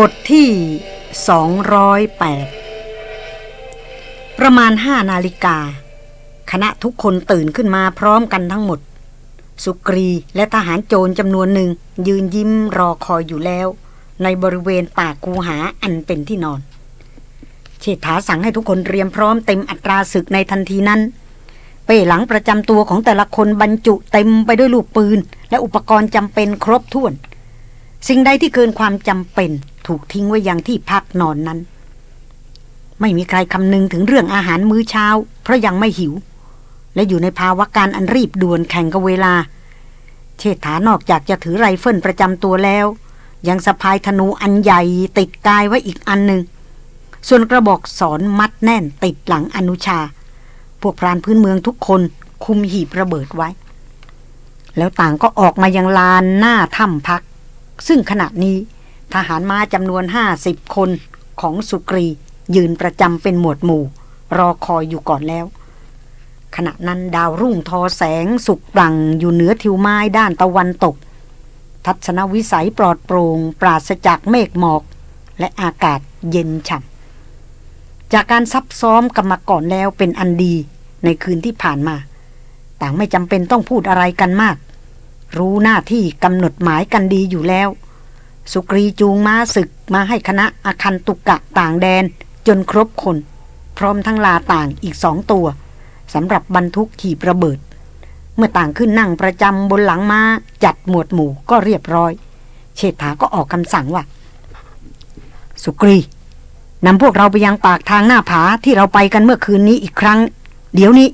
บทที่ 208 ประมาณห้านาฬิกา คณะทุกคนตื่นขึ้นมาพร้อมกันทั้งหมด สุกรีและทหารโจรจำนวนหนึ่ง ยืนยิ้มรอคอยอยู่แล้ว ในบริเวณป่ากูหาอันเป็นที่นอน เชษฐาสั่งให้ทุกคนเตรียมพร้อมเต็มอัตราศึกในทันทีนั้น เป้หลังประจำตัวของแต่ละคนบรรจุเต็มไปด้วยลูกปืน และอุปกรณ์จำเป็นครบถ้วน สิ่งใดที่เกินความจำเป็น ถูกทิ้งไว้ยังที่พักนอนนั้น ไม่มีใครคำนึงถึงเรื่องอาหารมื้อเช้า เพราะยังไม่หิว และอยู่ในภาวะการอันรีบด่วนแข่งกับเวลา เชษฐานอกจากจะถือไรเฟิลประจำตัวแล้ว ยังสะพายธนูอันใหญ่ติดกายไว้อีกอันหนึ่งส่วนกระบอกสอนมัดแน่นติดหลังอนุชา พวกพรานพื้นเมืองทุกคนคุมหีบระเบิดไว้ แล้วต่างก็ออกมายังลานหน้าถ้ำพัก ซึ่งขณะนี้ ทหารม้าจำนวนห้าสิบคนของสุกรี ยืนประจำเป็นหมวดหมู่ รอคอยอยู่ก่อนแล้ว ขณะนั้นดาวรุ่งทอแสงสุกรังอยู่เหนือทิวไม้ด้านตะวันตก ทัศนวิสัยปลอดโปร่งปราศจากเมฆหมอก และอากาศเย็นฉ่ำจากการซับซ้อมกันมาก่อนแล้วเป็นอันดีในคืนที่ผ่านมา ต่างไม่จำเป็นต้องพูดอะไรกันมาก รู้หน้าที่กำหนดหมายกันดีอยู่แล้ว สุกรีจูงม้าศึกมาให้คณะอาคันตุกกะต่างแดนจนครบคน พร้อมทั้งลาต่างอีกสองตัวสำหรับบรรทุกขี่ระเบิด เมื่อต่างขึ้นนั่งประจำบนหลังม้าจัดหมวดหมู่ก็เรียบร้อย เชษฐาก็ออกคำสั่งว่า สุกรีนำพวกเราไปยังปากทางหน้าผาที่เราไปกันเมื่อคืนนี้อีกครั้ง เดี๋ยวนี้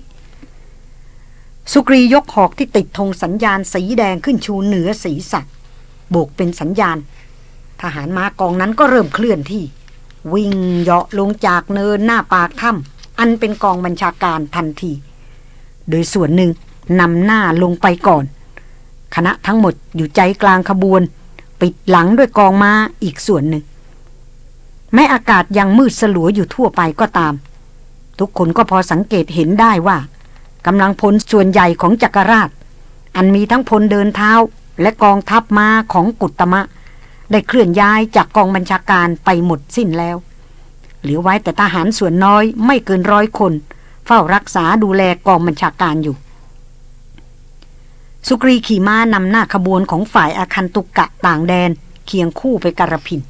สุกรียกหอกที่ติดธงสัญญาณสีแดงขึ้นชูเหนือสีสัตว โบกเป็นสัญญาณ ทหารมากองนั้นก็เริ่มเคลื่อนที่ วิ่งเหาะลงจากเนินหน้าปากถ้ำอันเป็นกองบัญชาการทันที โดยส่วนหนึ่งนำหน้าลงไปก่อน คณะทั้งหมดอยู่ใจกลางขบวน ปิดหลังด้วยกองม้าอีกส่วนหนึ่ง แม้อากาศยังมืดสลัวอยู่ทั่วไปก็ตาม ทุกคนก็พอสังเกตเห็นได้ว่ากำลังพลส่วนใหญ่ของจักรราช อันมีทั้งพลเดินเท้า และกองทัพม้าของกุตมะ ได้เคลื่อนย้ายจากกองบัญชาการไปหมดสิ้นแล้ว เหลือไว้แต่ทหารส่วนน้อยไม่เกินร้อยคน เฝ้ารักษาดูแลกองบัญชาการอยู่ สุกรีขี่ม้านำหน้าขบวนของฝ่ายอาคันตุกกะต่างแดนเคียงคู่ไปกรพิน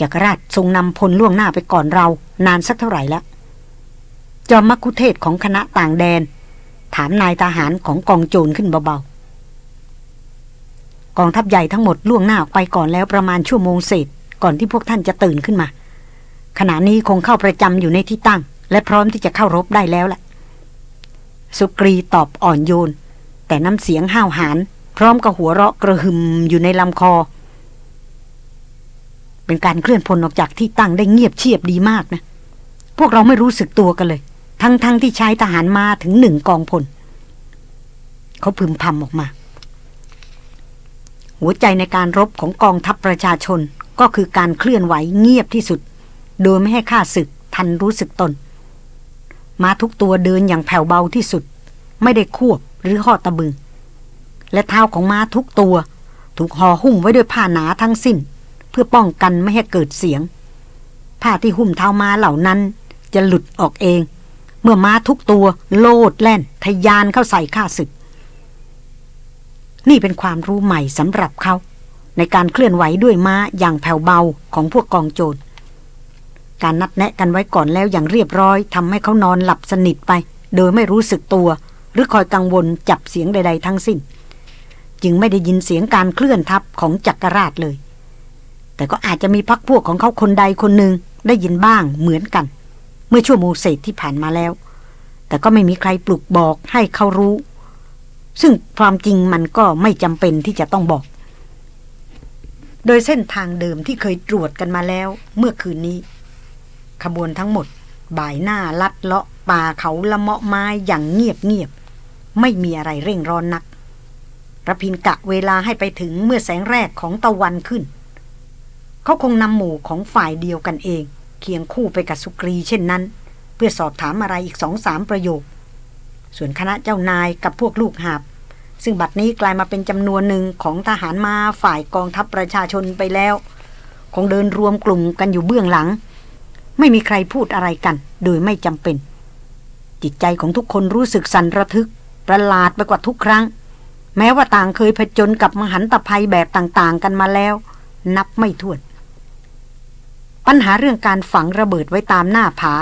จักรราชทรงนำพลล่วงหน้าไปก่อนเรา นานสักเท่าไหร่แล้วจอมมักคุเทศของคณะต่างแดน ถามนายทหารของกองโจรขึ้นเบาๆ กองทัพใหญ่ทั้งหมดล่วงหน้าออกไปก่อนแล้วประมาณชั่วโมงเศษก่อนที่พวกท่านจะตื่นขึ้นมา ขณะนี้คงเข้าประจำอยู่ในที่ตั้ง และพร้อมที่จะเข้ารบได้แล้วแหละสุกรีตอบอ่อนโยน แต่น้ำเสียงห้าวหาญพร้อมกับหัวเราะกระหึมอยู่ในลำคอ เป็นการเคลื่อนพลออกจากที่ตั้งได้เงียบเชียบดีมากนะ พวกเราไม่รู้สึกตัวกันเลย ทั้งๆทที่ใช้ทหารมาถึงหนึ่งกองพล เขาพึมพำออกมา หัวใจในการรบของกองทัพประชาชนก็คือการเคลื่อนไหวเงียบที่สุด โดยไม่ให้ข้าศึกทันรู้สึกตน ม้าทุกตัวเดินอย่างแผ่วเบาที่สุด ไม่ได้ควบหรือห่อตะบึง และเท้าของม้าทุกตัว ถูกห่อหุ้มไว้ด้วยผ้าหนาทั้งสิ้น เพื่อป้องกันไม่ให้เกิดเสียง ผ้าที่หุ้มเท้าม้าเหล่านั้นจะหลุดออกเอง เมื่อม้าทุกตัวโลดแล่นทยานเข้าใส่ข้าศึก นี่เป็นความรู้ใหม่สำหรับเขา ในการเคลื่อนไหวด้วยม้าอย่างแผ่วเบาของพวกกองโจรการนัดแนะกันไว้ก่อนแล้วอย่างเรียบร้อยทำให้เขานอนหลับสนิทไป โดยไม่รู้สึกตัว หรือคอยกังวลจับเสียงใด ๆ ทั้งสิ้น จึงไม่ได้ยินเสียงการเคลื่อนทัพของจักรราชเลย แต่ก็อาจจะมีพักพวกของเขาคนใดคนหนึ่งได้ยินบ้างเหมือนกัน เมื่อชั่วโมงเศษที่ผ่านมาแล้ว แต่ก็ไม่มีใครปลุกบอกให้เขารู้ ซึ่งความจริงมันก็ไม่จำเป็นที่จะต้องบอก โดยเส้นทางเดิมที่เคยตรวจกันมาแล้ว เมื่อคืนนี้ ขบวนทั้งหมด บ่ายหน้าลัดเลาะป่าเขาละเมาะไม้อย่างเงียบเงียบ ไม่มีอะไรเร่งร้อนนักระพินกะเวลาให้ไปถึงเมื่อแสงแรกของตะวันขึ้น เขาคงนำหมู่ของฝ่ายเดียวกันเอง เคียงคู่ไปกับสุกรีเช่นนั้น เพื่อสอบถามอะไรอีกสองสามประโยค ส่วนคณะเจ้านายกับพวกลูกหาบ ซึ่งบัดนี้กลายมาเป็นจำนวนหนึ่งของทหารมาฝ่ายกองทัพประชาชนไปแล้ว คงเดินรวมกลุ่มกันอยู่เบื้องหลัง ไม่มีใครพูดอะไรกัน โดยไม่จำเป็น จิตใจของทุกคนรู้สึกสั่นระทึก ประหลาดไปกว่าทุกครั้ง แม้ว่าต่างเคยผจญกับมหันตภัยแบบต่างๆ กันมาแล้ว นับไม่ถ้วนปัญหาเรื่องการฝังระเบิดไว้ตามหน้าผา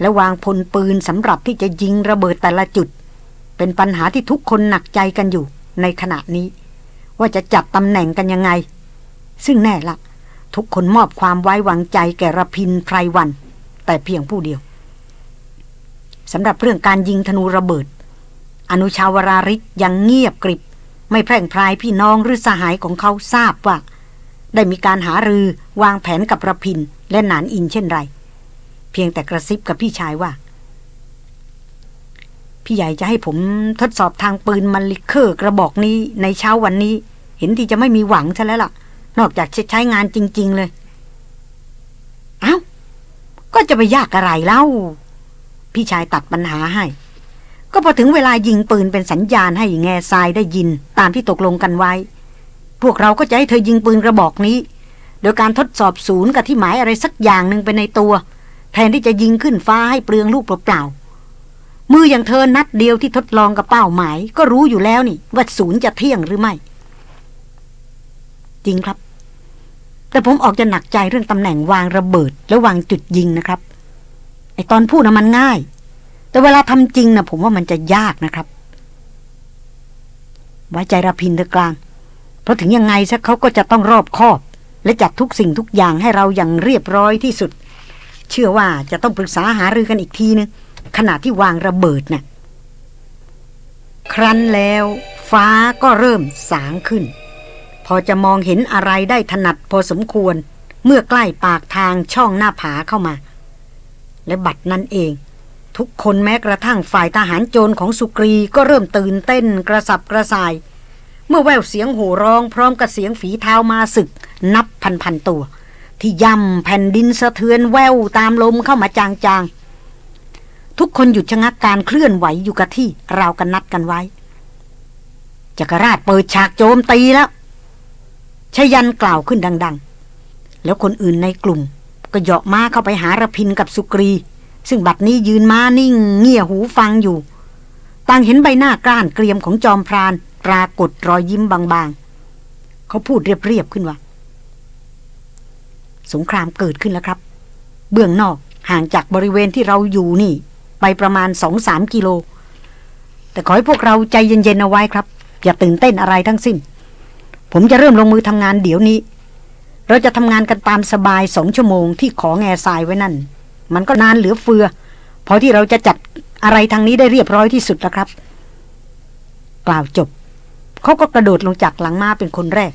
และวางพลปืนสำหรับที่จะยิงระเบิดแต่ละจุด เป็นปัญหาที่ทุกคนหนักใจกันอยู่ในขณะนี้ ว่าจะจัดตำแหน่งกันยังไง ซึ่งแน่ละทุกคนมอบความไว้วางใจแก่ระพินไพรวัน แต่เพียงผู้เดียวสำหรับเรื่องการยิงธนูระเบิด อนุชาวราริศยังเงียบกริบ ไม่แพร่งพรายพี่น้องหรือสหายของเขาทราบว่า ได้มีการหารือวางแผนกับระพินและหนานอินเช่นไร เพียงแต่กระซิบกับพี่ชายว่า พี่ใหญ่จะให้ผมทดสอบทางปืนมันลิเคอร์กระบอกนี้ในเช้าวันนี้ เห็นที่จะไม่มีหวังซะแล้วล่ะ นอกจากใช้งานจริง ๆ เลย เอา้า ก็จะไปยากอะไรเล่า พี่ชายตัดปัญหาให้ ก็พอถึงเวลายิงปืนเป็นสัญญาณให้แง่ทรายได้ยินตามที่ตกลงกันไว้ พวกเราก็จะให้เธอยิงปืนกระบอกนี้ โดยการทดสอบศูนย์กับที่หมายอะไรสักอย่างหนึ่งไปในตัว แทนที่จะยิงขึ้นฟ้าให้เปลืองลูกเปล่าๆมืออย่างเธอนัดเดียวที่ทดลองกับเป้าหมาย ก็รู้อยู่แล้วนี่ว่าศูนย์จะเที่ยงหรือไม่ จริงครับ แต่ผมออกจะหนักใจเรื่องตำแหน่งวางระเบิด และวางจุดยิงนะครับ ไอตอนพูดนะมันง่าย แต่เวลาทำจริงนะผมว่ามันจะยากนะครับไว้ใจระพินเถอะกลาง เพราะถึงยังไงซะเขาก็จะต้องรอบคอบ และจัดทุกสิ่งทุกอย่างให้เราอย่างเรียบร้อยที่สุด เชื่อว่าจะต้องปรึกษาหารือกันอีกทีนึงขณะที่วางระเบิดนะ่ะครั้นแล้วฟ้าก็เริ่มสางขึ้น พอจะมองเห็นอะไรได้ถนัดพอสมควร เมื่อใกล้ปากทางช่องหน้าผาเข้ามา และบัดนั้นเอง ทุกคนแม้กระทั่งฝ่ายทหารโจรของสุกรีก็เริ่มตื่นเต้นกระสับกระส่าย เมื่อแววเสียงโห่ร้องพร้อมกับเสียงฝีเท้ามาศึก นับพันพันตัว ที่ย่ำแผ่นดินสะเทือนแววตามลมเข้ามาจางๆ ทุกคนหยุดชะงักการเคลื่อนไหวอยู่กับที่เรากันนัดกันไว้จักรราชเปิดฉากโจมตีแล้วชยันกล่าวขึ้นดัง ๆ แล้วคนอื่นในกลุ่ม ก็เหาะม้าเข้าไปหาระพินกับสุกรี ซึ่งบัดนี้ยืนม้านิ่ง เงี่ยหูฟังอยู่ ต่างเห็นใบหน้ากล้านเกรียมของจอมพราน ปรากฏรอยยิ้มบางๆ เขาพูดเรียบๆขึ้นว่า สงครามเกิดขึ้นแล้วครับ เบื้องนอกห่างจากบริเวณที่เราอยู่นี่ ไปประมาณสองสามกิโล แต่ขอให้พวกเราใจเย็นๆเอาไว้ครับ อย่าตื่นเต้นอะไรทั้งสิ้น ผมจะเริ่มลงมือทำงานเดี๋ยวนี้ เราจะทำงานกันตามสบายสองชั่วโมงที่ขอแง่ทรายไว้นั่น มันก็นานเหลือเฟือ พอที่เราจะจัดอะไรทางนี้ได้เรียบร้อยที่สุดแล้วครับ กล่าวจบเขาก็กระโดดลงจากหลังม้าเป็นคนแรก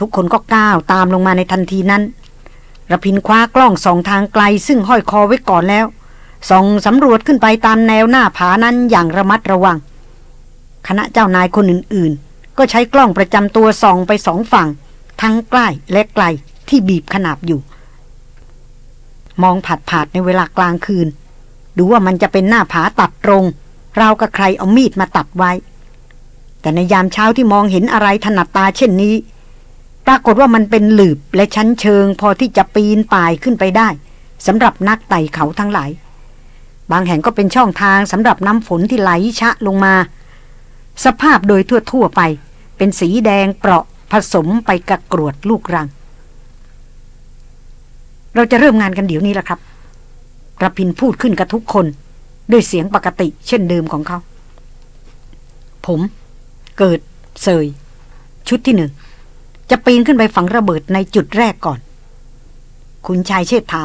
ทุกคนก็ก้าวตามลงมาในทันทีนั้น ระพินคว้ากล้องสองทางไกล ซึ่งห้อยคอไว้ก่อนแล้วส่องสำรวจขึ้นไปตามแนวหน้าผานั้นอย่างระมัดระวัง คณะเจ้านายคนอื่นๆ ก็ใช้กล้องประจำตัวส่องไปสองฝั่ง ทั้งใกล้และไกลที่บีบขนาบอยู่ มองผัดผาดในเวลากลางคืน ดูว่ามันจะเป็นหน้าผาตัดตรงเรากับใครเอามีดมาตัดไว้ แต่ในยามเช้าที่มองเห็นอะไรถนัดตาเช่นนี้ ปรากฏว่ามันเป็นหลืบและชั้นเชิงพอที่จะปีนป่ายขึ้นไปได้สำหรับนักไต่เขาทั้งหลาย บางแห่งก็เป็นช่องทางสำหรับน้ำฝนที่ไหลชะลงมา สภาพโดยทั่วๆไป เป็นสีแดงเปราะผสมไปกับกรวดลูกรัง เราจะเริ่มงานกันเดี๋ยวนี้ละครับระพินพูดขึ้นกับทุกคน ด้วยเสียงปกติเช่นเดิมของเขา ผม เกิด เสย ชุดที่หนึ่ง จะปีนขึ้นไปฝังระเบิดในจุดแรกก่อน คุณชายเชษฐา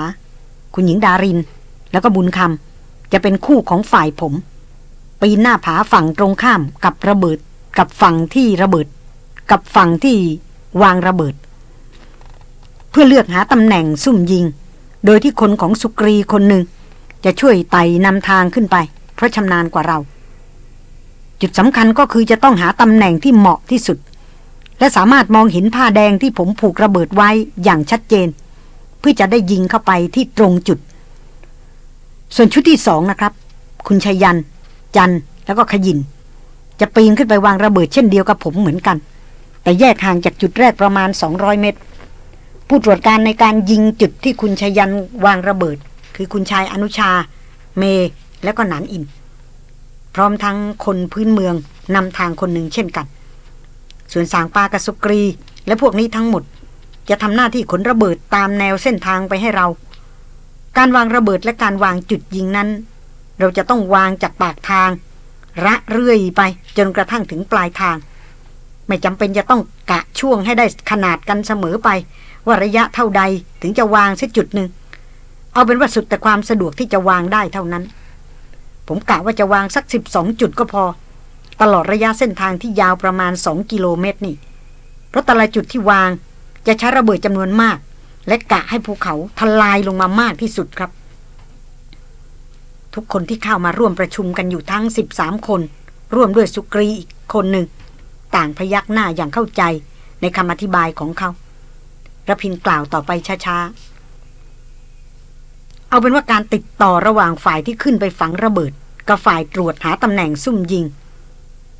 คุณหญิงดาริน แล้วก็บุญคำจะเป็นคู่ของฝ่ายผม ปีนหน้าผาฝั่งตรงข้ามกับระเบิด กับฝั่งที่ระเบิด กับฝั่งที่วางระเบิด เพื่อเลือกหาตำแหน่งซุ่มยิง โดยที่คนของสุกรีคนหนึ่งจะช่วยไต่นำทางขึ้นไป เพราะชำนาญกว่าเรา จุดสำคัญก็คือจะต้องหาตำแหน่งที่เหมาะที่สุด และสามารถมองเห็นผ้าแดงที่ผมผูกระเบิดไว้อย่างชัดเจน เพื่อจะได้ยิงเข้าไปที่ตรงจุด ส่วนชุดที่สองนะครับ คุณชัยยัน จันแล้วก็ขยิน จะปีนขึ้นไปวางระเบิดเช่นเดียวกับผมเหมือนกัน แต่แยกห่างจากจุดแรกประมาณ 200 เมตร ผู้ตรวจการในการยิงจุดที่คุณชยันวางระเบิด คือคุณชายอนุชา เม และก็หนานอิน พร้อมทั้งคนพื้นเมืองนำทางคนหนึ่งเช่นกัน ส่วนสางปากระสุกรี และพวกนี้ทั้งหมด จะทำหน้าที่ขนระเบิดตามแนวเส้นทางไปให้เรา การวางระเบิดและการวางจุดยิงนั้น เราจะต้องวางจากปากทาง ระเรื่อยไปจนกระทั่งถึงปลายทาง ไม่จำเป็นจะต้องกะช่วงให้ได้ขนาดกันเสมอไป ว่าระยะเท่าใดถึงจะวางสักจุดหนึ่งเอาเป็นว่าสุดแต่ความสะดวกที่จะวางได้เท่านั้น ผมกะว่าจะวางสักสิบสองจุดก็พอ ตลอดระยะเส้นทางที่ยาวประมาณสองกิโลเมตรนี่ เพราะแต่ละจุดที่วางจะใช้ระเบิดจำนวนมาก และกะให้ภูเขาทลายลงมามากที่สุดครับ ทุกคนที่เข้ามาร่วมประชุมกันอยู่ทั้ง 13 คน ร่วมด้วยสุกรีอีกคนหนึ่ง ต่างพยักหน้าอย่างเข้าใจในคำอธิบายของเขาระพินกล่าวต่อไปช้าๆ เอาเป็นว่าการติดต่อระหว่างฝ่ายที่ขึ้นไปฝังระเบิด กับฝ่ายตรวจหาตำแหน่งซุ่มยิง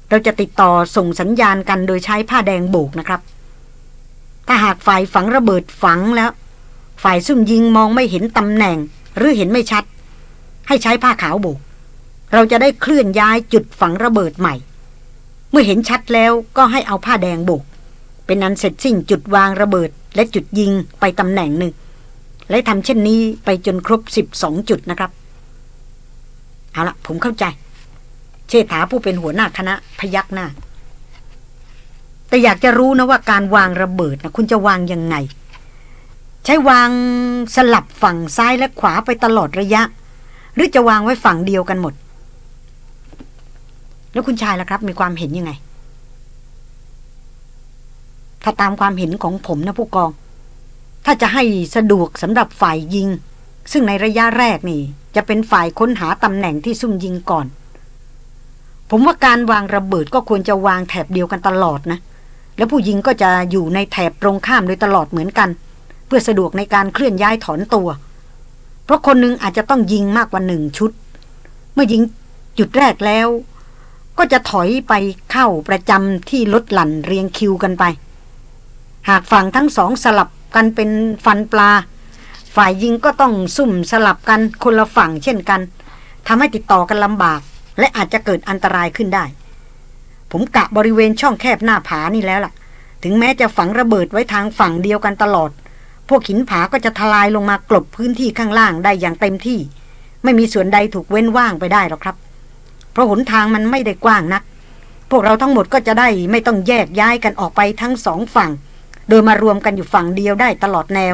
เราจะติดต่อส่งสัญญาณกันโดยใช้ผ้าแดงโบกนะครับ ถ้าหากฝ่ายฝังระเบิดฝังแล้ว ฝ่ายซุ่มยิงมองไม่เห็นตำแหน่ง หรือเห็นไม่ชัด ให้ใช้ผ้าขาวโบก เราจะได้เคลื่อนย้ายจุดฝังระเบิดใหม่ เมื่อเห็นชัดแล้วก็ให้เอาผ้าแดงโบก เป็นอันเสร็จสิ้นจุดวางระเบิด และจุดยิงไปตำแหน่งหนึ่ง และทำเช่นนี้ไปจนครบสิบสองจุดนะครับ เอาละผมเข้าใจ เชษฐาผู้เป็นหัวหน้าคณะพยักหน้า แต่อยากจะรู้นะว่าการวางระเบิดนะคุณจะวางยังไง ใช้วางสลับฝั่งซ้ายและขวาไปตลอดระยะ หรือจะวางไว้ฝั่งเดียวกันหมด แล้วคุณชายล่ะครับ มีความเห็นยังไง ถ้าตามความเห็นของผมนะผู้กอง ถ้าจะให้สะดวกสำหรับฝ่ายยิง ซึ่งในระยะแรกนี่ จะเป็นฝ่ายค้นหาตำแหน่งที่ซุ่มยิงก่อน ผมว่าการวางระเบิดก็ควรจะวางแถบเดียวกันตลอดนะ แล้วผู้ยิงก็จะอยู่ในแถบตรงข้ามโดยตลอดเหมือนกัน เพื่อสะดวกในการเคลื่อนย้ายถอนตัว เพราะคนหนึ่งอาจจะต้องยิงมากกว่าหนึ่งชุด เมื่อยิงจุดแรกแล้ว ก็จะถอยไปเข้าประจำที่ลดหลั่นเรียงคิวกันไป หากฝั่งทั้งสองสลับกันเป็นฟันปลา ฝ่ายยิงก็ต้องซุ่มสลับกันคนละฝั่งเช่นกันทำให้ติดต่อกันลำบาก และอาจจะเกิดอันตรายขึ้นได้ ผมกะบริเวณช่องแคบหน้าผานี่แล้วล่ะ ถึงแม้จะฝังระเบิดไว้ทางฝั่งเดียวกันตลอด พวกหินผาก็จะทลายลงมากลบพื้นที่ข้างล่างได้อย่างเต็มที่ ไม่มีส่วนใดถูกเว้นว่างไปได้หรอกครับ เพราะหนทางมันไม่ได้กว้างนัก พวกเราทั้งหมดก็จะได้ไม่ต้องแยกย้ายกันออกไปทั้งสองฝั่ง โดยมารวมกันอยู่ฝั่งเดียวได้ตลอดแนว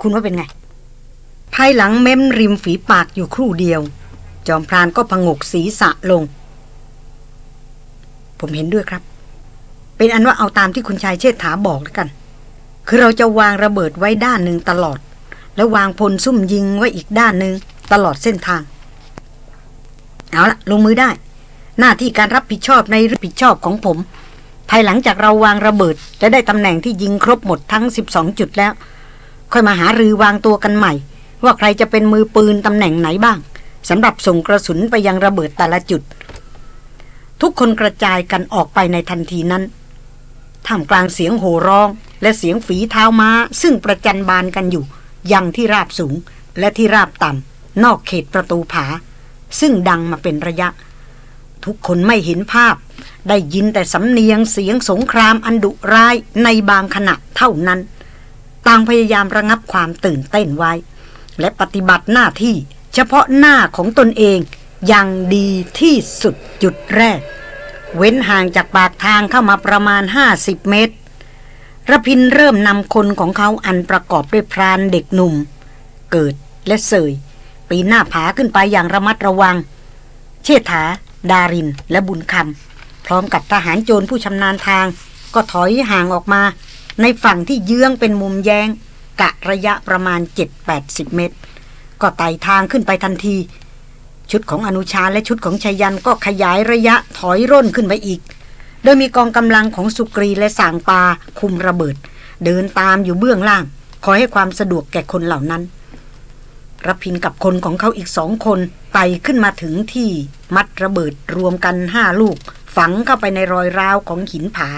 คุณว่าเป็นไง ภายหลังเม้มริมฝีปากอยู่ครู่เดียว จอมพรานก็พงกศีรษะลง ผมเห็นด้วยครับ เป็นอันว่าเอาตามที่คุณชายเชษฐาบอกแล้วกัน คือเราจะวางระเบิดไว้ด้านหนึ่งตลอด แล้ววางพลซุ่มยิงไว้อีกด้านหนึ่งตลอดเส้นทาง เอาละลงมือได้ หน้าที่การรับผิดชอบในรับผิดชอบของผม ภายหลังจากเราวางระเบิดและได้ตำแหน่งที่ยิงครบหมดทั้ง 12 จุดแล้ว ค่อยมาหารือวางตัวกันใหม่ ว่าใครจะเป็นมือปืนตำแหน่งไหนบ้าง สำหรับส่งกระสุนไปยังระเบิดแต่ละจุด ทุกคนกระจายกันออกไปในทันทีนั้นท่ามกลางเสียงโห่ร้อง และเสียงฝีเท้าม้า ซึ่งประจันบานกันอยู่ ยังที่ราบสูงและที่ราบต่ำนอกเขตประตูผา ซึ่งดังมาเป็นระยะ ทุกคนไม่เห็นภาพ ได้ยินแต่สำเนียงเสียงสงครามอันดุร้ายในบางขณะเท่านั้น ต่างพยายามระงับความตื่นเต้นไว้ และปฏิบัติหน้าที่ เฉพาะหน้าของตนเองอย่างดีที่สุดจุดแรก เว้นห่างจากปากทางเข้ามาประมาณ 50 เมตรระพินเริ่มนำคนของเขาอันประกอบด้วยพรานเด็กหนุ่ม เกิดและเสยปีนหน้าผาขึ้นไปอย่างระมัดระวัง เชษฐา ดาริน และบุญคำพร้อมกับทหารโจรผู้ชำนาญทาง ก็ถอยห่างออกมา ในฝั่งที่เยื้องเป็นมุมแยงกะระยะประมาณ 7-80 เมตร ก็ไต่ทางขึ้นไปทันที ชุดของอนุชาและชุดของชายันก็ขยายระยะถอยร่นขึ้นไปอีก โดยมีกองกำลังของสุกรีและสางปาคุมระเบิด เดินตามอยู่เบื้องล่าง คอยให้ความสะดวกแก่คนเหล่านั้นรพินกับคนของเขาอีกสองคนไต่ขึ้นมาถึงที่มัดระเบิดรวมกันห้าลูก ฝังเข้าไปในรอยร้าวของหินผา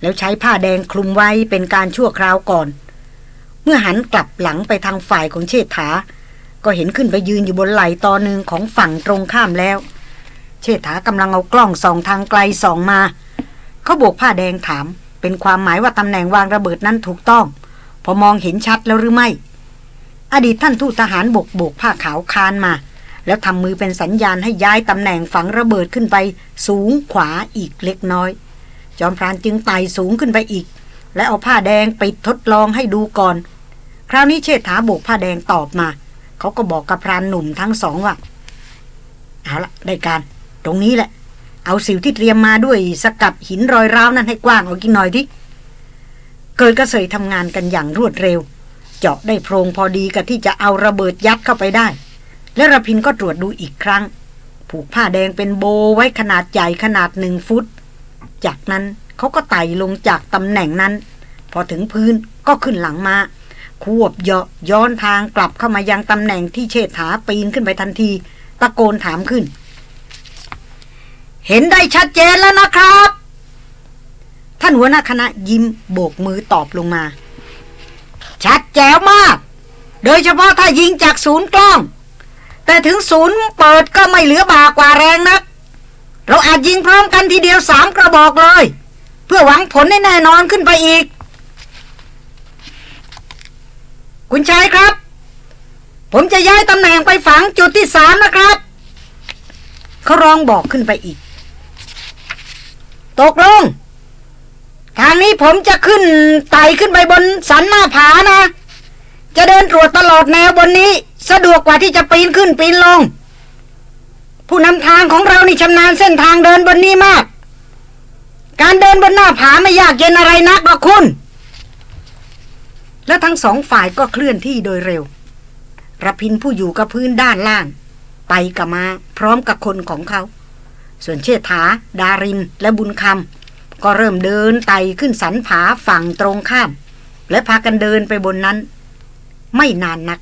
แล้วใช้ผ้าแดงคลุมไว้เป็นการชั่วคราวก่อน เมื่อหันกลับหลังไปทางฝ่ายของเชษฐา ก็เห็นขึ้นไปยืนอยู่บนไหล่ตอหนึ่งของฝั่งตรงข้ามแล้ว เชษฐากำลังเอากล้องส่องทางไกลส่องมา เขาโบกผ้าแดงถาม เป็นความหมายว่าตำแหน่งวางระเบิดนั้นถูกต้อง พอมองเห็นชัดแล้วหรือไม่ อดีตท่านทูตทหารบกโบกผ้าขาวคานมา แล้วทำมือเป็นสัญญาณให้ย้ายตำแหน่งฝังระเบิดขึ้นไป สูงขวาอีกเล็กน้อย จอมพรานจึงไต่สูงขึ้นไปอีก และเอาผ้าแดงไปทดลองให้ดูก่อน คราวนี้เชษฐาโบกผ้าแดงตอบมา เขาก็บอกกับพรานหนุ่มทั้งสองว่า เอาละได้การ ตรงนี้แหละ เอาสิวที่เตรียมมาด้วยสกัดหินรอยร้าวนั้นให้กว้างออกกินหน่อยที่เกิดกระเสยทำงานกันอย่างรวดเร็ว เจาะได้โพรงพอดีกับที่จะเอาระเบิดยัดเข้าไปได้ และระพินก็ตรวจดูอีกครั้ง ผูกผ้าแดงเป็นโบไว้ขนาดใหญ่ขนาดหนึ่งฟุต จากนั้นเขาก็ไต่ลงจากตำแหน่งนั้น พอถึงพื้นก็ขึ้นหลังมา ควบเหาะย้อนทางกลับเข้ามายังตำแหน่งที่เชษฐาปีนขึ้นไปทันที ตะโกนถามขึ้น เห็นได้ชัดเจนแล้วนะครับ ท่านหัวหน้าคณะยิ้มโบกมือตอบลงมา ชัดแจ๋วมาก โดยเฉพาะถ้ายิงจากศูนย์กล้อง แต่ถึงศูนย์เปิดก็ไม่เหลือบากว่าแรงนัก เราอาจยิงพร้อมกันทีเดียวสามกระบอกเลย เพื่อหวังผลให้แน่นอนขึ้นไปอีก คุณชายครับ ผมจะย้ายตำแหน่งไปฝังจุดที่สามนะครับเขาร้องบอกขึ้นไปอีก ตกลง ทางนี้ผมจะขึ้นไต่ขึ้นไปบนสันหน้าผานะ จะเดินตรวจตลอดแนวบนนี้ สะดวกกว่าที่จะปีนขึ้นปีนลง ผู้นำทางของเรานี่ชำนาญเส้นทางเดินบนนี้มาก การเดินบนหน้าผาไม่ยากเย็นอะไรนักหรอกคุณ และทั้งสองฝ่ายก็เคลื่อนที่โดยเร็วระพินผู้อยู่กับพื้นด้านล่าง ไปกับมาพร้อมกับคนของเขา ส่วนเชษฐา ดาริน และบุญคำก็เริ่มเดินไต่ขึ้นสันผาฝั่งตรงข้าม และพากันเดินไปบนนั้น ไม่นานนัก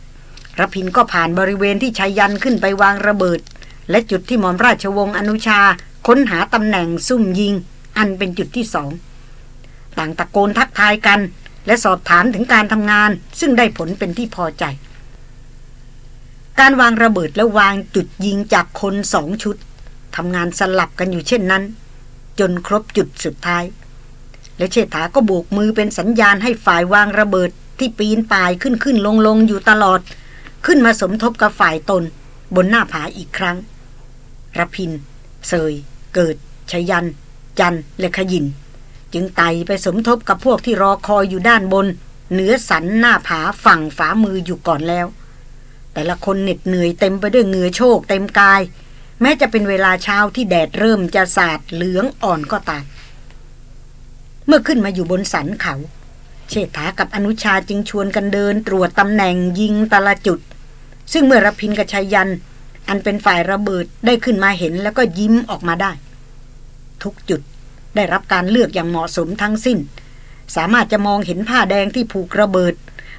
ระพินก็ผ่านบริเวณที่ชายันขึ้นไปวางระเบิด และจุดที่หมอมราชวงศ์อนุชา ค้นหาตำแหน่งซุ่มยิง อันเป็นจุดที่สองต่างตะโกนทักทายกัน และสอบถามถึงการทำงานซึ่งได้ผลเป็นที่พอใจ การวางระเบิดและวางจุดยิงจากคนสองชุดทำงานสลับกันอยู่เช่นนั้น จนครบจุดสุดท้าย และเชษฐาก็โบกมือเป็นสัญญาณให้ฝ่ายวางระเบิดที่ปีนป่ายขึ้นขึ้นลงลงอยู่ตลอด ขึ้นมาสมทบกับฝ่ายตน บนหน้าผาอีกครั้งระพิน เสย เกิด ชยัน จันและขยิน จึงไต่ไปสมทบกับพวกที่รอคอยอยู่ด้านบน เหนือสันหน้าผาฝั่งฝามืออยู่ก่อนแล้ว แต่ละคนเหน็ดเหนื่อยเต็มไปด้วยเหงื่อโชกเต็มกาย แม้จะเป็นเวลาเช้าที่แดดเริ่มจะสาดเหลืองอ่อนก็ตามเมื่อขึ้นมาอยู่บนสันเขา เชษฐากับอนุชาจึงชวนกันเดินตรวจตำแหน่งยิงแต่ละจุด ซึ่งเมื่อรพินกับชายัน อันเป็นฝ่ายระเบิดได้ขึ้นมาเห็นแล้วก็ยิ้มออกมาได้ ทุกจุด ได้รับการเลือกอย่างเหมาะสมทั้งสิ้น สามารถจะมองเห็นผ้าแดงที่ผูกระเบิด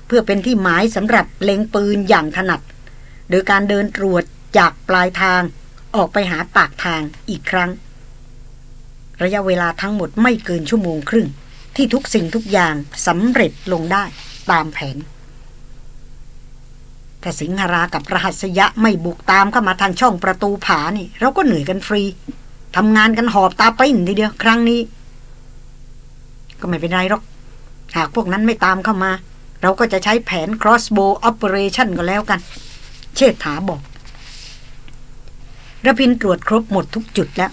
เพื่อเป็นที่หมายสำหรับเล็งปืนอย่างถนัด โดยการเดินตรวจจากปลายทางออกไปหาปากทางอีกครั้ง ระยะเวลาทั้งหมดไม่เกินชั่วโมงครึ่ง ที่ทุกสิ่งทุกอย่างสำเร็จลงได้ตามแผนถ้าสิงหรากับรหัสยะไม่บุกตามเข้ามาทางช่องประตูผานี่ เราก็เหนื่อยกันฟรี ทำงานกันหอบตาปิ้นทีเดียวครั้งนี้ ก็ไม่เป็นไรหรอก หากพวกนั้นไม่ตามเข้ามา เราก็จะใช้แผน crossbow operation ก็แล้วกัน เชษฐาบอกระพินตรวจครบหมดทุกจุดแล้ว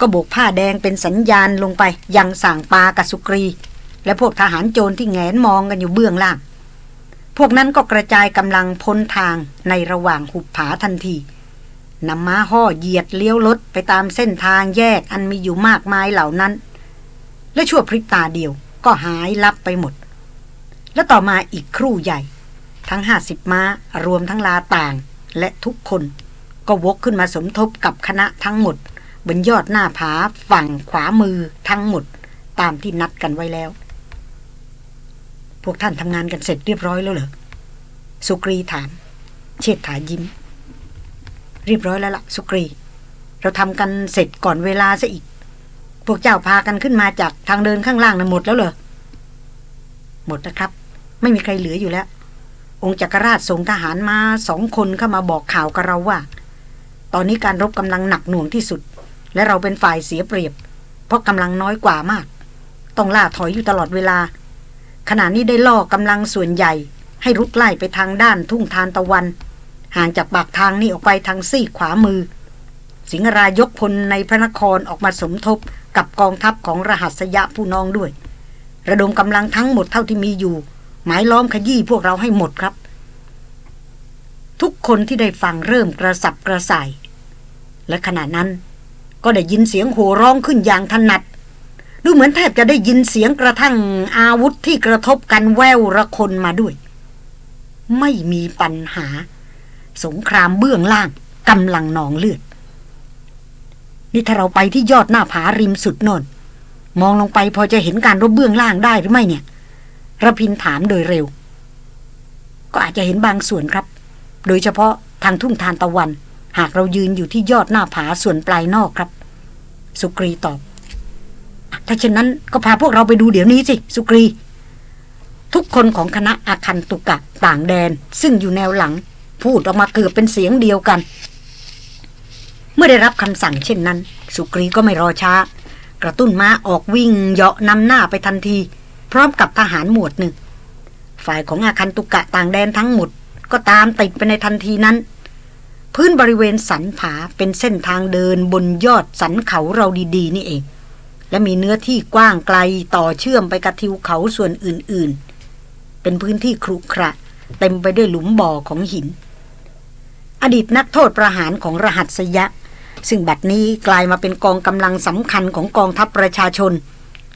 ก็โบกผ้าแดงเป็นสัญญาณลงไป ยังสั่งปากสุกรี และพวกทหารโจรที่แงนมองกันอยู่เบื้องล่าง พวกนั้นก็กระจายกำลังพ้นทางในระหว่างหุบผาทันที นำม้าห่อเหยียดเลี้ยวรถไปตามเส้นทางแยกอันมีอยู่มากมายเหล่านั้น และชั่วพริบตาเดียวก็หายลับไปหมด และต่อมาอีกครู่ใหญ่ ทั้งห้าสิบม้ารวมทั้งลาต่างและทุกคน ก็วกขึ้นมาสมทบกับคณะทั้งหมด บนยอดหน้าผาฝั่งขวามือทั้งหมด ตามที่นัดกันไว้แล้ว พวกท่านทำงานกันเสร็จเรียบร้อยแล้วเหรอสุกรีถาม เชิดถายิ้ม เรียบร้อยแล้วละ่ะ สุกรี เราทำกันเสร็จก่อนเวลาซะอีก พวกเจ้าพากันขึ้นมาจากทางเดินข้างล่างนั้นหมดแล้วเหรอ หมดนะครับ ไม่มีใครเหลืออยู่แล้ว องค์จักรราชส่งทหารมาสองคนเข้ามาบอกข่าวกับเราว่า ตอนนี้การรบกำลังหนักหน่วงที่สุด และเราเป็นฝ่ายเสียเปรียบ เพราะกำลังน้อยกว่ามาก ต้องล่าถอยอยู่ตลอดเวลา ขณะนี้ได้ล่อกำลังส่วนใหญ่ให้รุดไล่ไปทางด้านทุ่งทานตะวัน ห่างจากปากทางนี้ออกไปทางซีขวามือ สิงรายกพลในพระนครออกมาสมทบกับกองทัพของรหัสยะผู้น้องด้วย ระดมกำลังทั้งหมดเท่าที่มีอยู่ หมายล้อมขยี้พวกเราให้หมดครับ ทุกคนที่ได้ฟังเริ่มกระสับกระส่าย และขณะนั้นก็ได้ยินเสียงโห่ร้องขึ้นอย่างถนัด ดูเหมือนแทบจะได้ยินเสียงกระทั่งอาวุธที่กระทบกันแววระคนมาด้วย ไม่มีปัญหา สงครามเบื้องล่างกำลังนองเลือด นี่ถ้าเราไปที่ยอดหน้าผาริมสุดโนนมองลงไปพอจะเห็นการรบเบื้องล่างได้หรือไม่เนี่ยระพินถามโดยเร็ว ก็อาจจะเห็นบางส่วนครับ โดยเฉพาะทางทุ่งทานตะวัน หากเรายืนอยู่ที่ยอดหน้าผาส่วนปลายนอกครับ สุกรีตอบ ถ้าเช่นนั้นก็พาพวกเราไปดูเดี๋ยวนี้สิ สุกรี ทุกคนของคณะอาคันตุกะต่างแดน ซึ่งอยู่แนวหลัง พูดออกมาเกือบเป็นเสียงเดียวกัน เมื่อได้รับคำสั่งเช่นนั้น สุกรีก็ไม่รอช้า กระตุ้นม้าออกวิ่งเหาะนำหน้าไปทันที พร้อมกับทหารหมวดหนึ่ง ฝ่ายของอาคันตุกะต่างแดนทั้งหมด ก็ตามติดไปในทันทีนั้น พื้นบริเวณสันผาเป็นเส้นทางเดินบนยอดสันเขาเราดีๆ นี่เอง และมีเนื้อที่กว้างไกลต่อเชื่อมไปกับทิวเขาส่วนอื่นๆ เป็นพื้นที่ครุขระ เต็มไปด้วยหลุมบ่อของหิน อดีตนักโทษประหารของรหัสยะ ซึ่งบัดนี้กลายมาเป็นกองกำลังสำคัญของกองทัพประชาชน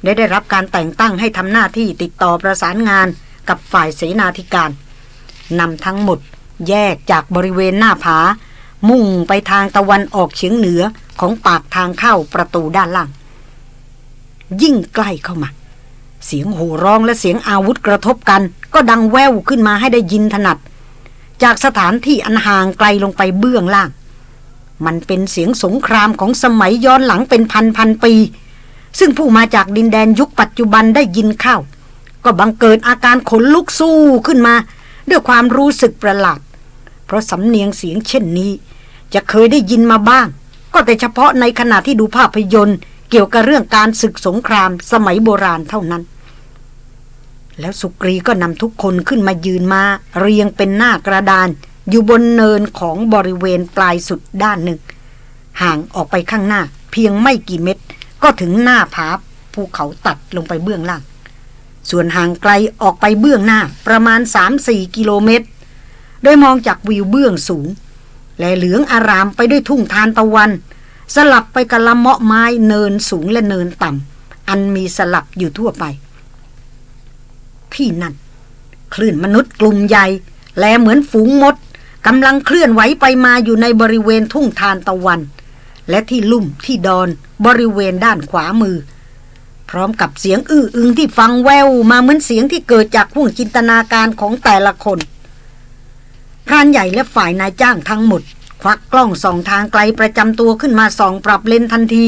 ได้ได้รับการแต่งตั้งให้ทำหน้าที่ติดต่อประสานงานกับฝ่ายเสนาธิการนำทั้งหมดแยกจากบริเวณหน้าผา มุ่งไปทางตะวันออกเฉียงเหนือของปากทางเข้าประตูด้านล่าง ยิ่งใกล้เข้ามา เสียงโห่ร้องและเสียงอาวุธกระทบกัน ก็ดังแว่วขึ้นมาให้ได้ยินถนัด จากสถานที่อันห่างไกลลงไปเบื้องล่าง มันเป็นเสียงสงครามของสมัยย้อนหลังเป็นพันพันปี ซึ่งผู้มาจากดินแดนยุคปัจจุบันได้ยินเข้า ก็บังเกิดอาการขนลุกสู้ขึ้นมา ด้วยความรู้สึกประหลาด เพราะสำเนียงเสียงเช่นนี้ จะเคยได้ยินมาบ้าง ก็แต่เฉพาะในขณะที่ดูภาพยนตร์เกี่ยวกับเรื่องการศึกสงครามสมัยโบราณเท่านั้น แล้วสุกรีก็นำทุกคนขึ้นมายืนมา เรียงเป็นหน้ากระดาน อยู่บนเนินของบริเวณปลายสุดด้านหนึ่ง ห่างออกไปข้างหน้า เพียงไม่กี่เมตรก็ถึงหน้าผาภูเขาตัดลงไปเบื้องล่าง ส่วนห่างไกลออกไปเบื้องหน้าประมาณ 3-4 กิโลเมตร โดยมองจากวิวเบื้องสูง และเหลืองอารามไปด้วยทุ่งทานตะวัน สลับไปกับละเมาะไม้เนินสูงและเนินต่ำอันมีสลับอยู่ทั่วไป ที่นั่น คลื่นมนุษย์กลุ่มใหญ่ แลเหมือนฝูงมดกำลังเคลื่อนไหวไปมาอยู่ในบริเวณทุ่งทานตะวัน และที่ลุ่มที่ดอนบริเวณด้านขวามือ พร้อมกับเสียงอื้ออึงที่ฟังแววมาเหมือนเสียงที่เกิดจากห่วงจินตนาการของแต่ละคนพรานใหญ่และฝ่ายนายจ้างทั้งหมด ควักกล้องส่องทางไกลประจำตัวขึ้นมาส่องปรับเลนทันที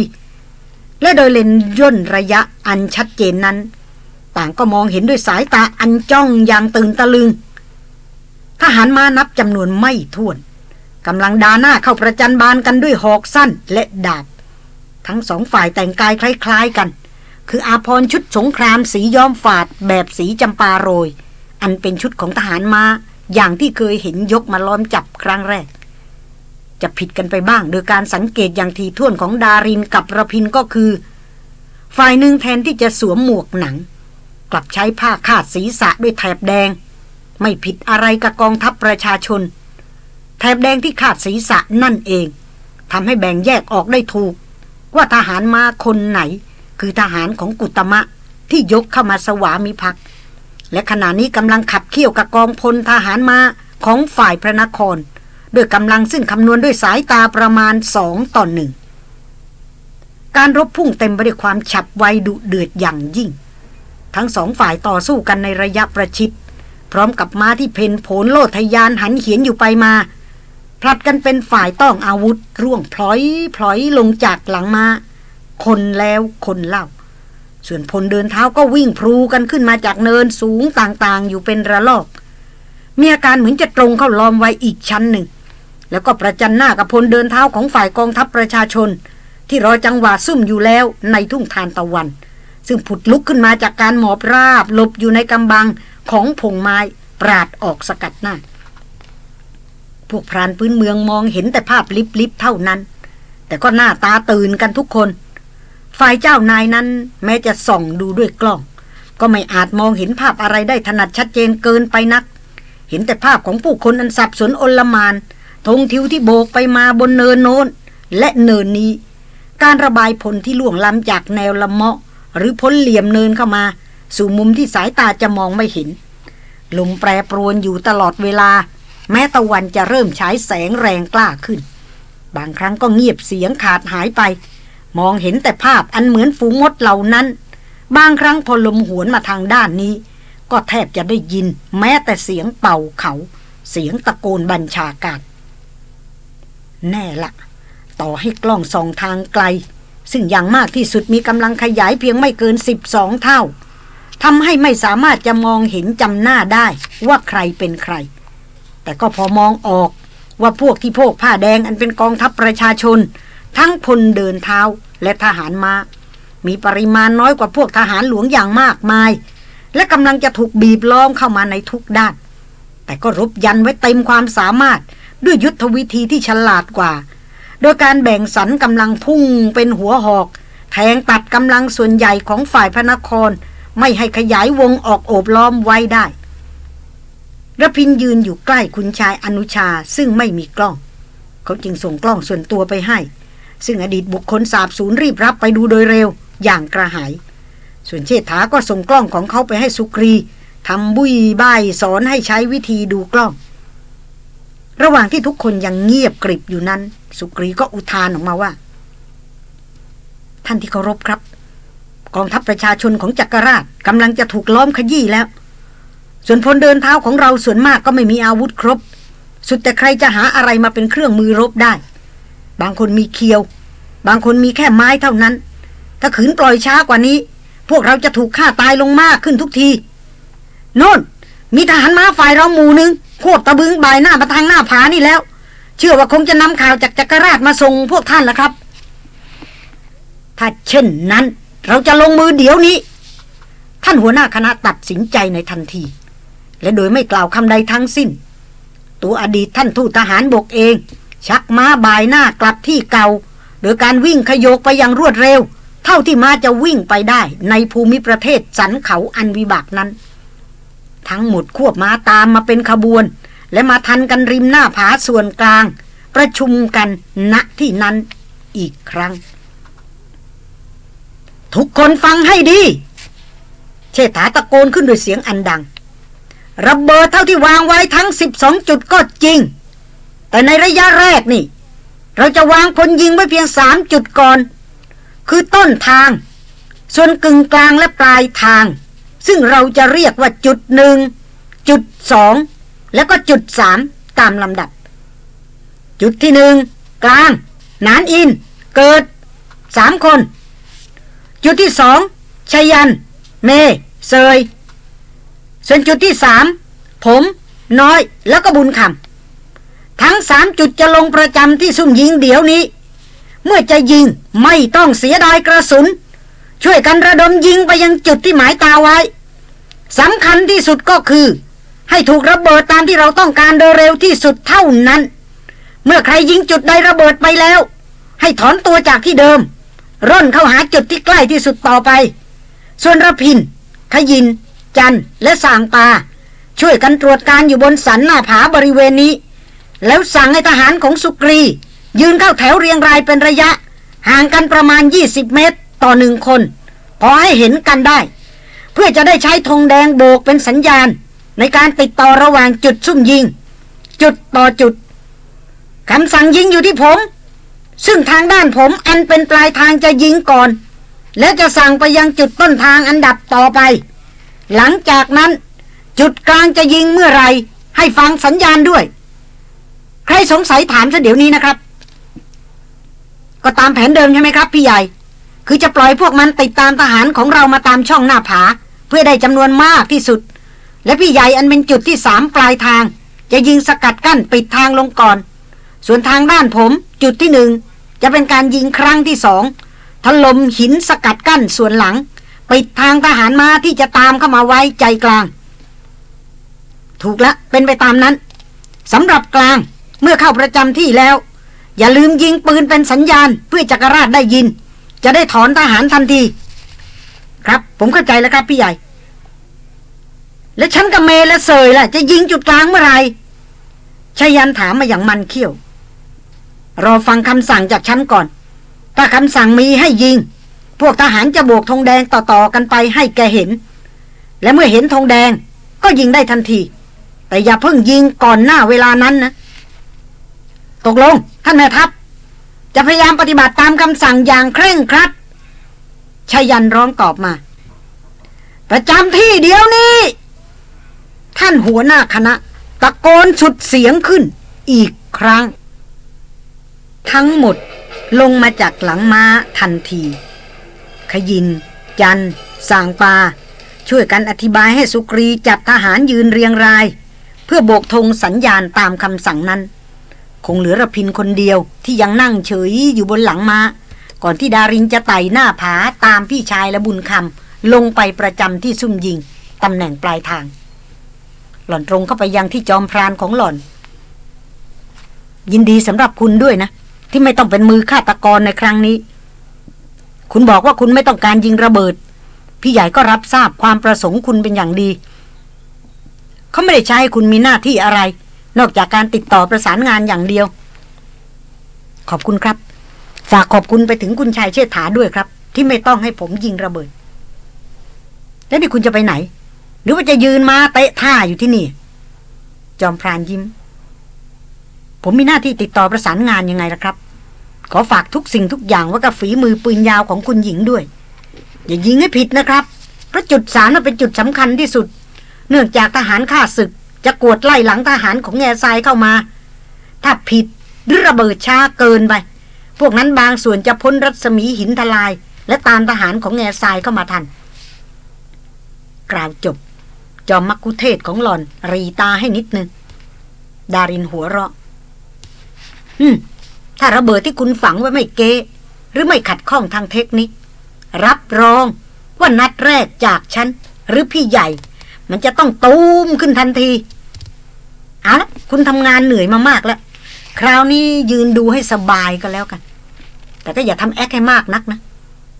และโดยเลนย่นระยะอันชัดเจนนั้น ต่างก็มองเห็นด้วยสายตาอันจ้องอย่างตื่นตะลึง ทหารมานับจำนวนไม่ถ้วนกำลังดาหน้าเข้าประจันบานกันด้วยหอกสั้นและดาบ ทั้งสองฝ่ายแต่งกายคล้าย ๆกัน คืออาพรชุดสงครามสีย้อมฝาดแบบสีจำปาโรย อันเป็นชุดของทหารมาอย่างที่เคยเห็นยกมาล้อมจับครั้งแรก จะผิดกันไปบ้างโดยการสังเกตอย่างทีท่วนของดารินกับระพินก็คือ ฝ่ายหนึ่งแทนที่จะสวมหมวกหนัง กลับใช้ผ้าคาดศีรษะด้วยแถบแดง ไม่ผิดอะไรกับกองทัพประชาชน แถบแดงที่ขาดศีรษะนั่นเองทำให้แบ่งแยกออกได้ถูก ว่าทหารมาคนไหน คือทหารของกุตมะที่ยกเข้ามาสวามิภักดิ์และขณะนี้กำลังขับเคี่ยวกับกองพลทหารมาของฝ่ายพระนครด้วยกำลังซึ่งคำนวณด้วยสายตาประมาณสองต่อหนึ่งการรบพุ่งเต็มไปด้วยความฉับไวดุเดือดอย่างยิ่ง ทั้งสองฝ่ายต่อสู้กันในระยะประชิด พร้อมกับม้าที่เพนโผลโลดทยานหันเขียนอยู่ไปมา ผลัดกันเป็นฝ่ายต้องอาวุธ ร่วงพลอยพลอยลงจากหลังมาคนแล้วคนเล่า ส่วนพลเดินเท้าก็วิ่งพลูกันขึ้นมาจากเนินสูงต่างๆ อยู่เป็นระลอก มีอาการเหมือนจะตรงเข้าล้อมไว้อีกชั้นหนึ่ง แล้วก็ประจันหน้ากับพลเดินเท้าของฝ่ายกองทัพประชาชน ที่รอจังหวะซุ่มอยู่แล้วในทุ่งทานตะวัน ซึ่งผุดลุกขึ้นมาจากการหมอบราบหลบอยู่ในกำบังของพงไม้ปราดออกสกัดหน้า พวกพรานพื้นเมืองมองเห็นแต่ภาพลิบๆเท่านั้น แต่ก็หน้าตาตื่นกันทุกคน ฝ่ายเจ้านายนั้นแม้จะส่องดูด้วยกล้อง ก็ไม่อาจมองเห็นภาพอะไรได้ถนัดชัดเจนเกินไปนัก เห็นแต่ภาพของผู้คนอันสับสนอนลมานธงทิวที่โบกไปมาบนเนินโน้น และเนินนี้ การระบายผลที่ล่วงล้ำจากแนวละเมาะ หรือพ้นเหลี่ยมเนินเข้ามา สู่มุมที่สายตาจะมองไม่เห็น ลมแปรปรวนอยู่ตลอดเวลา แม้ตะวันจะเริ่มฉายแสงแรงกล้าขึ้น บางครั้งก็เงียบเสียงขาดหายไป มองเห็นแต่ภาพอันเหมือนฝูงมดเหล่านั้น บางครั้งพอลมหวนมาทางด้านนี้ ก็แทบจะได้ยิน แม้แต่เสียงเป่าเขา เสียงตะโกนบัญชาการแน่ละ ต่อให้กล้องส่องทางไกล ซึ่งอย่างมากที่สุดมีกำลังขยายเพียงไม่เกินสิบสองเท่าทำให้ไม่สามารถจะมองเห็นจำหน้าได้ว่าใครเป็นใคร แต่ก็พอมองออกว่าพวกที่พกผ้าแดงอันเป็นกองทัพประชาชน ทั้งพลเดินเท้าและทหารมา้า มีปริมาณน้อยกว่าพวกทหารหลวงอย่างมากมาย และกำลังจะถูกบีบล้อมเข้ามาในทุกด้าน แต่ก็รบยันไว้เต็มความสามารถด้วยยุทธวิธีที่ฉลาดกว่า โดยการแบ่งสรรกำลังพุ่งเป็นหัวหอก แทงตัดกำลังส่วนใหญ่ของฝ่ายพระนคร ไม่ให้ขยายวงออกโอบล้อมไว้ได้ระพินยืนอยู่ใกล้คุณชายอนุชาซึ่งไม่มีกล้อง เขาจึงส่งกล้องส่วนตัวไปให้ ซึ่งอดีตบุคคลสาบสูญรีบรับไปดูโดยเร็ว อย่างกระหาย ส่วนเชษฐาก็ส่งกล้องของเขาไปให้สุกรีทำบุยบายสอนให้ใช้วิธีดูกล้อง ระหว่างที่ทุกคนยังเงียบกริบอยู่นั้น สุกรีก็อุทานออกมาว่า ท่านที่เคารพครับ กองทัพประชาชนของจักรราชกำลังจะถูกล้อมขยี้แล้ว ส่วนพลเดินเท้าของเราส่วนมากก็ไม่มีอาวุธครบ สุดแต่ใครจะหาอะไรมาเป็นเครื่องมือรบได้ บางคนมีเคียว บางคนมีแค่ไม้เท่านั้น ถ้าขืนปล่อยช้ากว่านี้ พวกเราจะถูกฆ่าตายลงมากขึ้นทุกทีโน่นมีทหารม้าฝ่ายเราหมู่หนึ่ง โคตรตะบึงบายหน้ามาทางหน้าผานี่แล้ว เชื่อว่าคงจะนำข่าวจากจักรราชมาส่งพวกท่านละครับ ถ้าเช่นนั้น เราจะลงมือเดี๋ยวนี้ ท่านหัวหน้าคณะตัดสินใจในทันที และโดยไม่กล่าวคำใดทั้งสิ้น ตัวอดีตท่านทูตทหารบกเอง ชักม้าบายหน้ากลับที่เก่า โดยการวิ่งขยโยกไปอย่างรวดเร็ว เท่าที่ม้าจะวิ่งไปได้ในภูมิประเทศสันเขาอันวิบากนั้น ทั้งหมดควบมาตามมาเป็นขบวน และมาทันกันริมหน้าผาส่วนกลาง ประชุมกันณที่นั้นอีกครั้ง ทุกคนฟังให้ดี เชษฐาตะโกนขึ้นด้วยเสียงอันดัง ระเบิดเท่าที่วางไว้ทั้งสิบสองจุดก็จริง แต่ในระยะแรกนี่ เราจะวางพลยิงไว้เพียงสามจุดก่อน คือต้นทาง ส่วนกึ่งกลางและปลายทาง ซึ่งเราจะเรียกว่าจุดหนึ่งจุดสองแล้วก็จุดสามตามลำดับ จุดที่หนึ่งกลาง นานอิน เกิดสามคน จุดที่สองชยัน เม เซย ส่วนจุดที่สามผม น้อยแล้วก็บุญคำทั้งสามจุดจะลงประจำที่ซุ่มยิงเดี๋ยวนี้ เมื่อจะยิงไม่ต้องเสียดายกระสุน ช่วยกันระดมยิงไปยังจุดที่หมายตาไว้สำคัญที่สุดก็คือ ให้ถูกระเบิดตามที่เราต้องการโดยเร็วที่สุดเท่านั้น เมื่อใครยิงจุดใดระเบิดไปแล้ว ให้ถอนตัวจากที่เดิม ร่นเข้าหาจุดที่ใกล้ที่สุดต่อไป ส่วนระพิน ขยิน จันและสางปา ช่วยกันตรวจการอยู่บนสันหน้าผาบริเวณนี้ แล้วสั่งให้ทหารของสุกรี ยืนเข้าแถวเรียงรายเป็นระยะ ห่างกันประมาณ 20 เมตร ต่อหนึ่งคน พอให้เห็นกันได้ เพื่อจะได้ใช้ธงแดงโบกเป็นสัญญาณ ในการติดต่อระหว่างจุดซุ่มยิง จุดต่อจุดคำสั่งยิงอยู่ที่ผม ซึ่งทางด้านผมอันเป็นปลายทางจะยิงก่อน และจะสั่งไปยังจุดต้นทางอันดับต่อไป หลังจากนั้นจุดกลางจะยิงเมื่อไร ให้ฟังสัญญาณด้วย ใครสงสัยถามซะเดี๋ยวนี้นะครับ ก็ตามแผนเดิมใช่ไหมครับ พี่ใหญ่ คือจะปล่อยพวกมันติดตามทหารของเรามาตามช่องหน้าผา เพื่อได้จำนวนมากที่สุด และพี่ใหญ่อันเป็นจุดที่สามปลายทาง จะยิงสกัดกั้นปิดทางลงก่อน ส่วนทางด้านผมจุดที่หนึ่งจะเป็นการยิงครั้งที่สองถล่มหินสกัดกั้นส่วนหลัง ปิดทางทหารมาที่จะตามเข้ามาไว้ใจกลาง ถูกละเป็นไปตามนั้นสำหรับกลางเมื่อเข้าประจำที่แล้ว อย่าลืมยิงปืนเป็นสัญญาณเพื่อจักรราชได้ยิน จะได้ถอนทหารทันที ครับ ผมเข้าใจแล้วครับพี่ใหญ่ และฉันกับเมและเสยล่ะ จะยิงจุดกลางเมื่อไหร่ชายันถามมาอย่างมันเขี้ยว รอฟังคำสั่งจากฉันก่อน ถ้าคำสั่งมีให้ยิง พวกทหารจะโบกธงแดงต่อๆกันไปให้แกเห็น และเมื่อเห็นธงแดงก็ยิงได้ทันที แต่อย่าเพิ่งยิงก่อนหน้าเวลานั้นนะ ตกลง ท่านแม่ทัพ จะพยายามปฏิบัติตามคำสั่งอย่างเคร่งครัดชายันร้องตอบมา ประจำที่เดียวนี้ ท่านหัวหน้าคณะ ตะโกนสุดเสียงขึ้น อีกครั้ง ทั้งหมดลงมาจากหลังม้าทันที ขยิน จันสางปา ช่วยกันอธิบายให้สุกรีจับทหารยืนเรียงราย เพื่อโบกธงสัญญาณตามคำสั่งนั้น คงเหลือระพินคนเดียวที่ยังนั่งเฉยอยู่บนหลังมา้าก่อนที่ดารินจะไต่หน้าผาตามพี่ชายและบุญคำลงไปประจำที่ซุ่มยิงตำแหน่งปลายทาง หล่อนตรงเข้าไปยังที่จอมพรานของหล่อน ยินดีสำหรับคุณด้วยนะ ที่ไม่ต้องเป็นมือฆาตกรในครั้งนี้ คุณบอกว่าคุณไม่ต้องการยิงระเบิด พี่ใหญ่ก็รับทราบความประสงค์คุณเป็นอย่างดี เขาไม่ได้ใช้คุณมีหน้าที่อะไร นอกจากการติดต่อประสานงานอย่างเดียว ขอบคุณครับ ฝากขอบคุณไปถึงคุณชายเชษฐาด้วยครับ ที่ไม่ต้องให้ผมยิงระเบิด แล้วนี่คุณจะไปไหน หรือว่าจะยืนมาเตะท่าอยู่ที่นี่ จอมพรานยิ้ม ผมมีหน้าที่ติดต่อประสานงานยังไงล่ะครับ ขอฝากทุกสิ่งทุกอย่างว่ากับฝีมือปืนยาวของคุณหญิงด้วย อย่ายิงให้ผิดนะครับ เพราะจุดสารเป็นจุดสำคัญที่สุด เนื่องจากทหารข้าศึก จะกวดไล่หลังทหารของแง่ทรายเข้ามา ถ้าผิดหรือระเบิดช้าเกินไป พวกนั้นบางส่วนจะพ้นรัศมีหินทลาย และตามทหารของแง่ทรายเข้ามาทัน กล่าวจบ จอมมักคุเทศของหล่อนรีตาให้นิดนึง ดารินหัวเราะอืมถ้าระเบิดที่คุณฝังไว้ไม่เกหรือไม่ขัดข้องทางเทคนิค รับรองว่านัดแรกจากฉัน หรือพี่ใหญ่ มันจะต้องตูมขึ้นทันที เอาละคุณทำงานเหนื่อยมามากแล้ว คราวนี้ยืนดูให้สบายก็แล้วกัน แต่ก็อย่าทำแอคให้มากนักนะ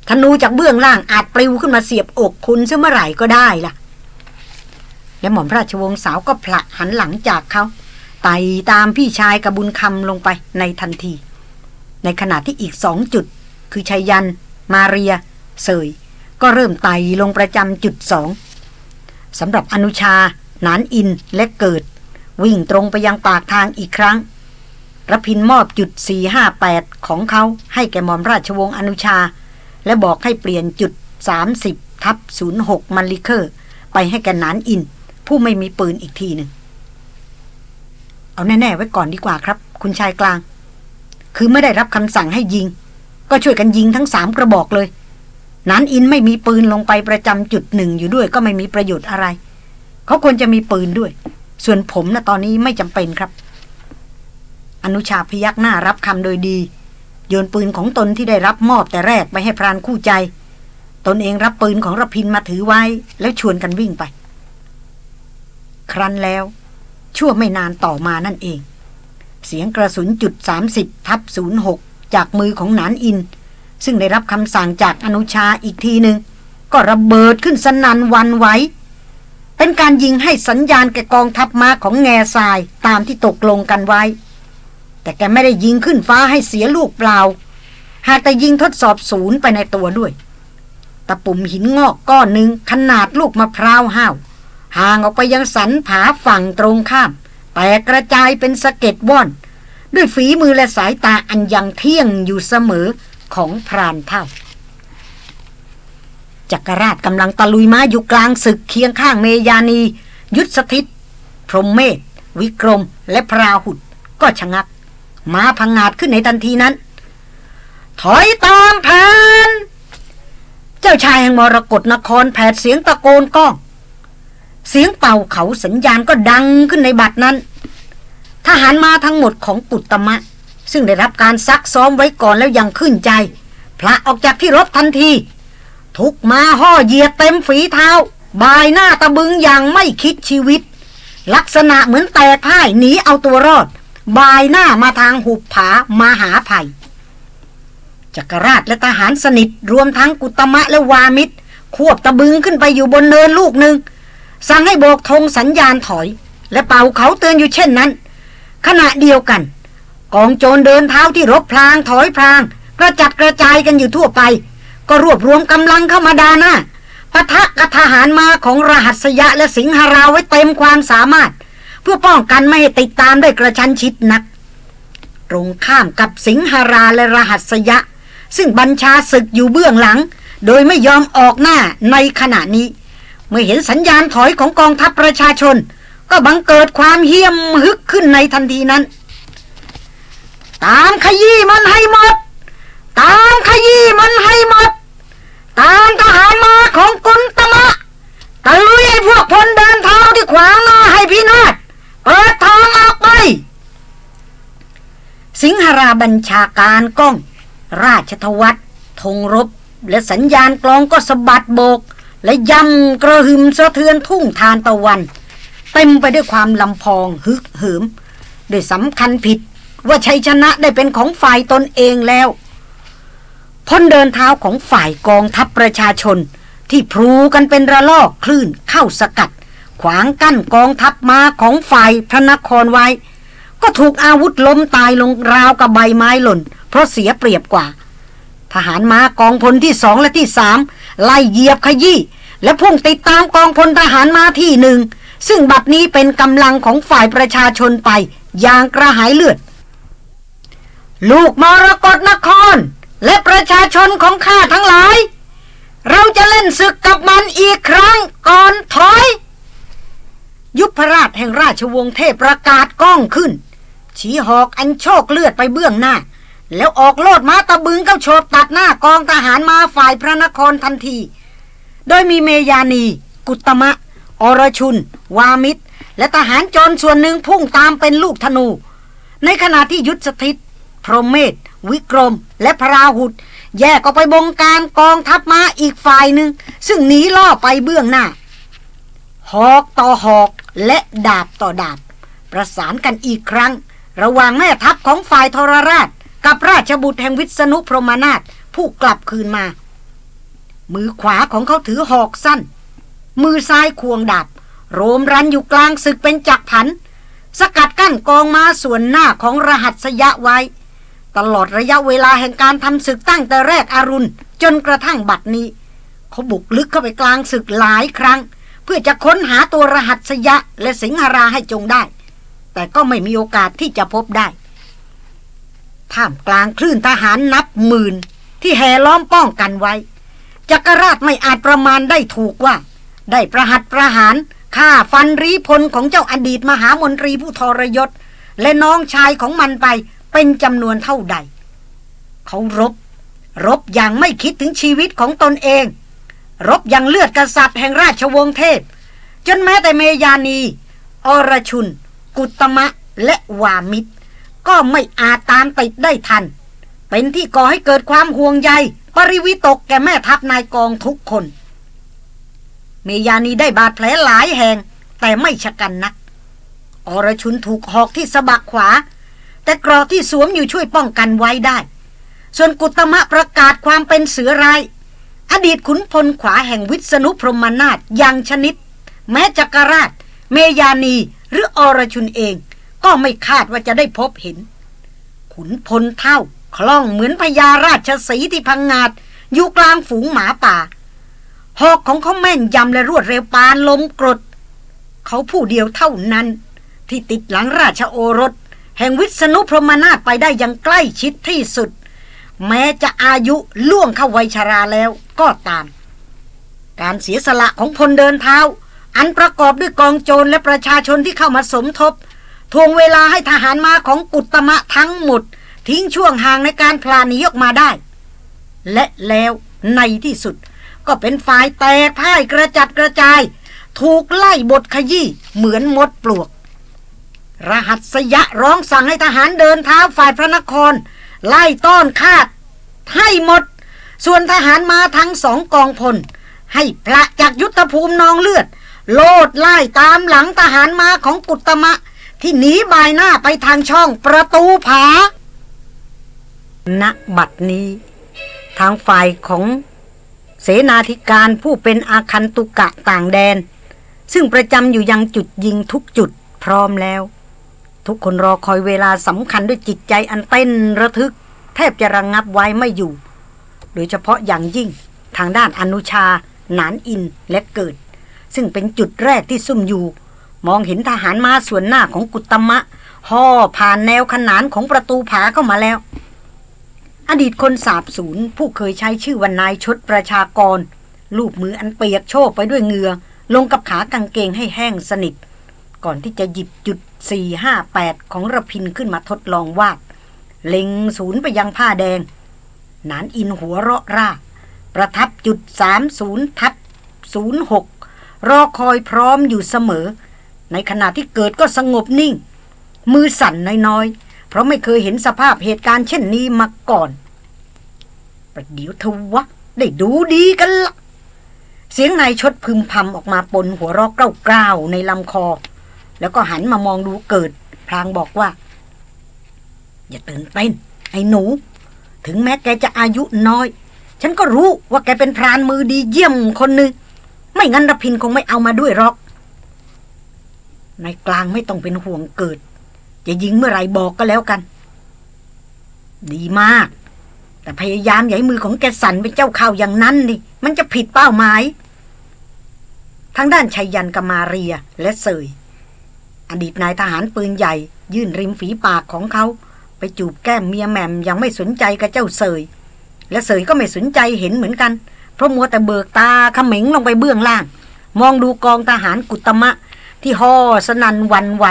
ธนูจากเบื้องล่างอาจปลิวขึ้นมาเสียบอกคุณเสเมื่อไหร่ก็ได้ล่ะ และหม่อมราชวงศ์สาวก็ผละหันหลังจากเขาไต่ตามพี่ชายกระบุญคำลงไปในทันที ในขณะที่อีกสองจุด คือชัยยัน มาเรีย เสย ก็เริ่มไต่ลงประจำจุดสอง สำหรับอนุชา นานอินและเกิด วิ่งตรงไปยังปากทางอีกครั้งรพินมอบจุด 458 ของเขาให้แก่มอมราชวงศ์อนุชา และบอกให้เปลี่ยนจุด 30 ทับ 06 มันลิเคอร์ ไปให้แก่นานอิน ผู้ไม่มีปืนอีกทีหนึ่ง เอาแน่ ๆ ไว้ก่อนดีกว่าครับ คุณชายกลาง คือไม่ได้รับคำสั่งให้ยิง ก็ช่วยกันยิงทั้งสามกระบอกเลย นันอินไม่มีปืนลงไปประจำจุดหนึ่งอยู่ด้วยก็ไม่มีประโยชน์อะไร เขาควรจะมีปืนด้วย ส่วนผมนะตอนนี้ไม่จำเป็นครับ อนุชาพยักหน้ารับคำโดยดี โยนปืนของตนที่ได้รับมอบแต่แรกไปให้พรานคู่ใจ ตนเองรับปืนของรพินมาถือไว้ แล้วชวนกันวิ่งไป ครั้นแล้ว ชั่วไม่นานต่อมานั่นเอง เสียงกระสุนจุดสามสิบทับศูนย์หกจากมือของนานอิน ซึ่งได้รับคำสั่งจากอนุชาอีกทีหนึ่งก็ระเบิดขึ้นสนันวันไหวเป็นการยิงให้สัญญาณแกกองทัพมาของแง่ทรายตามที่ตกลงกันไว้ แต่แกไม่ได้ยิงขึ้นฟ้าให้เสียลูกเปล่า หากแต่ยิงทดสอบศูนย์ไปในตัวด้วยตะปุ่มหินงอกก้อนหนึ่งขนาดลูกมะพร้าวห้าวห่างออกไปยังสันผาฝั่งตรงข้าม แตกกระจายเป็นสะเก็ดว่อน ด้วยฝีมือและสายตาอันยังเที่ยงอยู่เสมอ ของพรานเท่าจักรราชกำลังตะลุยม้าอยู่กลางศึกเคียงข้างเมยานี ยุทธสถิต พรหมเมธวิกรม และพราหุดก็ชะงัก ม้าพังงาดขึ้นในทันทีนั้น ถอยตามแผนเจ้าชายแห่งมรกรนครแผดเสียงตะโกนก้อง เสียงเป่าเขาสัญญาณก็ดังขึ้นในบัดนั้น ทหารมาทั้งหมดของกุตมะ ซึ่งได้รับการซักซ้อมไว้ก่อนแล้วยังขึ้นใจ พระออกจากที่รบทันที ทุกมาห่อเหยียดเต็มฝีเท้า บายหน้าตะบึงอย่างไม่คิดชีวิต ลักษณะเหมือนแตกพ่ายหนีเอาตัวรอด บายหน้ามาทางหุบผามาหาภัยจักรราชและทหารสนิทรวมทั้งกุตมะและวามิตร ควบตะบึงขึ้นไปอยู่บนเนินลูกหนึ่งสั่งให้โบกธงสัญญาณถอย และเป่าเขาเตือนอยู่เช่นนั้น ขณะเดียวกัน กองโจรเดินเท้าที่รบพลางถอยพลาง กระจัดกระจายกันอยู่ทั่วไป ก็รวบรวมกำลังเข้ามาดาหน้าปะทะกับทหารมาของรหัสยะและสิงหราไว้เต็มความสามารถ เพื่อป้องกันไม่ให้ติดตามได้กระชั้นชิดนัก ตรงข้ามกับสิงหราและรหัสยะ ซึ่งบัญชาศึกอยู่เบื้องหลัง โดยไม่ยอมออกหน้าในขณะนี้ เมื่อเห็นสัญญาณถอยของกองทัพประชาชน ก็บังเกิดความเฮี้ยมฮึกขึ้นในทันทีนั้น ตามขยี้มันให้หมด ตามขยี้มันให้หมด ตามทหารมาของกุนตมะตะลุยไอ้พวกพลเดินเท้าที่ขวางหน้าให้พินาศเปิดทางออกไป สิงหราบัญชาการก้อง ราชทวัตธงรบ และสัญญาณกลองก็สะบัดโบก และยำกระหึ่มสะเทือนทุ่งทานตะวัน เต็มไปด้วยความลำพองฮึกเหิมโดยสำคัญผิด ว่าชัยชนะได้เป็นของฝ่ายตนเองแล้ว พ้นเดินเท้าของฝ่ายกองทัพประชาชน ที่พลูกันเป็นระลอกคลื่นเข้าสกัด ขวางกั้นกองทัพมาของฝ่ายพระนครไว้ ก็ถูกอาวุธล้มตายลงราวกับใบไม้หล่น เพราะเสียเปรียบกว่า ทหารมากองพลที่สองและที่สามไล่เหยียบขยี้และพุ่งติดตามกองพลทหารมาที่หนึ่งซึ่งบัดนี้เป็นกำลังของฝ่ายประชาชนไปอย่างกระหายเลือด ลูกมรกรนคร และประชาชนของข้าทั้งหลาย เราจะเล่นศึกกับมันอีกครั้งก่อนถอย ยุพรราชแห่งราชวงศ์เทพประกาศก้องขึ้น ชี้หอกอันโชคเลือดไปเบื้องหน้า แล้วออกโลดม้าตะบึงเข้าโฉบตัดหน้ากองทหารมาฝ่ายพระนครทันที โดยมีเมยานี กุตมะ อรชุน วามิตร และทหารจรส่วนหนึ่งพุ่งตามเป็นลูกธนู ในขณะที่ยุทธสถิต พรหมเมธวิกรม และพระราหุดแยกออกไปบงการกองทัพม้าอีกฝ่ายหนึ่ง ซึ่งหนีล่อไปเบื้องหน้า หอกต่อหอกและดาบต่อดาบ ประสานกันอีกครั้ง ระหว่างแม่ทัพของฝ่ายทรราช กับราชบุตรแห่งวิษณุพรหมนาถผู้กลับคืนมา มือขวาของเขาถือหอกสั้น มือซ้ายควงดาบ โรมรันอยู่กลางศึกเป็นจักผัน สกัดกั้นกองม้าส่วนหน้าของรหัสยะไว้ ตลอดระยะเวลาแห่งการทำศึกตั้งแต่แรกอารุณ จนกระทั่งบัดนี้ เขาบุกลึกเข้าไปกลางศึกหลายครั้ง เพื่อจะค้นหาตัวรหัสยะและสิงหราให้จงได้ แต่ก็ไม่มีโอกาสที่จะพบได้ ท่ามกลางคลื่นทหารนับหมื่น ที่แห่ล้อมป้องกันไว้ จักรราชไม่อาจประมาณได้ถูกว่า ได้ประหัตประหารฆ่าฟันรีพลของเจ้าอดีตมหามนตรีผู้ทรยศ และน้องชายของมันไป เป็นจำนวนเท่าใด เขารบ รบอย่างไม่คิดถึงชีวิตของตนเอง รบอย่างเลือดกษัตริย์แห่งราชวงศ์เทพ จนแม้แต่เมยานี อรชุน กุตมะและวามิตร ก็ไม่อาจตามติดได้ทัน เป็นที่ก่อให้เกิดความห่วงใย ปริวิตกแก่แม่ทัพนายกองทุกคน เมยานีได้บาดแผลหลายแห่งแต่ไม่ชะกันนัก อรชุนถูกหอกที่สะบักขวา แต่กรอที่สวมอยู่ช่วยป้องกันไว้ได้ ส่วนกุตมะประกาศความเป็นเสือราย อดีตขุนพลขวาแห่งวิษณุพรหมนาฏยังชนิด แม้จักรราช เมยานีหรืออรชุนเอง ก็ไม่คาดว่าจะได้พบเห็น ขุนพลเท่าคล่องเหมือนพญาราชสีที่พังงาดอยู่กลางฝูงหมาป่า หอกของเขาแม่นยำและรวดเร็วปานลมกรด เขาผู้เดียวเท่านั้น ที่ติดหลังราชโอรส แห่งวิษณุพรหมนาถไปได้อยังใกล้ชิดที่สุด แม้จะอายุล่วงเข้าวัยชราแล้วก็ตาม การเสียสละของพลเดินเท้า อันประกอบด้วยกองโจรและประชาชนที่เข้ามาสมทบทวงเวลาให้ทหารมาของกุตมะทั้งหมด ทิ้งช่วงห่างในการพลานีออกมาได้ และแล้วในที่สุด ก็เป็นฝ่ายแตกพ่ายกระจัดกระจาย ถูกไล่บทขยี้เหมือนมดปลวก รหัสยะร้องสั่งให้ทหารเดินเท้าฝ่ายพระนคร ไล่ต้อนคาด ให้หมด ส่วนทหารมาทั้งสองกองพล ให้พระจากยุทธภูมินองเลือด โลดไล่ตามหลังทหารมาของกุตมะ ที่หนีบายหน้าไปทางช่องประตูผาณบัดนี้ ทางฝ่ายของเสนาธิการผู้เป็นอาคันตุกะต่างแดน ซึ่งประจำอยู่ยังจุดยิงทุกจุดพร้อมแล้ว ทุกคนรอคอยเวลาสำคัญด้วยจิตใจอันเต้นระทึก แทบจะระงงับไว้ไม่อยู่ โดยเฉพาะอย่างยิ่งทางด้านอนุชา หนานอินและเกิด ซึ่งเป็นจุดแรกที่ซุ่มอยู่ มองเห็นทหารมาส่วนหน้าของกุตมะห่อผ่านแนวขนานของประตูผาเข้ามาแล้ว อดีตคนสาบสูญผู้เคยใช้ชื่อวันนายชดประชากร ลูบมืออันเปียกโชกไปด้วยเหงือ ลงกับขากางเกงให้แห้งสนิท ก่อนที่จะหยิบจุด 458 ของระพินขึ้นมาทดลองวาด เล็งศูนย์ไปยังผ้าแดง นานอินหัวเราะร่า ประทับจุด 30 ทับ 06 รอคอยพร้อมอยู่เสมอ ในขณะที่เกิดก็สงบนิ่ง มือสั่นน้อยๆ เพราะไม่เคยเห็นสภาพเหตุการณ์เช่นนี้มาก่อน ประเดี๋ยวทวะ ได้ดูดีกันละเสียงนายชดพึมพำออกมาปนหัวเราะเกล้าวๆในลำคอ แล้วก็หันมามองดูเกิด พลางบอกว่า อย่าตื่นเต้นไอ้หนู ถึงแม้แกจะอายุน้อย ฉันก็รู้ว่าแกเป็นพรานมือดีเยี่ยมคนหนึ่งไม่งั้นรพินคงไม่เอามาด้วยหรอกในกลางไม่ต้องเป็นห่วงเกิด จะยิงเมื่อไรบอกก็แล้วกัน ดีมาก แต่พยายามอย่าให้มือของแกสั่นเป็นเจ้าข่าวอย่างนั้นดิมันจะผิดเป้าหมายทางด้านชัยยันกมาเรียและเสย อดีตนายทหารปืนใหญ่ ยื่นริมฝีปากของเขา ไปจูบแก้มเมียแหม่มยังไม่สนใจกับเจ้าเสย และเสยก็ไม่สนใจเห็นเหมือนกัน เพราะมัวแต่เบิกตาเขม็งลงไปเบื้องล่าง มองดูกองทหารกุตมะ ที่ห่อสนันวันไหว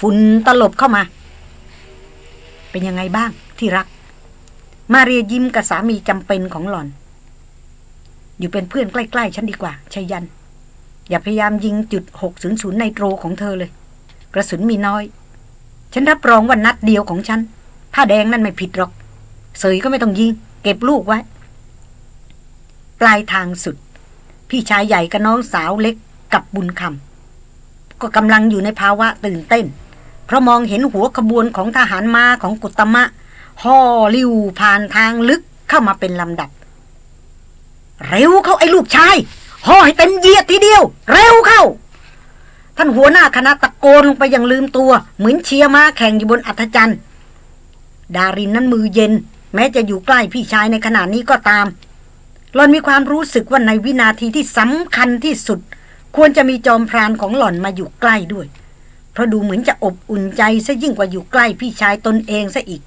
ฝุ่นตลบเข้ามา เป็นยังไงบ้างที่รัก มาเรียยิ้มกับสามีจำเป็นของหล่อน อยู่เป็นเพื่อนใกล้ ๆ ฉันดีกว่าชัยยัน อย่าพยายามยิงจุดหกศูนย์ศูนย์ในโตรของเธอเลย กระสุนมีน้อย ฉันรับรองว่านัดเดียวของฉัน ผ้าแดงนั่นไม่ผิดหรอก เสยก็ไม่ต้องยิง เก็บลูกไว้ ปลายทางสุด พี่ชายใหญ่กับน้องสาวเล็กกับบุญคำก็กำลังอยู่ในภาวะตื่นเต้น เพราะมองเห็นหัวขบวนของทหารมาของกุตมะห่อลิ้วผ่านทางลึกเข้ามาเป็นลำดับ เร็วเข้าไอ้ลูกชายห่อให้เต็มเหยียดทีเดียว เร็วเข้า ท่านหัวหน้าคณะตะโกนลงไปอย่างลืมตัว เหมือนเชียร์ม้าแข่งอยู่บนอัธจันทร์ดารินนั้นมือเย็น แม้จะอยู่ใกล้พี่ชายในขณะนี้ก็ตามหล่อนมีความรู้สึกว่าในวินาทีที่สำคัญที่สุด ควรจะมีจอมพรานของหล่อนมาอยู่ใกล้ด้วย เพราะดูเหมือนจะอบอุ่นใจซะยิ่งกว่าอยู่ใกล้พี่ชายตนเองซะอีก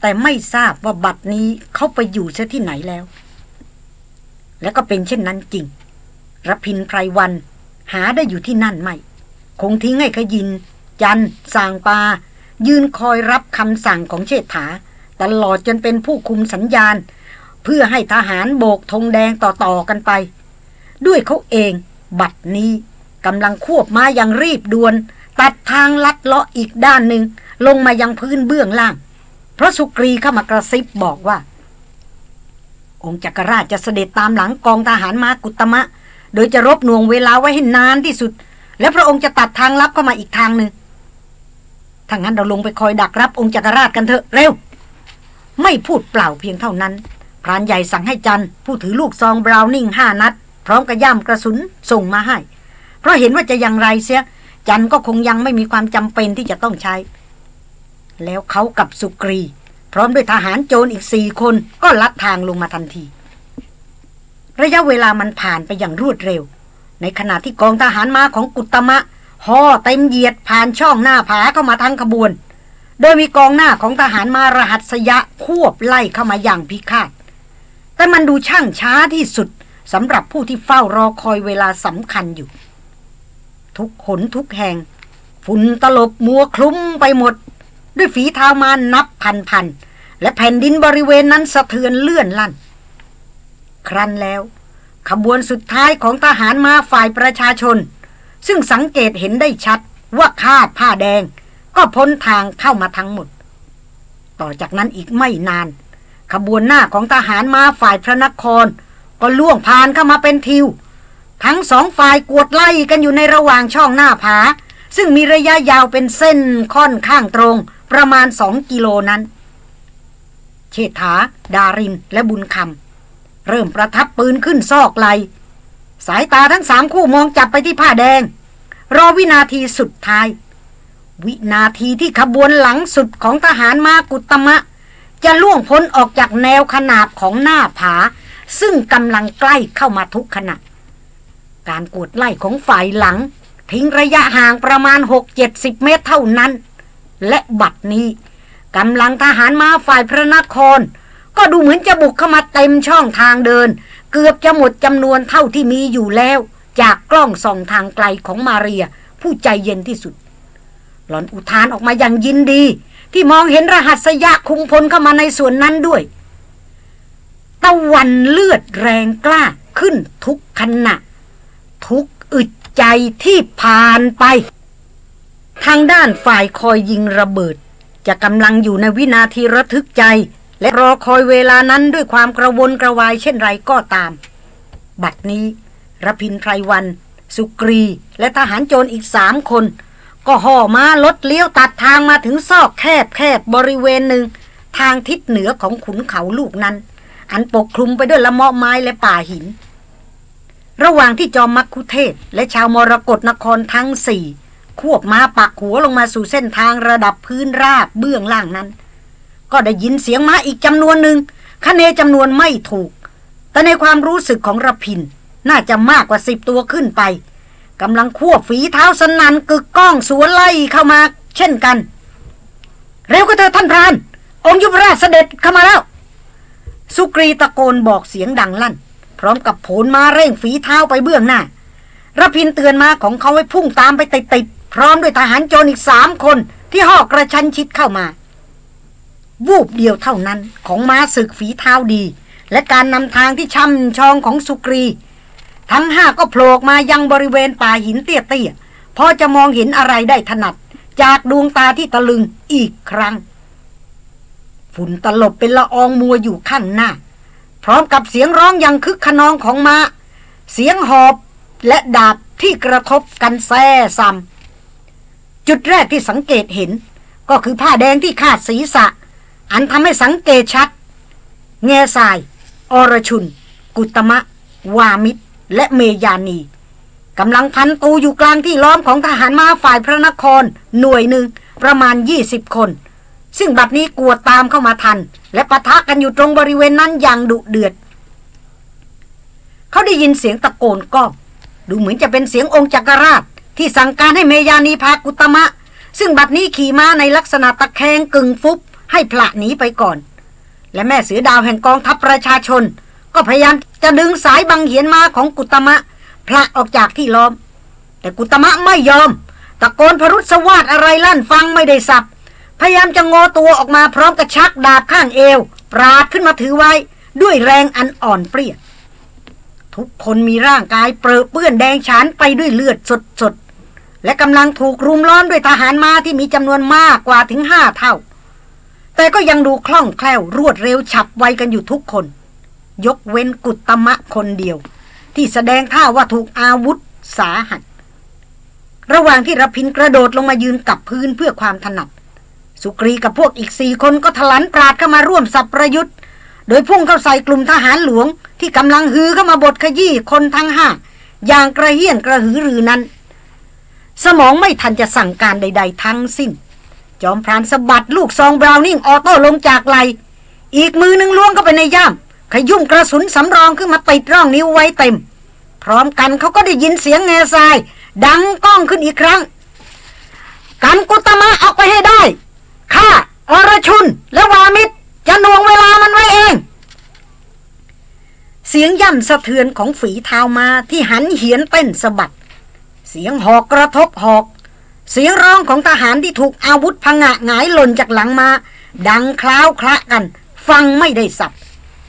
แต่ไม่ทราบว่าบัดนี้เขาไปอยู่ซะที่ไหนแล้ว แล้วก็เป็นเช่นนั้นจริงรพินไพรวัน หาได้อยู่ที่นั่นไม่ คงทิ้งให้ขยิน จันสางปา ยืนคอยรับคำสั่งของเชษฐา ตลอดจนเป็นผู้คุมสัญญาณ เพื่อให้ทหารโบกธงแดงต่อๆกันไป ด้วยเขาเองบัดนี้กำลังควบมาอย่างรีบด่วน ตัดทางลัดเลาะอีกด้านหนึ่งลงมายังพื้นเบื้องล่าง เพราะสุกรีเข้ามากระซิบบอกว่า องค์จักรราชจะเสด็จตามหลังกองทหารมากุตมะ โดยจะรบหน่วงเวลาไว้ให้นานที่สุด แล้วพระองค์จะตัดทางลับเข้ามาอีกทางหนึ่งถ้างั้นเราลงไปคอยดักรับองค์จักรราชกันเถอะเร็ว ไม่พูดเปล่าเพียงเท่านั้นพรานใหญ่สั่งให้จันผู้ถือลูกซองบราวนิ่งห้านัด พร้อมกับย่ามกระสุนส่งมาให้ เพราะเห็นว่าจะย่างไรเสีย จันก็คงยังไม่มีความจำเป็นที่จะต้องใช้ แล้วเขากับสุกรี พร้อมด้วยทหารโจรอีกสี่คนก็ลัดทางลงมาทันที ระยะเวลามันผ่านไปอย่างรวดเร็ว ในขณะที่กองทหารมาของกุตมะห่อเต็มเหยียดผ่านช่องหน้าผาเข้ามาทั้งขบวน โดยมีกองหน้าของทหารมารหัสยะควบไล่เข้ามาอย่างพิฆาต แต่มันดูช่างช้าที่สุดสำหรับผู้ที่เฝ้ารอคอยเวลาสำคัญอยู่ ทุกขนทุกแห่ง ฝุ่นตลบมัวคลุ้มไปหมด ด้วยฝีเท้ามานับพันพันและแผ่นดินบริเวณนั้นสะเทือนเลื่อนลั่น ครั้นแล้ว ขบวนสุดท้ายของทหารมาฝ่ายประชาชน ซึ่งสังเกตเห็นได้ชัดว่าคาดผ้าแดง ก็พ้นทางเข้ามาทั้งหมด ต่อจากนั้นอีกไม่นาน ขบวนหน้าของทหารมาฝ่ายพระนคร ก็ล่วงผ่านเข้ามาเป็นทิว ทั้งสองฝ่ายกวดไล่กันอยู่ในระหว่างช่องหน้าผา ซึ่งมีระยะยาวเป็นเส้นค่อนข้างตรงประมาณสองกิโลนั้น เชษฐา ดาริน และบุญคำ เริ่มประทับปืนขึ้นซอกไหล สายตาทั้งสามคู่มองจับไปที่ผ้าแดง รอวินาทีสุดท้าย วินาทีที่ขบวนหลังสุดของทหารมากุตมะ จะล่วงพ้นออกจากแนวขนาบของหน้าผา ซึ่งกำลังใกล้เข้ามาทุกขณะ การกวดไล่ของฝ่ายหลัง ทิ้งระยะห่างประมาณ 6-70 เมตรเท่านั้น และบัดนี้กำลังทหารมาฝ่ายพระนคร ก็ดูเหมือนจะบุกเข้ามาเต็มช่องทางเดิน เกือบจะหมดจำนวนเท่าที่มีอยู่แล้ว จากกล้องส่องทางไกลของมาเรีย ผู้ใจเย็นที่สุด หลอนอุทานออกมาอย่างยินดี ที่มองเห็นรหัสยะคุงพลเข้ามาในส่วนนั้นด้วยตะวันเลือดแรงกล้าขึ้นทุกขณะ ทุกอึดใจที่ผ่านไป ทางด้านฝ่ายคอยยิงระเบิด จะกำลังอยู่ในวินาทีระทึกใจ และรอคอยเวลานั้นด้วยความกระวนกระวายเช่นไรก็ตาม บัดนี้ระพินไพรวัน สุกรี และทหารโจรอีกสามคน ก็ห่อมารถเลี้ยวตัดทางมาถึงซอกแคบแคบบริเวณหนึ่ง ทางทิศเหนือของขุนเขาลูกนั้น อันปกคลุมไปด้วยละเมาะไม้และป่าหิน ระหว่างที่จอมมักคุเทศ และชาวมรกรนครทั้งสี่ควบมาปักหัวลงมาสู่เส้นทางระดับพื้นราบเบื้องล่างนั้น ก็ได้ยินเสียงม้าอีกจำนวนหนึ่งคะเนจำนวนไม่ถูก แต่ในความรู้สึกของระพิน น่าจะมากกว่าสิบตัวขึ้นไปกำลังควบฝีเท้าสนันกึกก้องสวนไล่เข้ามา เช่นกัน เร็วก็เถอะท่านพราน องยุพราชเสด็จเข้ามาแล้ว สุกรีตะโกนบอกเสียงดังลั่น พร้อมกับโผลมาเร่งฝีเท้าไปเบื้องหน้าระพินเตือนมาของเขาไว้พุ่งตามไปติดๆพร้อมด้วยทหารโจรอีกสามคนที่หอกกระชันชิดเข้ามา วูบเดียวเท่านั้นของม้าศึกฝีเท้าดี และการนำทางที่ช่ำชองของสุกรี ทั้งห้าก็โผล่มายังบริเวณป่าหินเตี้ยๆพอจะมองเห็นอะไรได้ถนัด จากดวงตาที่ตะลึงอีกครั้ง ฝุ่นตลบเป็นละอองมัวอยู่ข้างหน้า พร้อมกับเสียงร้องอย่างคึกขนองของมา้า เสียงหอบและดาบที่กระทบกันแซ่ซ้ำจุดแรกที่สังเกตเห็น ก็คือผ้าแดงที่คาดศีรษะ อันทำให้สังเกตชัด เงยสาย อรชุน กุตมะ วามิตร และเมยานีกำลังพันตูอยู่กลางที่ล้อมของทหารมาฝ่ายพระนคร หน่วยหนึ่งประมาณ 20 คน ซึ่งบัดนี้กวดตามเข้ามาทัน และปะทะกันอยู่ตรงบริเวณนั้นอย่างดุเดือด เขาได้ยินเสียงตะโกนก้อง ดูเหมือนจะเป็นเสียงองค์จักรราช ที่สั่งการให้เมยานีพากุตมะ ซึ่งบัดนี้ขี่ม้าในลักษณะตะแคงกึ่งฟุบ ให้พละหนีไปก่อน และแม่เสือดาวแห่งกองทัพประชาชน ก็พยายามจะดึงสายบังเหียนมาของกุตมะพละออกจากที่ล้อม แต่กุตมะไม่ยอม ตะโกนพรุษสวาดอะไรลั่นฟังไม่ได้สับ พยายามจะงอตัวออกมาพร้อมกับชักดาบข้างเอว ปราดขึ้นมาถือไว้ ด้วยแรงอันอ่อนเปรี้ยทุกคนมีร่างกายเปรอะเปื้อนแดงฉานไปด้วยเลือดสดๆและกำลังถูกรุมล้อมด้วยทหารมาที่มีจำนวนมากกว่าถึงห้าเท่า แต่ก็ยังดูคล่องแคล่วรวดเร็วฉับไวกันอยู่ทุกคน ยกเว้นกุตมะคนเดียว ที่แสดงท่าว่าถูกอาวุธสาหัส ระหว่างที่รพินกระโดดลงมายืนกับพื้นเพื่อความถนัด สุกรีกับพวกอีกสี่คนก็ทลันปราดเข้ามาร่วมสับประยุทธ์ โดยพุ่งเข้าใส่กลุ่มทหารหลวง ที่กำลังฮือเข้ามาบดขยี้คนทั้งห้าอย่างกระเฮี้ยนกระหือรือนั้น สมองไม่ทันจะสั่งการใด ๆ ทั้งสิ้น จอมพรานสะบัดลูกซองบราวนิ่งออโต้ลงจากไหล อีกมือหนึ่งล้วงเข้าไปในย่าม ขยุ่มกระสุนสำรองขึ้นมาติดร่องนิ้วไว้เต็ม พร้อมกันเขาก็ได้ยินเสียงแง่ทราย ดังก้องขึ้นอีกครั้งกันกุตมะออกไปให้ได้ข้าอรชุน และวามิตรจะน่วงเวลามันไว้เอง เสียงย่ำสะเทือนของฝีเท้ามาที่หันเหียนเต้นสะบัด เสียงหอกกระทบหอก เสียงร้องของทหารที่ถูกอาวุธพังะหงายหล่นจากหลังมา ดังคล้าวคละกัน ฟังไม่ได้สับ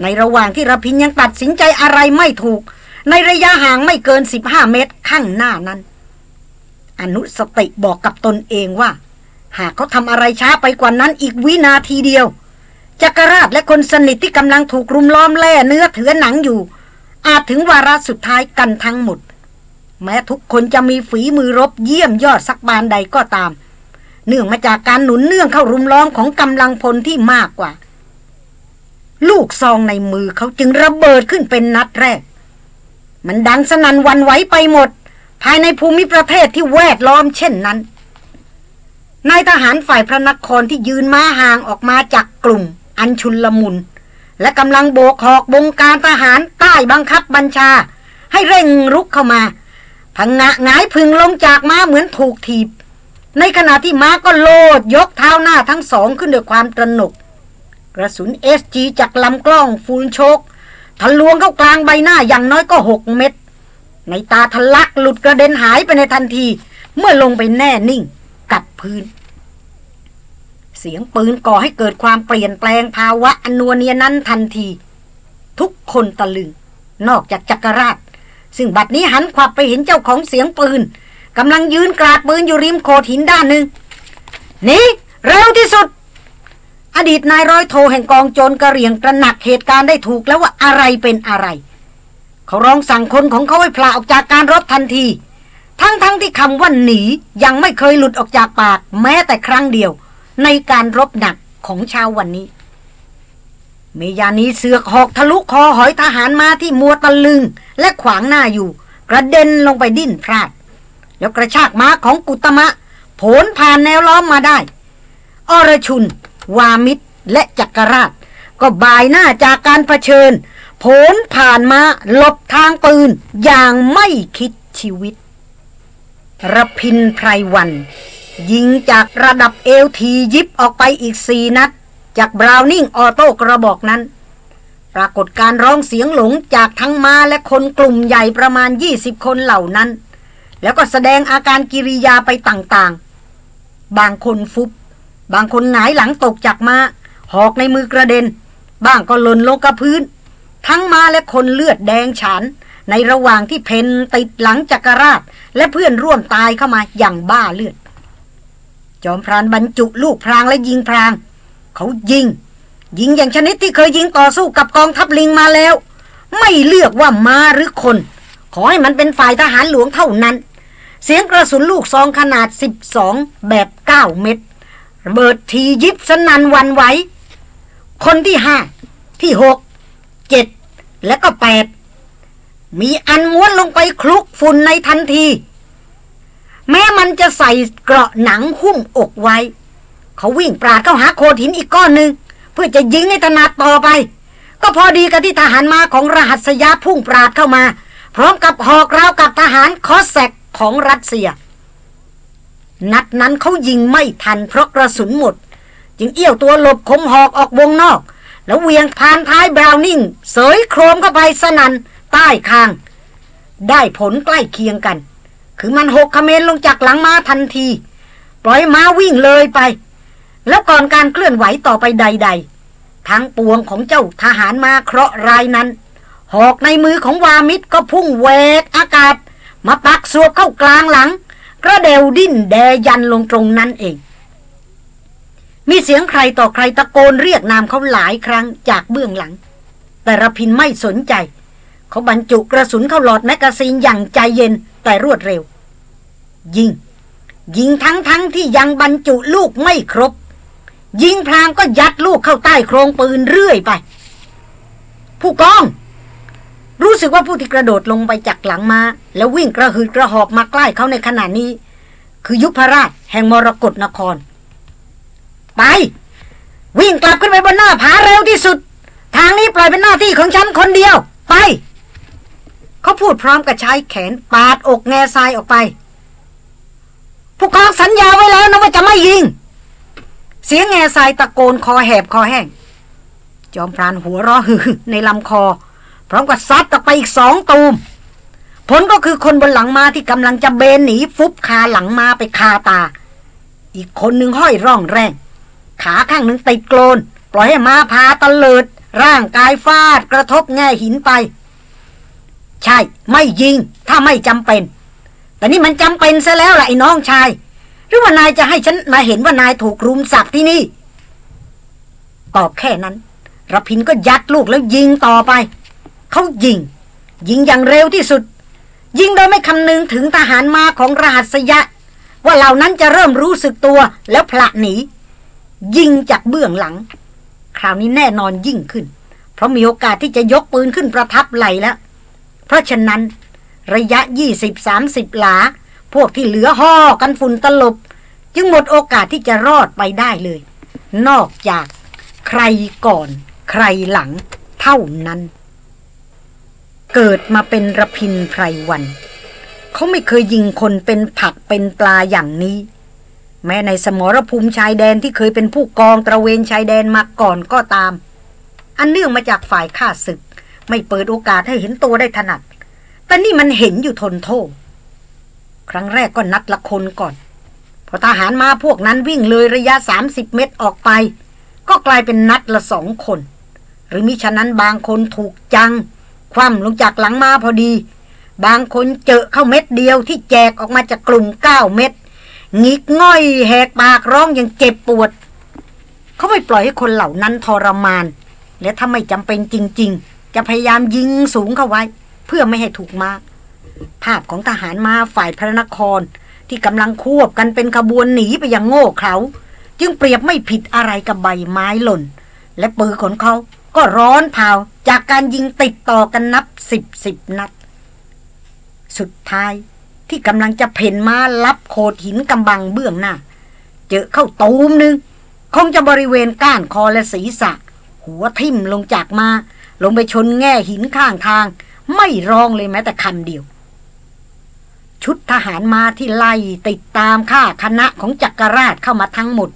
ในระหว่างที่ระพินยังตัดสินใจอะไรไม่ถูก ในระยะห่างไม่เกินสิบห้าเมตรข้างหน้านั้น อนุสติบอกกับตนเองว่า หากเขาทำอะไรช้าไปกว่านั้นอีกวินาทีเดียวจักรราชและคนสนิทที่กำลังถูกรุมล้อมแล่เนื้อเถือหนังอยู่ อาจถึงวาระสุดท้ายกันทั้งหมด แม้ทุกคนจะมีฝีมือรบเยี่ยมยอดสักบานใดก็ตาม เนื่องมาจากการหนุนเนื่องเข้ารุมล้อมของกำลังพลที่มากกว่า ลูกซองในมือเขาจึงระเบิดขึ้นเป็นนัดแรก มันดังสนั่นวันไหวไปหมด ภายในภูมิประเทศที่แวดล้อมเช่นนั้นนายทหารฝ่ายพระนครที่ยืนม้าห่างออกมาจากกลุ่ม อันชุนลมุน และกำลังโบกหอกบงการทหารใต้บังคับบัญชา ให้เร่งรุกเข้ามา พังงะงายพึงลงจากม้าเหมือนถูกถีบ ในขณะที่ม้าก็โลดยกเท้าหน้าทั้งสองขึ้นด้วยความตระหนก กระสุนเอสจีจากลำกล้องฟูลโชกทะลวงเข้ากลางใบหน้าอย่างน้อยก็หกเม็ด ในตาทะลักหลุดกระเด็นหายไปในทันที เมื่อลงไปแน่นิ่งกับพื้น เสียงปืนก่อให้เกิดความเปลี่ยนแปลงภาวะอนวเนียนั้นทันที ทุกคนตะลึง นอกจากจักรราช ซึ่งบัดนี้หันขวับไปเห็นเจ้าของเสียงปืนกำลังยืนกราดปืนอยู่ริมโขดหินด้านหนึ่งนี่เร็วที่สุด อดีตนายร้อยโทแห่งกองโจรกระเรียงตระหนักเหตุการณ์ได้ถูกแล้วว่าอะไรเป็นอะไร เขาร้องสั่งคนของเขาให้พลาออกจากการรบทันที ทั้งๆทที่คำว่าหนียังไม่เคยหลุดออกจากปาก แม้แต่ครั้งเดียว ในการรบหนักของชาววันนี้ เมยานีเสือกหอกทะลุคอหอยทหารมาที่มัวตะลึง และขวางหน้าอยู่ กระเด็นลงไปดิ้นพลาด แล้วกระชากม้าของกุตมะ โผลผ่านแนวล้อมมาได้ อรชุน วามิตรและจักรราช ก็บายหน้าจากการเผชิญโผลผ่านมาหลบทางปืน อย่างไม่คิดชีวิตระพินไพรวัน ยิงจากระดับเอลทียิบออกไปอีกสี่นัด จากบราวนิ่งออโต้กระบอกนั้น ปรากฏการร้องเสียงหลงจากทั้งมาและคนกลุ่มใหญ่ประมาณ 20 คนเหล่านั้น แล้วก็แสดงอาการกิริยาไปต่างๆ บางคนฟุบบางคนหงายหลังตกจากมาหอกในมือกระเด็น บ้างก็หล่นลงกับพื้น ทั้งมาและคนเลือดแดงฉาน ในระหว่างที่เพนติดหลังจักรราช และเพื่อนร่วมตายเข้ามาอย่างบ้าเลือด จอมพรานบรรจุลูกพรางและยิงพราง เขายิง ยิงอย่างชนิดที่เคยยิงต่อสู้กับกองทัพลิงมาแล้ว ไม่เลือกว่ามาหรือคน ขอให้มันเป็นฝ่ายทหารหลวงเท่านั้น เสียงกระสุนลูกซองขนาด 12 แบบ 9 เม็ดระเบิดทียิบสนันวันไหว คนที่ห้าที่หกเจ็ดและก็แปดมีอันม้วนลงไปคลุกฝุ่นในทันที แม้มันจะใส่เกราะหนังหุ้มอกไว้ เขาวิ่งปราดเข้าหาโคหินอีกก้อนหนึ่ง เพื่อจะยิงให้ถนัดต่อไป ก็พอดีกับที่ทหารมาของรหัสยาพุ่งปราดเข้ามา พร้อมกับหอกราวกับทหารคอสแซกของรัสเซีย นัดนั้นเขายิงไม่ทันเพราะกระสุนหมด จึงเอี้ยวตัวหลบคมหอกออกวงนอก แล้วเวียงผ่านท้ายบราวนิงเสยโครมเข้าไปสนันใต้คาง ได้ผลใกล้เคียงกัน คือมันหกขเมนลงจากหลังม้าทันที ปล่อยม้าวิ่งเลยไป แล้วก่อนการเคลื่อนไหวต่อไปใด ๆ ทั้งปวงของเจ้าทหารมาเคราะห์รายนั้น หอกในมือของวามิตรก็พุ่งแวกอากาศ มาปักสวบเข้ากลางหลัง กระเดวดิ้นแดยันลงตรงนั้นเอง มีเสียงใครต่อใครตะโกนเรียกนามเขาหลายครั้งจากเบื้องหลัง แต่ระพินไม่สนใจ เขาบรรจุกระสุนเข้าหลอดแมกกาซีนอย่างใจเย็นแต่รวดเร็ว ยิงยิงทั้งทั้งที่ยังบรรจุลูกไม่ครบ ยิงพลางก็ยัดลูกเข้าใต้โครงปืนเรื่อยไป ผู้กอง รู้สึกว่าผู้ที่กระโดดลงไปจากหลังม้า แล้ววิ่งกระหืดกระหอบมาใกล้เขาในขณะนี้ คือยุพราชแห่งมรกตนคร ไป วิ่งกลับขึ้นไปบนหน้าผาเร็วที่สุด ทางนี้ปล่อยเป็นหน้าที่ของฉันคนเดียว ไป เขาพูดพร้อมกับใช้แขนปาดอกแง่ทรายออกไป ผู้กองสัญญาไว้แล้วนะว่าจะไม่ยิง เสียงแง่ทรายตะโกนคอแหบคอแห้ง จอมพรานหัวร้อหือในลำคอ พร้อมกับซัดตะไปอีกสองตูม ผลก็คือคนบนหลังมาที่กำลังจะเบนหนีฟุบคาหลังมาไปคาตา อีกคนหนึ่งห้อยร่องแรง ขาข้างหนึ่งติดโกลน ปล่อยให้มาพาตะเลิด ร่างกายฟาดกระทบแง่หินไป ใช่ ไม่ยิง ถ้าไม่จำเป็น แต่นี่มันจำเป็นซะแล้วล่ะไอ้น้องชาย รือว่านายจะให้ฉันมาเห็นว่านายถูกรุมสับที่นี่ตอบแค่นั้นรพินก็ยัดลูกแล้วยิงต่อไป เขายิง ยิงอย่างเร็วที่สุด ยิงโดยไม่คำนึงถึงทหารมาของรหัสยะ ว่าเหล่านั้นจะเริ่มรู้สึกตัวแล้วผละหนี ยิงจากเบื้องหลัง คราวนี้แน่นอนยิ่งขึ้น เพราะมีโอกาสที่จะยกปืนขึ้นประทับไหลแล้ว เพราะฉะนั้น ระยะ20-30หลา พวกที่เหลือห่อกันฝุ่นตลบ จึงหมดโอกาสที่จะรอดไปได้เลย นอกจากใครก่อน ใครหลังเท่านั้น เกิดมาเป็นระพินไพรวัน เขาไม่เคยยิงคนเป็นผักเป็นปลาอย่างนี้ แม้ในสมรภูมิชายแดนที่เคยเป็นผู้กองตระเวนชายแดนมาก่อนก็ตาม อันเนื่องมาจากฝ่ายข้าศึก ไม่เปิดโอกาสให้เห็นตัวได้ถนัดแต่นี่มันเห็นอยู่ทนโทษ ครั้งแรกก็นัดละคนก่อน พอทหารมาพวกนั้นวิ่งเลยระยะ 30 เมตรออกไป ก็กลายเป็นนัดละสองคน หรือมิฉะนั้นบางคนถูกจัง คว่ำลงจากหลังมาพอดี บางคนเจอเข้าเม็ดเดียวที่แจกออกมาจากกลุ่มเก้าเม็ดงิกง่อยแหกปากร้องอย่างเจ็บปวด เขาไม่ปล่อยให้คนเหล่านั้นทรมาน และถ้าไม่จำเป็นจริง ๆ จะพยายามยิงสูงเข้าไว้ เพื่อไม่ให้ถูกมาก ภาพของทหารมาฝ่ายพระนคร ที่กำลังควบกันเป็นขบวนหนีไปยังโง่เขาจึงเปรียบไม่ผิดอะไรกับใบไม้หล่น และปืนของเขาก็ร้อนเผาจากการยิงติดต่อกันนับสิบสิบนัด สุดท้ายที่กำลังจะเพ่นมารับโขดหินกำบังเบื้องหน้า เจอเข้าตูมหนึ่งคงจะบริเวณก้านคอและศีรษะ หัวทิ่มลงจากมา ลงไปชนแง่หินข้างทาง ไม่ร้องเลยแม้แต่คำเดียว ชุดทหารมาที่ไล่ติดตามข้าคณะของจักรราชเข้ามาทั้งหมด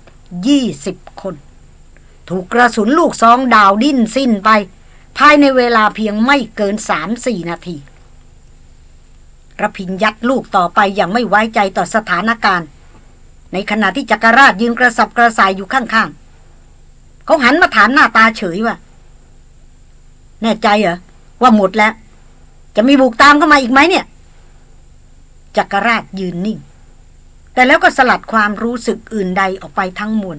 ยี่สิบคน ถูกกระสุนลูกซองดาวดิ้นสิ้นไป ภายในเวลาเพียงไม่เกินสามสี่นาทีระพินยัดลูกต่อไปอย่างไม่ไว้ใจต่อสถานการณ์ ในขณะที่จักรราชยืนกระสับกระส่ายอยู่ข้างๆ เขาหันมาถามหน้าตาเฉยว่า แน่ใจเหรอว่าหมดแล้ว จะมีบุกตามเข้ามาอีกไหมเนี่ย จักรราชยืนนิ่ง แต่แล้วก็สลัดความรู้สึกอื่นใดออกไปทั้งมวล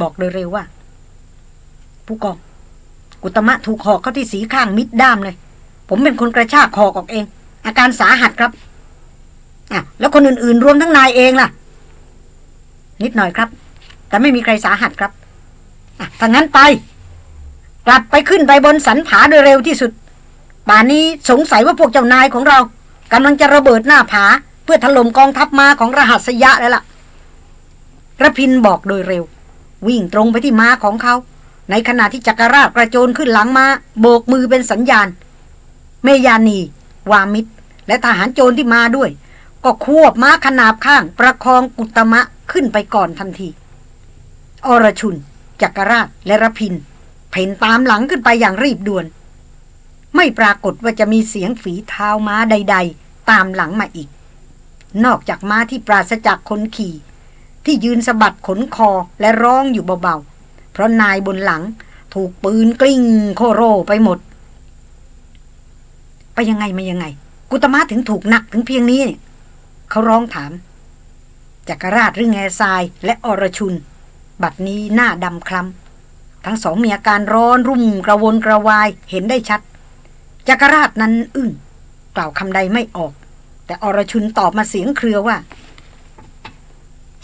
บอกโดยเร็วว่า ผู้กอง กุตมะถูกหอกเข้าที่สีข้างมิดด้ามเลย ผมเป็นคนกระชากหอกออกเอง อาการสาหัสครับอะแล้วคนอื่นๆ รวมทั้งนายเองล่ะ นิดหน่อยครับ แต่ไม่มีใครสาหัสครับอะถ้างั้นไป กลับไปขึ้นไปบนสันผาโดยเร็วที่สุดป่านนี้สงสัยว่าพวกเจ้านายของเรากำลังจะระเบิดหน้าผา เพื่อถล่มกองทัพมาของรหัสยะแล้วล่ะระพินบอกโดยเร็ว วิ่งตรงไปที่ม้าของเขา ในขณะที่จักรราชกระโจนขึ้นหลังมาโบกมือเป็นสัญญาณ เมยานี วามิตร และทหารโจรที่มาด้วย ก็ควบม้าขนาบข้าง ประคองกุตมะขึ้นไปก่อนทันที อรชุน จักรราชและระพิน เพ่นตามหลังขึ้นไปอย่างรีบด่วน ไม่ปรากฏว่าจะมีเสียงฝีเท้าม้าใด ๆ ตามหลังมาอีก นอกจากม้าที่ปราศจากคนขี่ ที่ยืนสะบัดขนคอและร้องอยู่เบาๆ เพราะนายบนหลังถูกปืนกลิ้งโคโรไปหมด ไปยังไงมายังไง กุตมะถึงถูกหนักถึงเพียงนี้เนี่ยเขาร้องถามจักรราชรึงแง่ทรายและอรชุน บัดนี้หน้าดำคล้ำทั้งสองมีอาการร้อนรุ่มกระวนกระวายเห็นได้ชัดจักรราชนั้นอึ้งกล่าวคำใดไม่ออก แต่อรชุนตอบมาเสียงเครือว่า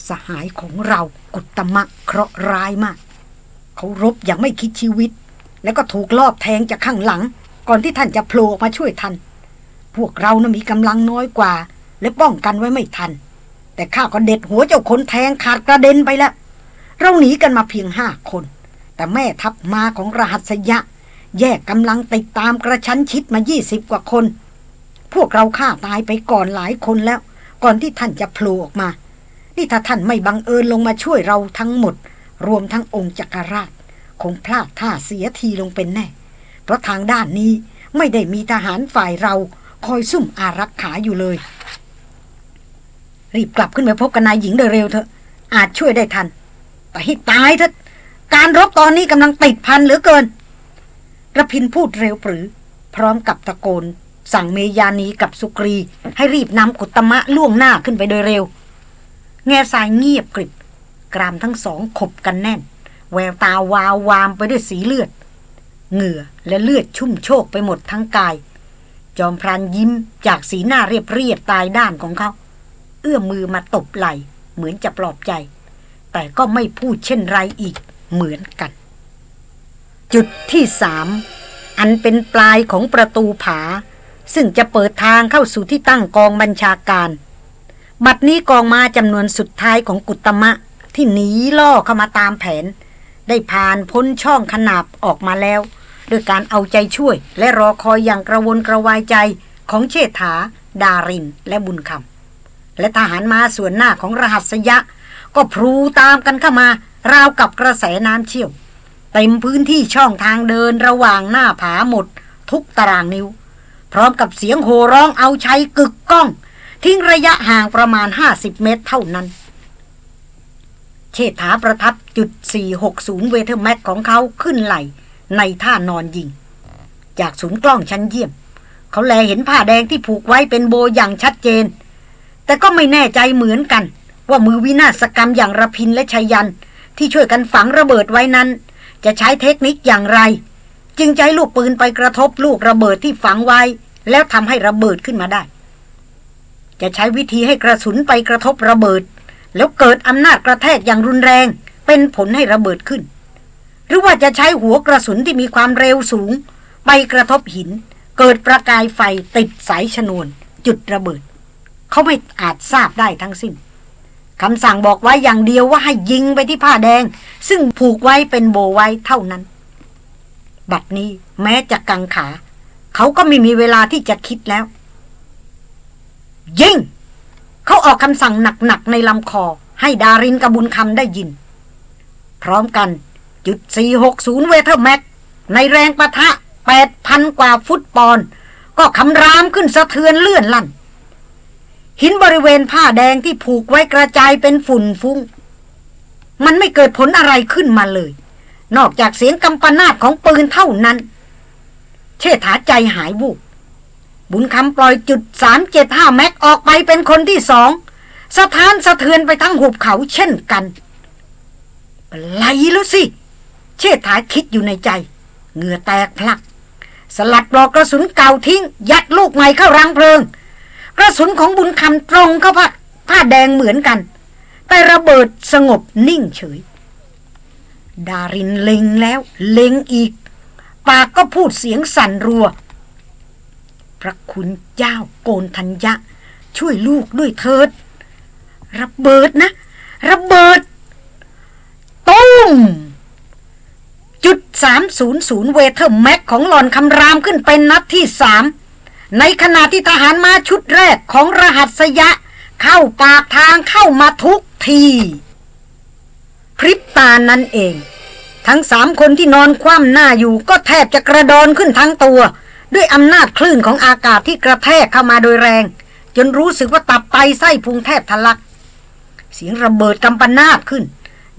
สหายของเรากุตมะเคราะร้ายมาก เขารบอย่างไม่คิดชีวิต แล้วก็ถูกลอบแทงจากข้างหลัง ก่อนที่ท่านจะโผล่ออกมาช่วยทัน พวกเรานะ่ะมีกำลังน้อยกว่า และป้องกันไว้ไม่ทัน แต่ข้าก็เด็ดหัวเจ้าคนแทงขาดกระเด็นไปแล้วเราหนีกันมาเพียงห้าคน แต่แม่ทัพมาของรหัสยะ แยกกำลังติดตามกระชั้นชิดมายี่สิบกว่าคน พวกเราฆ่าตายไปก่อนหลายคนแล้ว ก่อนที่ท่านจะโผล่ออกมา นี่ถ้าท่านไม่บังเอิญลงมาช่วยเราทั้งหมด รวมทั้งองค์จักรราช คงพลาดท่าเสียทีลงเป็นแน่ เพราะทางด้านนี้ไม่ได้มีทหารฝ่ายเราคอยซุ่มอารักขาอยู่เลย รีบกลับขึ้นไปพบกับนายหญิงโดยเร็วเถอะ อาจช่วยได้ทัน แต่ให้ตายเถอะการรบตอนนี้กำลังติดพันเหลือเกินระพินพูดเร็วปรือ พร้อมกับตะโกน สั่งเมยานีกับสุกรี ให้รีบนำกุตมะล่วงหน้าขึ้นไปโดยเร็ว แง่ทรายเงียบกริบ กรามทั้งสองขบกันแน่น แววตาวาววามไปด้วยสีเลือด เหงื่อและเลือดชุ่มโชกไปหมดทั้งกาย จอมพรานยิ้มจากสีหน้าเรียบเรียบตายด้านของเขา เอื้อมมือมาตบไหลเหมือนจะปลอบใจ แต่ก็ไม่พูดเช่นไรอีกเหมือนกัน จุดที่สามอันเป็นปลายของประตูผา ซึ่งจะเปิดทางเข้าสู่ที่ตั้งกองบัญชาการ บัดนี้กองมาจำนวนสุดท้ายของกุตมะที่หนีล่อเข้ามาตามแผน ได้ผ่านพ้นช่องขนาบออกมาแล้วด้วยการเอาใจช่วย และรอคอยอย่างกระวนกระวายใจของเชษฐา ดาริน และบุญคำและทหารมาส่วนหน้าของรหัสยะ ก็พลูตามกันเข้ามา ราวกับกระแสน้ำเชี่ยว เต็มพื้นที่ช่องทางเดินระหว่างหน้าผาหมด ทุกตารางนิ้ว พร้อมกับเสียงโห่ร้องเอาชัยกึกก้อง ทิ้งระยะห่างประมาณ 50 เมตรเท่านั้น เชษฐาประทับจุด 460 Weatherby Mag ของเขาขึ้นไหล่ในท่านอนยิง จากศูนย์กล้องชั้นเยี่ยม เขาแลเห็นผ้าแดงที่ผูกไว้เป็นโบอย่างชัดเจน แต่ก็ไม่แน่ใจเหมือนกัน ว่ามือวินาศกรรมอย่างระพินและไชยันต์ ที่ช่วยกันฝังระเบิดไว้นั้น จะใช้เทคนิคอย่างไร จึงใจลูกปืนไปกระทบลูกระเบิดที่ฝังไว้ แล้วทำให้ระเบิดขึ้นมาได้ จะใช้วิธีให้กระสุนไปกระทบระเบิด แล้วเกิดอำนาจกระแทกอย่างรุนแรง เป็นผลให้ระเบิดขึ้น หรือว่าจะใช้หัวกระสุนที่มีความเร็วสูง ไปกระทบหิน เกิดประกายไฟติดสายชนวน จุดระเบิด เขาไม่อาจทราบได้ทั้งสิ้นคำสั่งบอกไว้อย่างเดียวว่าให้ยิงไปที่ผ้าแดง ซึ่งผูกไว้เป็นโบไว้เท่านั้น บัดนี้แม้จะกังขา เขาก็ไม่มีเวลาที่จะคิดแล้ว ยิง เขาออกคำสั่งหนักๆในลำคอ ให้ดารินกระบุญคำได้ยิน พร้อมกันจุด 460 เวเทอร์แม็ก ในแรงประทะ 8,000 กว่าฟุตปอน ก็คำรามขึ้นสะเทือนเลื่อนลั่น หินบริเวณผ้าแดงที่ผูกไว้กระจายเป็นฝุ่นฟุง้ง มันไม่เกิดผลอะไรขึ้นมาเลย นอกจากเสียงกำปนาตของปืนเท่านั้น เชษฐาใจหายวูบบุญคำปล่อยจุด375แม็กออกไปเป็นคนที่สองสะท้านสะเทือนไปทั้งหุบเขาเช่นกันไรแล้วสิ เชษฐาคิดอยู่ในใจ เหงื่อแตกพลัก สลัดปลอกกระสุนเก่าทิ้ง ยัดลูกใหม่เข้ารังเพลิง กระสุนของบุญคำตรงเข้าผ้าผ้าแดงเหมือนกัน แต่ระเบิดสงบนิ่งเฉย ดารินเล็งแล้ว เล็งอีก ปากก็พูดเสียงสั่นรัว พระคุณเจ้าโกนทัญญะ ช่วยลูกด้วยเถิด ระเบิดนะ ระเบิดตุ้มจุด300เวเทอร์แม็กของหลอนคำรามขึ้นเป็นนัดที่สามในขณะที่ทหารมาชุดแรกของรหัสยะ เข้าปากทางเข้ามาทุกที พริบตานั้นเอง ทั้งสามคนที่นอนคว่ำหน้าอยู่ก็แทบจะกระดอนขึ้นทั้งตัว ด้วยอำนาจคลื่นของอากาศที่กระแทกเข้ามาโดยแรง จนรู้สึกว่าตับไตไส้พุงแทบทะลัก เสียงระเบิดกำปนาบขึ้น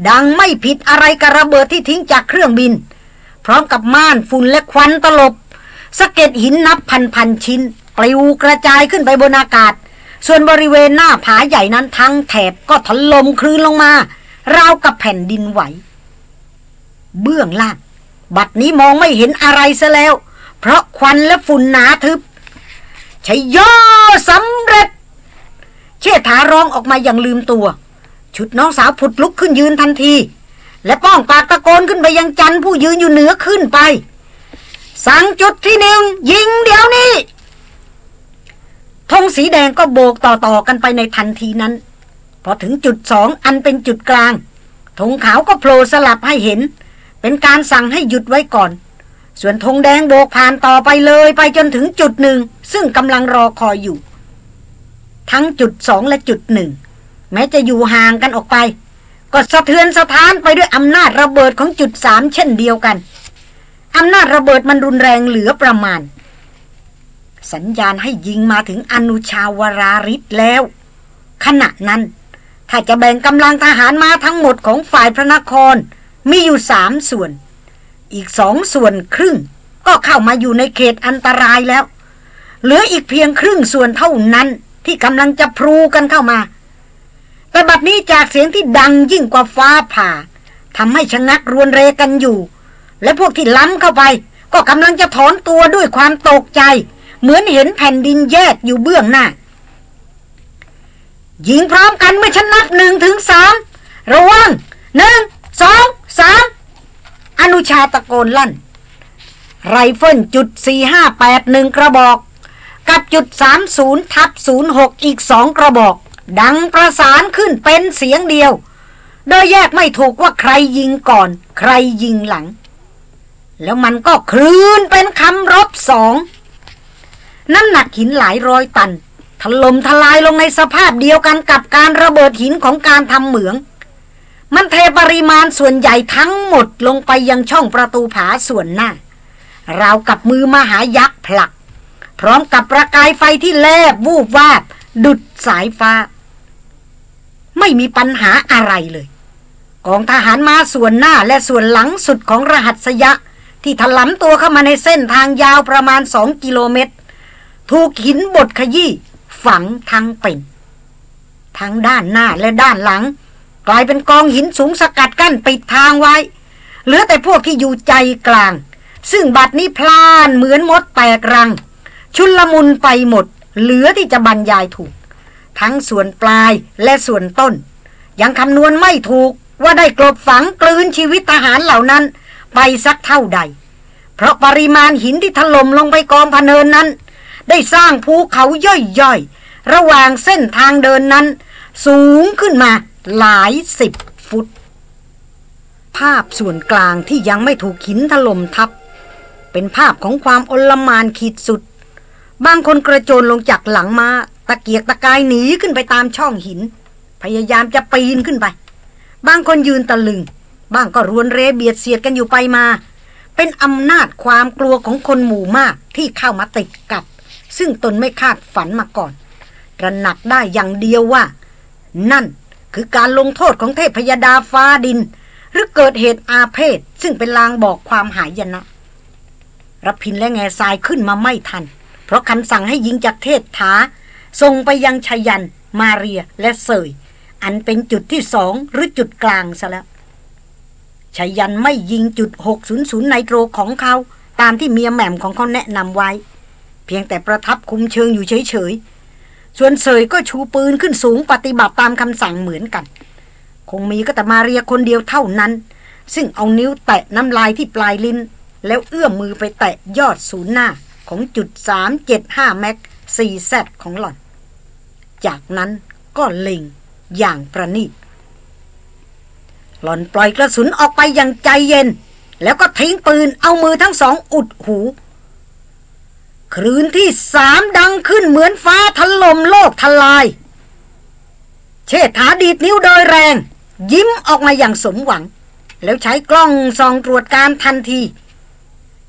ดังไม่ผิดอะไรกับระเบิดที่ทิ้งจากเครื่องบิน พร้อมกับม่านฝุ่นและควันตลบสะเก็ดหินนับพันพันชิ้นปลิวกระจายขึ้นไปบนอากาศ ส่วนบริเวณหน้าผาใหญ่นั้นทั้งแถบก็ถล่มคลื่นลงมา ราวกับแผ่นดินไหว เบื้องล่าง บัดนี้มองไม่เห็นอะไรซะแล้ว เพราะควันและฝุ่นหนาทึบชัยยอสำเร็จ เชษฐาร้องออกมาอย่างลืมตัว ชุดน้องสาวผุดลุกขึ้นยืนทันที และป้องปากตะโกนขึ้นไปยังจันผู้ยืนอยู่เหนือขึ้นไป สั่งจุดที่หนึ่งยิงเดี๋ยวนี้ธงสีแดงก็โบกต่อๆกันไปในทันทีนั้น พอถึงจุดสองอันเป็นจุดกลางธงขาวก็โผล่สลับให้เห็น เป็นการสั่งให้หยุดไว้ก่อน ส่วนธงแดงโบกผ่านต่อไปเลยไปจนถึงจุดหนึ่ง ซึ่งกำลังรอคอยอยู่ ทั้งจุดสองและจุดหนึ่งแม้จะอยู่ห่างกันออกไป ก็สะเทือนสะท้านไปด้วยอำนาจระเบิดของจุดสามเช่นเดียวกันอำนาจระเบิดมันรุนแรงเหลือประมาณ สัญญาณให้ยิงมาถึงอนุชาวราริศแล้ว ขณะนั้น ถ้าจะแบ่งกำลังทหารมาทั้งหมดของฝ่ายพระนคร มีอยู่สามส่วน อีกสองส่วนครึ่ง ก็เข้ามาอยู่ในเขตอันตรายแล้ว เหลืออีกเพียงครึ่งส่วนเท่านั้นที่กำลังจะพลูกันเข้ามาแต่บัดนี้จากเสียงที่ดังยิ่งกว่าฟ้าผ่าทำให้ชะงักรวนเรกันอยู่ และพวกที่ล้ำเข้าไป ก็กำลังจะถอนตัวด้วยความตกใจ เหมือนเห็นแผ่นดินแยกอยู่เบื้องหน้ายิงพร้อมกันเมื่อฉันนับหนึ่งถึงสามระวังหนึ่งสอง สามอนุชาตะโกนลั่น ไรเฟิลจุดสี่ห้าแปดหนึ่งกระบอก กับจุดสามศูนย์ทับศูนย์หกอีกสองกระบอก ดังประสานขึ้นเป็นเสียงเดียว โดยแยกไม่ถูกว่าใครยิงก่อน ใครยิงหลัง แล้วมันก็คลื่นเป็นคำรบสองน้ำหนักหินหลายร้อยตันถล่มทลายลงในสภาพเดียวกันกับการระเบิดหินของการทำเหมือง มันเทปริมาณส่วนใหญ่ทั้งหมดลงไปยังช่องประตูผาส่วนหน้า ราวกับมือมหายักษ์ผลัก พร้อมกับประกายไฟที่แลบวูบวาบ ดุดสายฟ้า ไม่มีปัญหาอะไรเลย กองทหารมาส่วนหน้าและส่วนหลังสุดของรหัสยะ ที่ถลำตัวเข้ามาในเส้นทางยาวประมาณสองกิโลเมตร ถูกหินบดขยี้ฝังทั้งเป็น ทั้งด้านหน้าและด้านหลัง กลายเป็นกองหินสูงสกัดกั้นปิดทางไว้ เหลือแต่พวกที่อยู่ใจกลาง ซึ่งบัดนี้พลานเหมือนมดแตกรัง ชุลมุนไปหมด เหลือที่จะบรรยายถูก ทั้งส่วนปลายและส่วนต้น ยังคำนวณไม่ถูกว่าได้กลบฝังกลืนชีวิตทหารเหล่านั้น ไปสักเท่าใด เพราะปริมาณหินที่ถล่มลงไปกองพะเนินนั้น ได้สร้างภูเขาย่อยๆ ระหว่างเส้นทางเดินนั้น สูงขึ้นมา หลายสิบฟุต ภาพส่วนกลางที่ยังไม่ถูกหินถล่มทับ เป็นภาพของความอลมานขีดสุด บางคนกระโจนลงจากหลังมาตะเกียกตะกายหนีขึ้นไปตามช่องหิน พยายามจะปีนขึ้นไป บางคนยืนตะลึงบ้างก็รวนเรเบียดเสียดกันอยู่ไปมา เป็นอำนาจความกลัวของคนหมู่มากที่เข้ามาติดกับ ซึ่งตนไม่คาดฝันมาก่อนระหนักได้อย่างเดียวว่า นั่น คือการลงโทษของเทพยดาฟ้าดิน หรือเกิดเหตุอาเพศ ซึ่งเป็นลางบอกความหายนะรพินและแง่ทรายขึ้นมาไม่ทัน เพราะคำสั่งให้ยิงจากเทศถาส่งไปยังชยัน มาเรียและเสย อันเป็นจุดที่สองหรือจุดกลางซะแล้วชยันไม่ยิงจุด 600 ไนโตรของเขา ตามที่เมียแหม่มของเขาแนะนำไว้ เพียงแต่ประทับคุมเชิงอยู่เฉยๆ ส่วนเสยก็ชูปืนขึ้นสูงปฏิบัติตามคำสั่งเหมือนกัน คงมีก็แต่มาเรียคนเดียวเท่านั้น ซึ่งเอานิ้วแตะน้ำลายที่ปลายลิ้น แล้วเอื้อมมือไปแตะยอดศูนย์หน้าของจุด 375 แม็ก4แซดของหล่อน จากนั้นก็เล็งอย่างประณีตหล่อนปล่อยกระสุนออกไปอย่างใจเย็น แล้วก็ทิ้งปืนเอามือทั้งสองอุดหู ครืนที่สามดังขึ้นเหมือนฟ้าถล่มโลกทลาย เชษฐาดีดนิ้วโดยแรง ยิ้มออกมาอย่างสมหวัง แล้วใช้กล้องส่องตรวจการทันที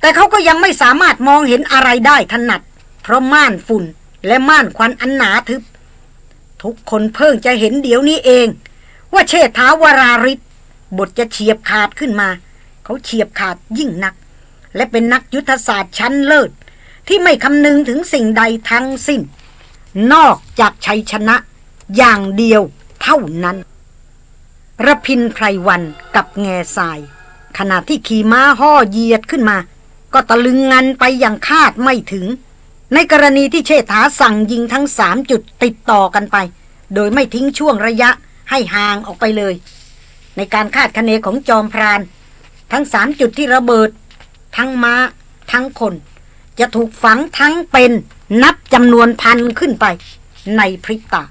แต่เขาก็ยังไม่สามารถมองเห็นอะไรได้ถนัด เพราะม่านฝุ่นและม่านควันอันหนาทึบ ทุกคนเพิ่งจะเห็นเดี๋ยวนี้เอง ว่าเชษฐาวราริศบทจะเฉียบขาดขึ้นมา เขาเฉียบขาดยิ่งนัก และเป็นนักยุทธศาสตร์ชั้นเลิศ ที่ไม่คำนึงถึงสิ่งใดทั้งสิ้น นอกจากชัยชนะอย่างเดียวเท่านั้นระพินไพรวันกับแง่ทราย ขณะที่ขี่ม้าห่อเหยียดขึ้นมา ก็ตะลึงงันไปอย่างคาดไม่ถึง ในกรณีที่เชษฐาสั่งยิงทั้งสามจุดติดต่อกันไป โดยไม่ทิ้งช่วงระยะให้ห่างออกไปเลย ในการคาดคะเนของจอมพราน ทั้งสามจุดที่ระเบิด ทั้งมา้า ทั้งคน จะถูกฝังทั้งเป็นนับจำนวนพันขึ้นไป ในพริบตา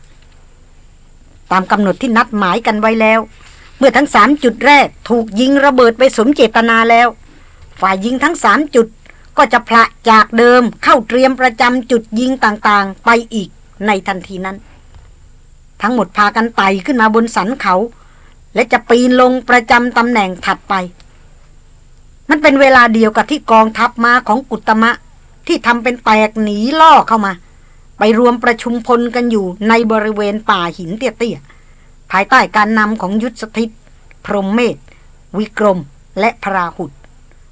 ตามกำหนดที่นัดหมายกันไว้แล้ว เมื่อทั้งสามจุดแรก ถูกยิงระเบิดไปสมเจตนาแล้ว ฝ่ายยิงทั้งสามจุดก็จะพละจากเดิมเข้าเตรียมประจำจุดยิงต่างๆ ไปอีกในทันทีนั้น ทั้งหมดพากันไต่ขึ้นมาบนสันเขา และจะปีนลงประจำตำแหน่งถัดไป มันเป็นเวลาเดียวกับที่กองทัพมาของกุตมะ ที่ทำเป็นแตกหนีล่อเข้ามา ไปรวมประชุมพลกันอยู่ในบริเวณป่าหินเตี้ยๆภายใต้การนำของยุทธสถิต พรหมเมธวิกรม และพราหุด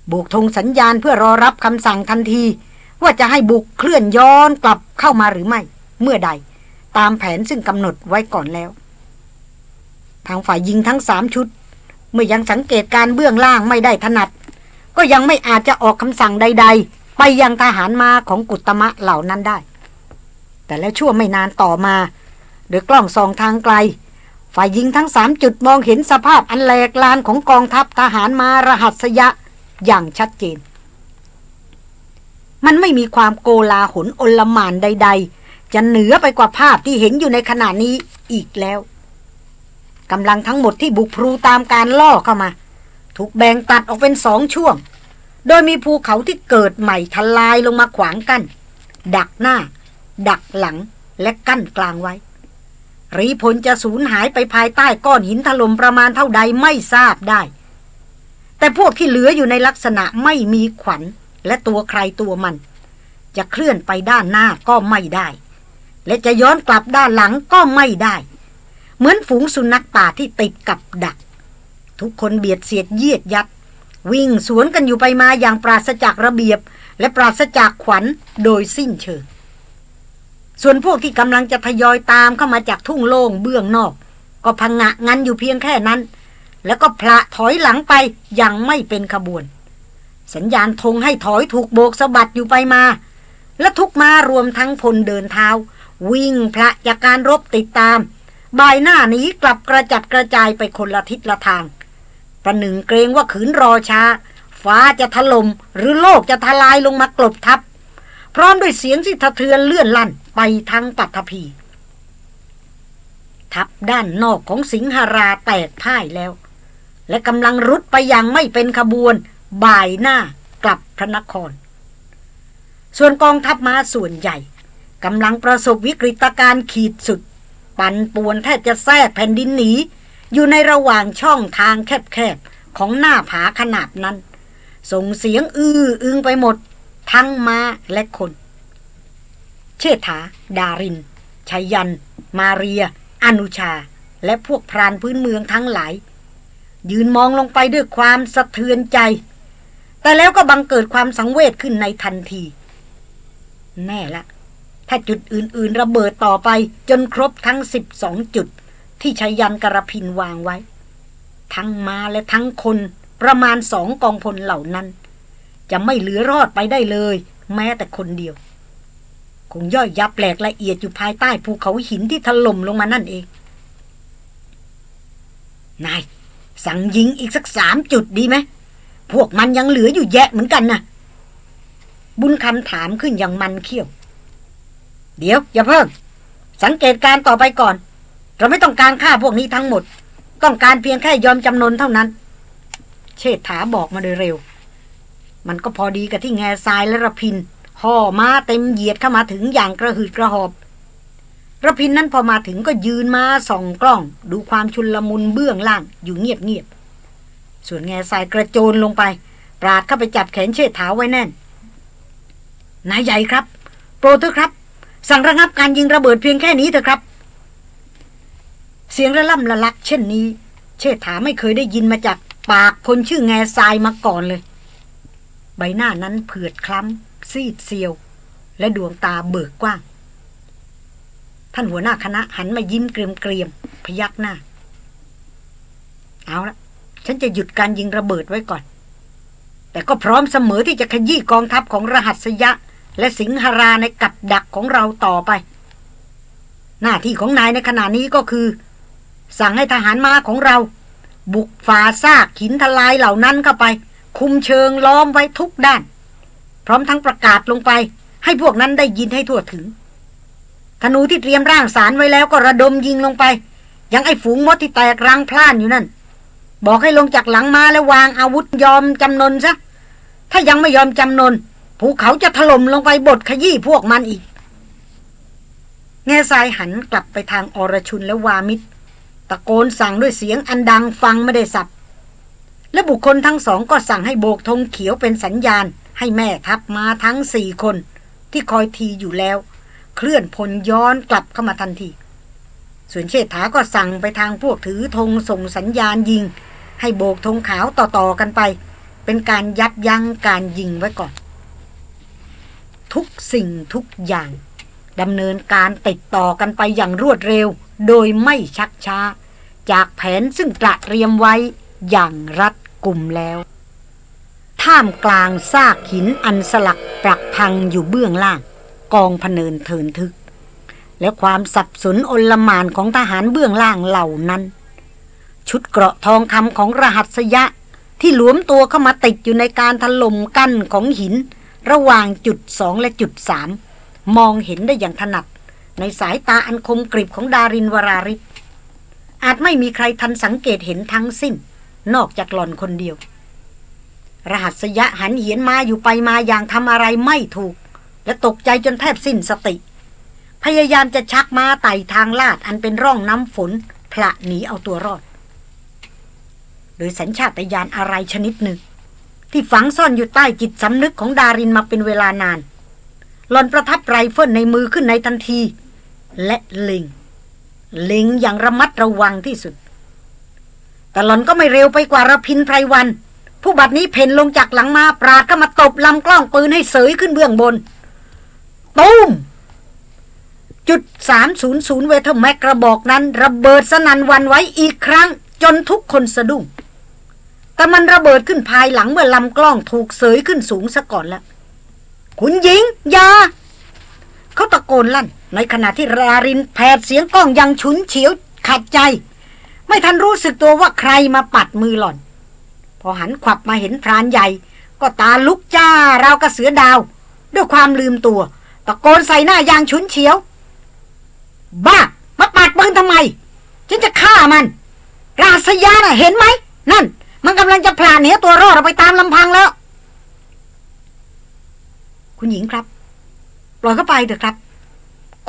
โบกธงสัญญาณเพื่อรอรับคำสั่งทันที ว่าจะให้บุกเคลื่อนย้อนกลับเข้ามาหรือไม่ เมื่อใด ตามแผนซึ่งกำหนดไว้ก่อนแล้ว ทางฝ่ายยิงทั้งสามชุด เมื่อยังสังเกตการเบื้องล่างไม่ได้ถนัด ก็ยังไม่อาจจะออกคำสั่งใดๆ ไปยังทหารมาของกุตมะเหล่านั้นได้ แต่แล้วชั่วไม่นานต่อมาโดยกล้องส่องทางไกล ฝ่ายยิงทั้งสามจุดมองเห็นสภาพอันแหลกลานของกองทัพทหารมารหัสยะอย่างชัดเจน มันไม่มีความโกลาหลอลมานใด ๆ จะเหนือไปกว่าภาพที่เห็นอยู่ในขณะนี้อีกแล้วกำลังทั้งหมดที่บุกพลูตามการล่อเข้ามา ถูกแบ่งตัดออกเป็นสองช่วง โดยมีภูเขาที่เกิดใหม่ทลายลงมาขวางกัน้นดักหน้า ดักหลังและกั้นกลางไว้ รีพลจะสูญหายไปภายใต้ก้อนหินถล่มประมาณเท่าใดไม่ทราบได้ แต่พวกที่เหลืออยู่ในลักษณะไม่มีขวัญและตัวใครตัวมัน จะเคลื่อนไปด้านหน้าก็ไม่ได้ และจะย้อนกลับด้านหลังก็ไม่ได้ เหมือนฝูงสุนัขป่าที่ติดกับดัก ทุกคนเบียดเสียดเยียดยัด วิ่งสวนกันอยู่ไปมาอย่างปราศจากระเบียบ และปราศจากขวัญโดยสิ้นเชิง ส่วนพวกที่กำลังจะทยอยตามเข้ามาจากทุ่งโล่งเบื้องนอก ก็พังงะงันอยู่เพียงแค่นั้น แล้วก็พละถอยหลังไปอย่างไม่เป็นขบวน สัญญาณธงให้ถอยถูกโบกสะบัดอยู่ไปมา และทุกมารวมทั้งพลเดินเท้า วิ่งพระจากการรบติดตามบายหน้านี้กลับกระจัดกระจายไปคนละทิศละทาง ประหนึ่งเกรงว่าขืนรอช้า ฟ้าจะถลม่มหรือโลกจะทลายลงมากลบทับ พร้อมด้วยเสียงที่สะเทือนเลื่อนลั่นไปทั้งปัตภีทับด้านนอกของสิงหาราแตกพ่ายแล้ว และกำลังรุดไปอย่างไม่เป็นขบวน บ่ายหน้ากลับพระนคร ส่วนกองทัพมาส่วนใหญ่กำลังประสบวิกฤตการณ์ขีดสุด ปั่นป่วนแทบจะแทรกแผ่นดินหนี อยู่ในระหว่างช่องทางแคบๆ ของหน้าผาขนาดนั้น ส่งเสียงอื้ออึงไปหมด ทั้งมาและคน เชษฐา ดารินชัยยัน มาเรีย อนุชา และพวกพรานพื้นเมืองทั้งหลาย ยืนมองลงไปด้วยความสะเทือนใจ แต่แล้วก็บังเกิดความสังเวชขึ้นในทันที แน่ละ ถ้าจุดอื่น ๆ ระเบิดต่อไปจนครบทั้งสิบสองจุด ที่ชัยยันกระพินวางไว้ ทั้งมาและทั้งคนประมาณสองกองพลเหล่านั้น จะไม่เหลือรอดไปได้เลย แม้แต่คนเดียว คงย่อยยับแหลกละเอียดอยู่ภายใต้ภูเขาหินที่ถล่มลงมานั่นเอง นาย สั่งยิงอีกสักสามจุดดีไหมพวกมันยังเหลืออยู่แยะเหมือนกันนะบุญคำถามขึ้นอย่างมันเขี้ยว เดี๋ยว อย่าเพิ่ง สังเกตการต่อไปก่อน เราไม่ต้องการฆ่าพวกนี้ทั้งหมด ต้องการเพียงแค่ยอมจำนนเท่านั้น เชษฐาบอกมาโดยเร็ว มันก็พอดีกับที่แง่ทรายและระพิน ห่อมาเต็มเหยียดเข้ามาถึงอย่างกระหืดกระหอบระพินนั้นพอมาถึงก็ยืนมาส่องกล้อง ดูความชุนลมุนเบื้องล่างอยู่เงียบเงียบส่วนแง่ทรายกระโจนลงไป ปราดเข้าไปจับแขนเชษฐาไว้แน่นนายใหญ่ครับ โปรเถอะครับ สั่งระงับการยิงระเบิดเพียงแค่นี้เถอะครับ เสียงระล่ำละลัก เช่นนี้ เชษฐาไม่เคยได้ยินมาจากปากคนชื่อแง่ทรายมาก่อนเลย ใบหน้านั้นเผือดคล้ำ ซีดเซียว และดวงตาเบิกกว้าง ท่านหัวหน้าคณะหันมายิ้มเกรียมเกรียมพยักหน้า เอาละฉันจะหยุดการยิงระเบิดไว้ก่อน แต่ก็พร้อมเสมอที่จะขยี้กองทัพของรหัสยะ และสิงหราในกับดักของเราต่อไป หน้าที่ของนายในขณะนี้ก็คือ สั่งให้ทหารม้าของเรา บุกฝ่าซากหินทลายเหล่านั้นเข้าไป คุมเชิงล้อมไว้ทุกด้าน พร้อมทั้งประกาศลงไป ให้พวกนั้นได้ยินให้ทั่วถึงธนูที่เตรียมร่างสารไว้แล้วก็ระดมยิงลงไป ยังไอ้ฝูงมดที่แตกรังพล่านอยู่นั่น บอกให้ลงจากหลังมาแล้ววางอาวุธยอมจำนนซะถ้ายังไม่ยอมจำนนภูเขาจะถล่มลงไปบดขยี้พวกมันอีกแง่ทรายหันกลับไปทางอรชุนและวามิตร ตะโกนสั่งด้วยเสียงอันดังฟังไม่ได้สับ และบุคคลทั้งสองก็สั่งให้โบกธงเขียวเป็นสัญญาณ ให้แม่ทัพมาทั้งสี่คน ที่คอยทีอยู่แล้ว เคลื่อนพลย้อนกลับเข้ามาทันที ส่วนเชษฐาก็สั่งไปทางพวกถือธงส่งสัญญาณยิง ให้โบกธงขาวต่อๆกันไป เป็นการยับยั้งการยิงไว้ก่อนททุกสิ่งทุกอย่างดำเนินการติดต่อกันไปอย่างรวดเร็ว โดยไม่ชักช้า จากแผนซึ่งตระเตรียมไว้อย่างรัดกุมแล้ว ท่ามกลางซากหินอันสลักปรักพังอยู่เบื้องล่าง กองพเนินเทินทึก และความสับสนอนลมานของทหารเบื้องล่างเหล่านั้น ชุดเกราะทองคำของรหัสยะที่หลวมตัวเข้ามาติดอยู่ในการถล่มกั้นของหิน ระหว่างจุดสองและจุดสามมองเห็นได้อย่างถนัด ในสายตาอันคมกริบของดารินวราริศอาจไม่มีใครทันสังเกตเห็นทั้งสิ้น นอกจากหล่อนคนเดียว รหัสยะหันเหียนมาอยู่ไปมาอย่างทำอะไรไม่ถูก และตกใจจนแทบสิ้นสติ พยายามจะชักมาไต่ทางลาดอันเป็นร่องน้ำฝนผละหนีเอาตัวรอด โดยสัญชาตญาณอะไรชนิดหนึ่ง ที่ฝังซ่อนอยู่ใต้จิตสำนึกของดารินมาเป็นเวลานานหล่อนประทับไรเฟิลในมือขึ้นในทันที และเล็งเล็งอย่างระมัดระวังที่สุด แต่หล่อนก็ไม่เร็วไปกว่าระพินไพรวัน ผู้บัดนี้เผ่นลงจากหลังม้าปราดเข้ามาตบลำกล้องปืนให้เสยขึ้นเบื้องบน ตูมจุดสามศูนย์ศูนย์เวทแมกกระบอกนั้น ระเบิดสนันวันไว้อีกครั้ง จนทุกคนสะดุ้ง แต่มันระเบิดขึ้นภายหลังเมื่อลำกล้องถูกเสยขึ้นสูงซะก่อนแล้ว คุณหญิงยา เขาตะโกนลั่น ในขณะที่รารินแผดเสียงกล้องยังฉุนเฉียว ขัดใจ ไม่ทันรู้สึกตัวว่าใครมาปัดมือหล่อน พอหันขวับมาเห็นพรานใหญ่ ก็ตาลุกจ้าราวกระเสือดาว ด้วยความลืมตัว ตะโกนใส่หน้ายางฉุนเฉียว บ้า มาปัดปืนทำไม ฉันจะฆ่ามัน ราษยาน่ะเห็นไหม นั่น มันกำลังจะพลานเหนียตัวรอดออกไปตามลำพังแล้ว คุณหญิงครับ ล่อยเข้าไปเถอะครับ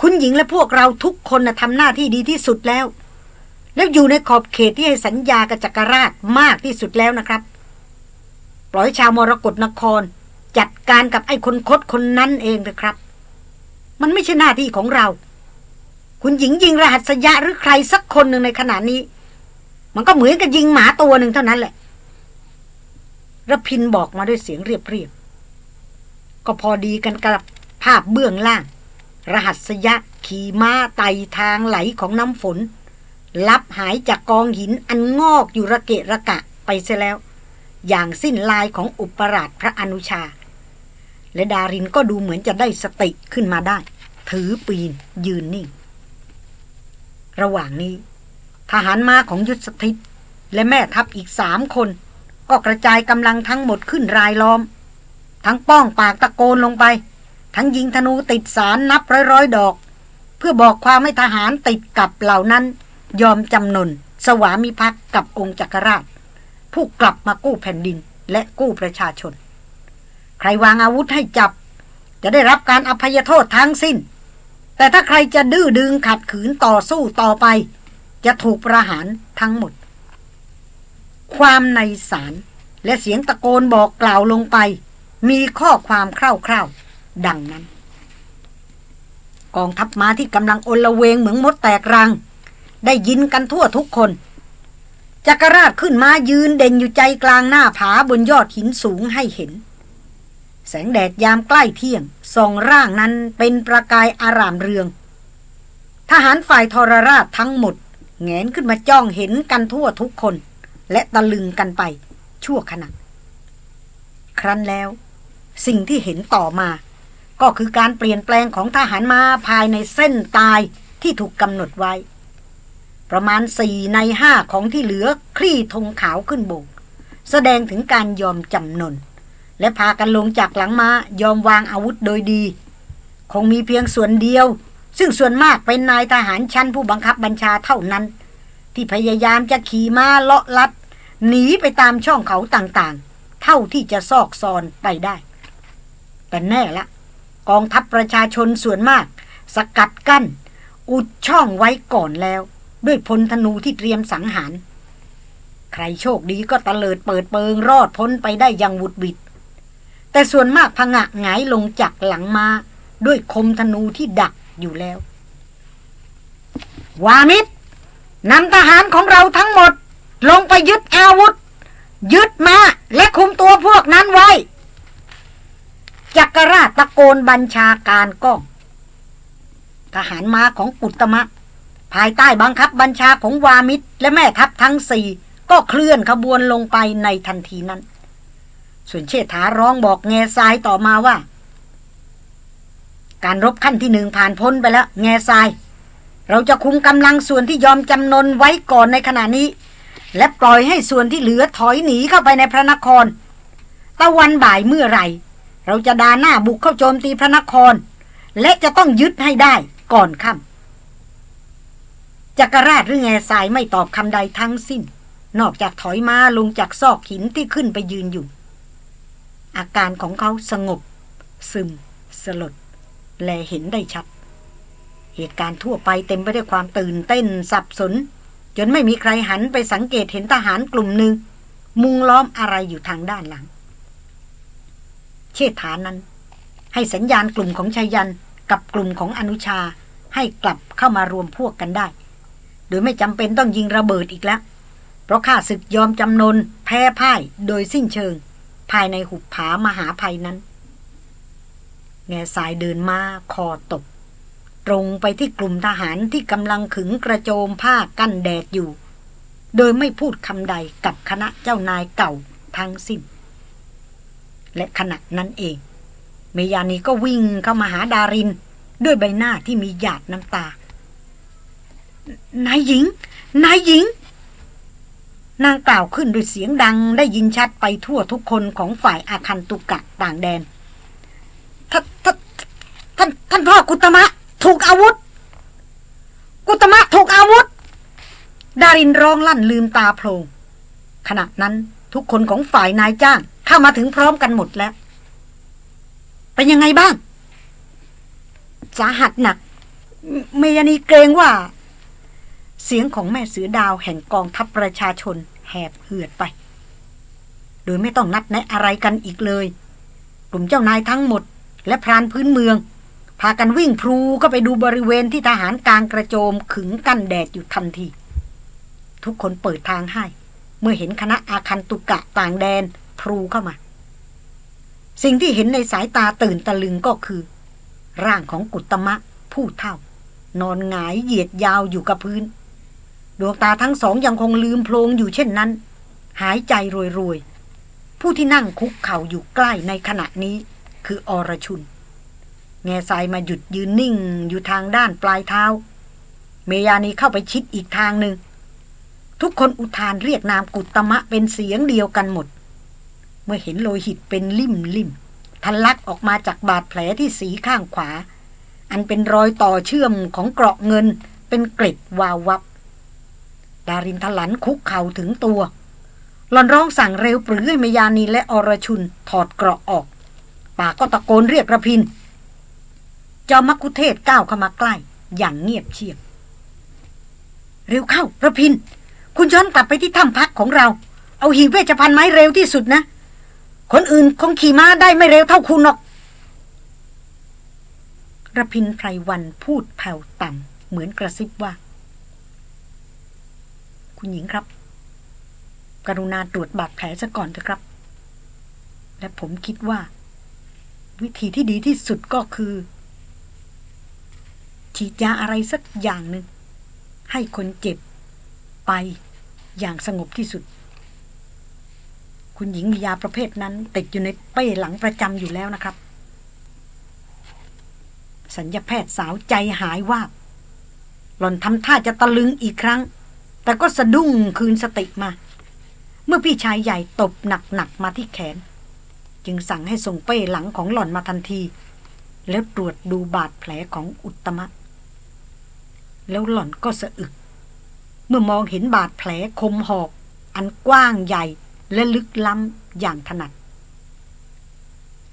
คุณหญิงและพวกเราทุกคนนะทำหน้าที่ดีที่สุดแล้ว แล้วอยู่ในขอบเขตที่ให้สัญญากับจักรราชมากที่สุดแล้วนะครับ ปล่อยชาวมรกรนคร จัดการกับไอ้คนคดคนนั้นเองเถอะครับ มันไม่ใช่หน้าที่ของเรา คุณหญิงยิงรหัสยะหรือใครสักคนหนึ่งในขณะนี้ มันก็เหมือนกับยิงหมาตัวหนึ่งเท่านั้นแหละระพินบอกมาด้วยเสียงเรียบก็พอดีกันกับ ภาพเบื้องล่าง รหัสยะขี่ม้าไต่ทางไหลของน้ำฝน ลับหายจากกองหินอันงอกอยู่ระเกะระกะไปเสียแล้ว อย่างสิ้นลายของอุปราชพระอนุชา และดารินก็ดูเหมือนจะได้สติขึ้นมาได้ ถือปีนยืนนิ่ง ระหว่างนี้ ทหารมาของยุทธสถิตและแม่ทัพอีกสามคน ก็กระจายกำลังทั้งหมดขึ้นรายล้อม ทั้งป้องปากตะโกนลงไป ทั้งยิงธนูติดสารนับร้อยร้อยดอก เพื่อบอกความให้ทหารติดกับเหล่านั้น ยอมจำนน สวามิภักดิ์กับองค์จักรราช ผู้กลับมากู้แผ่นดินและกู้ประชาชน ใครวางอาวุธให้จับ จะได้รับการอภัยโทษทั้งสิ้น แต่ถ้าใครจะดื้อดึงขัดขืนต่อสู้ต่อไป จะถูกประหารทั้งหมด ความในสารและเสียงตะโกนบอกกล่าวลงไป มีข้อความคร่าวๆ ดังนั้น กองทัพม้าที่กำลังโอลเวงเหมือนมดแตกรัง ได้ยินกันทั่วทุกคนจักรราชขึ้นมายืนเด่นอยู่ใจกลางหน้าผาบนยอดหินสูงให้เห็น แสงแดดยามใกล้เที่ยงส่องร่างนั้นเป็นประกายอารามเรือง ทหารฝ่ายทรราชทั้งหมดแงนขึ้นมาจ้องเห็นกันทั่วทุกคน และตะลึงกันไป ชั่วขณะ ครั้นแล้ว สิ่งที่เห็นต่อมา ก็คือการเปลี่ยนแปลงของทหารมาภายในเส้นตายที่ถูกกำหนดไว้ ประมาณสี่ในห้าของที่เหลือคลี่ธงขาวขึ้นโบก แสดงถึงการยอมจำนน และพากันลงจากหลังมายอมวางอาวุธโดยดี คงมีเพียงส่วนเดียว ซึ่งส่วนมากเป็นนายทหารชั้นผู้บังคับบัญชาเท่านั้น ที่พยายามจะขี่ม้าเลาะลัดหนีไปตามช่องเขาต่างๆ เท่าที่จะซอกซอนไปได้ แต่แน่ละ กองทัพประชาชนส่วนมาก สกัดกั้น อุดช่องไว้ก่อนแล้ว ด้วยพลธนูที่เตรียมสังหาร ใครโชคดีก็ตะเลิดเปิดเปิงรอดพ้นไปได้อย่างวุดบิดแต่ส่วนมากพงะหงายลงจากหลังมา ด้วยคมธนูที่ดักอยู่แล้ว วามิดนำทหารของเราทั้งหมด ลงไปยึดอาวุธ ยึดมาและคุมตัวพวกนั้นไว้ จักกรราชตะโกนบัญชาการก้อง ทหารมาของกุตมะ ภายใต้บังคับบัญชาของวามิตรและแม่ทัพทั้งสี่ก็เคลื่อนขบวนลงไปในทันทีนั้น ส่วนเชษฐาร้องบอกแง่ทรายต่อมาว่า การรบขั้นที่หนึ่งผ่านพ้นไปแล้วแง่ทราย เราจะคุมกำลังส่วนที่ยอมจำนนไว้ก่อนในขณะนี้ และปล่อยให้ส่วนที่เหลือถอยหนีเข้าไปในพระนครตะวันบ่ายเมื่อไหร่ เราจะดาหน้าบุกเข้าโจมตีพระนคร และจะต้องยึดให้ได้ก่อนค่ำจักรราชหรือแง่ายไม่ตอบคำใดทั้งสิ้น นอกจากถอยมาลงจากซอกหินที่ขึ้นไปยืนอยู่ อาการของเขาสงบ ซึม สลด และเห็นได้ชัด เหตุการณ์ทั่วไปเต็มไปด้วยความตื่นเต้นสับสน จนไม่มีใครหันไปสังเกตเห็นทหารกลุ่มหนึ่ง มุงล้อมอะไรอยู่ทางด้านหลัง เชษฐานั้น ให้สัญญาณกลุ่มของชายันกับกลุ่มของอนุชาให้กลับเข้ามารวมพวกกันได้ โดยไม่จำเป็นต้องยิงระเบิดอีกแล้ว เพราะข้าศึกยอมจำนนแพ้พ่ายโดยสิ้นเชิง ภายในหุบผามหาภัยนั้นแง่สายเดินมาคอตก ตรงไปที่กลุ่มทหารที่กำลังขึงกระโจมผ้ากั้นแดดอยู่ โดยไม่พูดคำใดกับคณะเจ้านายเก่าทั้งสิ้น และขณะนั้นเอง เมยานีก็วิ่งเข้ามาหาดาริน ด้วยใบหน้าที่มีหยาดน้ำตา นายหญิง นายหญิง นางกล่าวขึ้นด้วยเสียงดังได้ยินชัดไปทั่วทุกคนของฝ่ายอาคันตุกะต่างแดนท่านท่านท่านท่านพ่อกุตมะ ถูกอาวุธ กุตมะถูกอาวุธ ดารินร้องลั่นลืมตาโพลงขณะนั้น ทุกคนของฝ่ายนายจ้างเข้ามาถึงพร้อมกันหมดแล้ว เป็นยังไงบ้าง สาหัสหนัก เมยานีเกรงว่า เสียงของแม่เสือดาวแห่งกองทัพประชาชนแหบเหือดไป โดยไม่ต้องนัดแนะอะไรกันอีกเลย กลุ่มเจ้านายทั้งหมด และพรานพื้นเมือง พากันวิ่งพลูก็ไปดูบริเวณที่ทหารกลางกระโจมขึงกั้นแดดอยู่ทันที ทุกคนเปิดทางให้ เมื่อเห็นคณะอาคันตุกะต่างแดนพลูเข้ามา สิ่งที่เห็นในสายตาตื่นตะลึงก็คือ ร่างของกุตมะผู้เท่า นอนหงายเหยียดยาวอยู่กับพื้น ดวงตาทั้งสองยังคงลืมโพลงอยู่เช่นนั้น หายใจรวยๆ ผู้ที่นั่งคุกเข่าอยู่ใกล้ในขณะนี้คืออรชุนแง่ทรายมาหยุดยืนนิ่งอยู่ทางด้านปลายเท้า เมยานีเข้าไปชิดอีกทางหนึ่ง ทุกคนอุทานเรียกนามกุตมะเป็นเสียงเดียวกันหมด เมื่อเห็นโลหิตเป็นลิ่มลิ่มทะลักออกมาจากบาดแผลที่สีข้างขวา อันเป็นรอยต่อเชื่อมของเกราะเงินเป็นเกร็ดวาววับ ดารินทลันคุกเข่าถึงตัวหลอนร้องสั่งเร็วปรือให้มยานีและอรชุนถอดเกราะออกปากก็ตะโกนเรียกระพิน จอมักุเทศก้าวเข้ามาใกล้ อย่างเงียบเชียบ เร็วเข้าระพิน คุณย้อนกลับไปที่ถ้ำพักของเรา เอาหีบเวชภัณฑ์ไม้เร็วที่สุดนะ คนอื่นคงขี่ม้าได้ไม่เร็วเท่าคุณหรอกระพินไพรวันพูดแผ่วต่ำเหมือนกระซิบว่า คุณหญิงครับ กรุณาตรวจบาดแผลซะก่อนเถอะครับ และผมคิดว่า วิธีที่ดีที่สุดก็คือ ฉีดยาอะไรสักอย่างหนึ่งให้คนเจ็บไป อย่างสงบที่สุด คุณหญิงมียาประเภทนั้น ติดอยู่ในเป้หลังประจำอยู่แล้วนะครับ สัญญาแพทย์สาวใจหายว่า หล่อนทำท่าจะตะลึงอีกครั้ง แต่ก็สะดุ้งคืนสติมา เมื่อพี่ชายใหญ่ตบหนักๆมาที่แขน จึงสั่งให้ส่งเป้หลังของหล่อนมาทันที แล้วตรวจดูบาดแผลของอุตมะแล้วหล่อนก็สะอึก เมื่อมองเห็นบาดแผลคมหอก อันกว้างใหญ่และลึกล้ำอย่างถนัด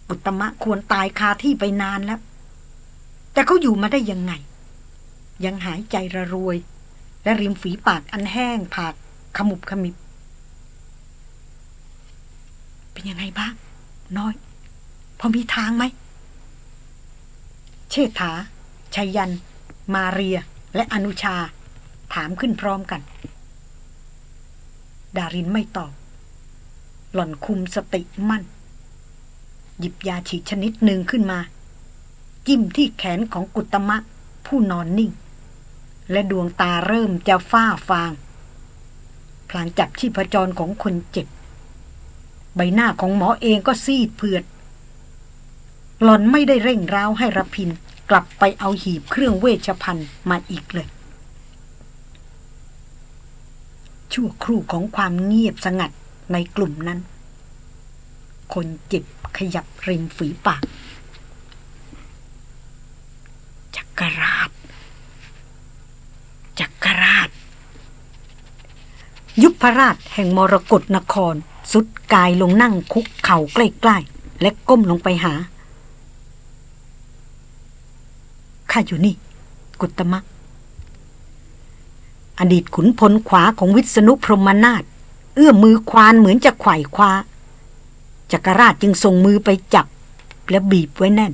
อุตมะควรตายคาที่ไปนานแล้ว แต่เขาอยู่มาได้ยังไง ยังหายใจระรวย และริมฝีปากอันแห้งผากขมุบขมิบ เป็นยังไงบ้าง น้อย พอมีทางไหม เชษฐาชัยยัน มาเรีย และอนุชา ถามขึ้นพร้อมกัน ดารินไม่ตอบ หล่อนคุมสติมั่น หยิบยาฉีดชนิดหนึ่งขึ้นมา จิ้มที่แขนของกุตมะ ผู้นอนนิ่ง และดวงตาเริ่มจะฝ้าฟาง พลางจับชีพจรของคนเจ็บ ใบหน้าของหมอเองก็ซีดเผือด หล่อนไม่ได้เร่งร้าวให้รพินกลับไปเอาหีบเครื่องเวชภัณฑ์มาอีกเลย ชั่วครู่ของความเงียบสงัดในกลุ่มนั้น คนเจ็บขยับริมฝีปาก จักรราช จักรราช ยุพราชแห่งมรกรนคร สุดกายลงนั่งคุกเข่าใกล้ๆ และก้มลงไปหา ข้าอยู่นี่ กุตมะ อดีตขุนพลขวาของวิษณุพรหมนาถเอื้อมมือควานเหมือนจะไขว่คว้าจักรราชจึงส่งมือไปจับ และบีบไว้แน่น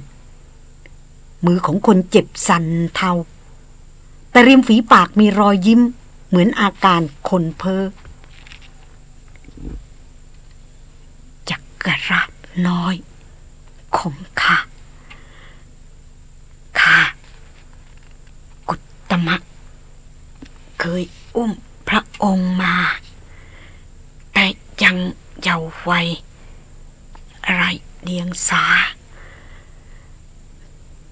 มือของคนเจ็บสั่นเทา แต่ริมฝีปากมีรอยยิ้ม เหมือนอาการคนเพ้อจักรราชน้อยของข้าข้ากุตมะ เคยอุ้มพระองค์มา แต่ยังเยาว์วัยไรเดียงสา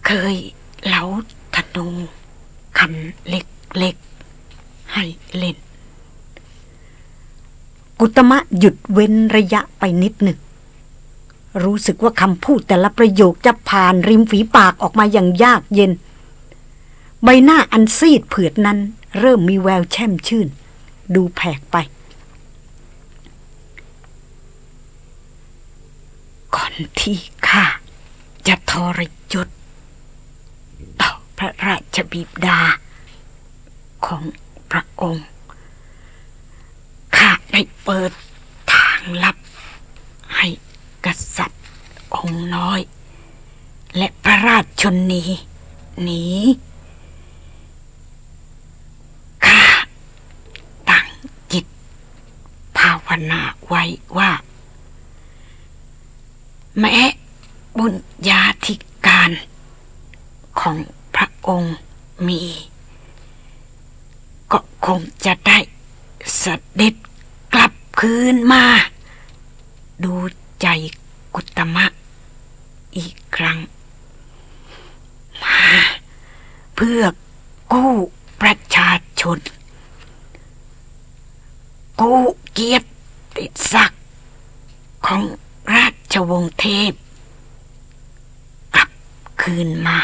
เคยเหลาธนูคันเล็กๆ ให้เล่น กุตมะหยุดเว้นระยะไปนิดหนึ่ง รู้สึกว่าคำพูดแต่ละประโยคจะผ่านริมฝีปากออกมาอย่างยากเย็น ใบหน้าอันซีดเผือดนั้น เริ่มมีแววแช่มชื่น ดูแผกไป ก่อนที่ข้าจะทรยศต่อพระราชบิดา ของพระองค์ ข้าได้เปิดทางลับ ให้กษัตริย์องค์น้อย และพระราชชนนีหนีข้าตั้งจิต ภาวนาไว้ว่า แม้บุญญาธิการของพระองค์มี ก็คงจะได้สเสด็จกลับคืนมา ดูใจกุตมะ อีกครั้ง มาเพื่อกู้ประชาชน กู้ เกียรติศักดิ์ของราชวงศ์เทพ กลับคืนมา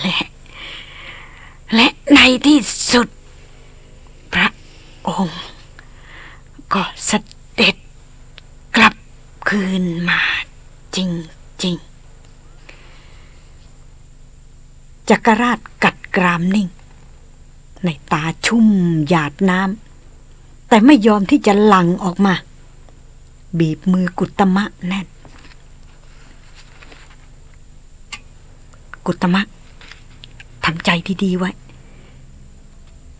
และ และในที่สุด พระองค์ ก็เสด็จกลับคืนมาจริง ๆจักรราชกัดกรามนิ่ง ในตาชุ่มหยาดน้ำ แต่ไม่ยอมที่จะหลั่งออกมา บีบมือกุตมะแน่น กุตมะทำใจดีๆไว้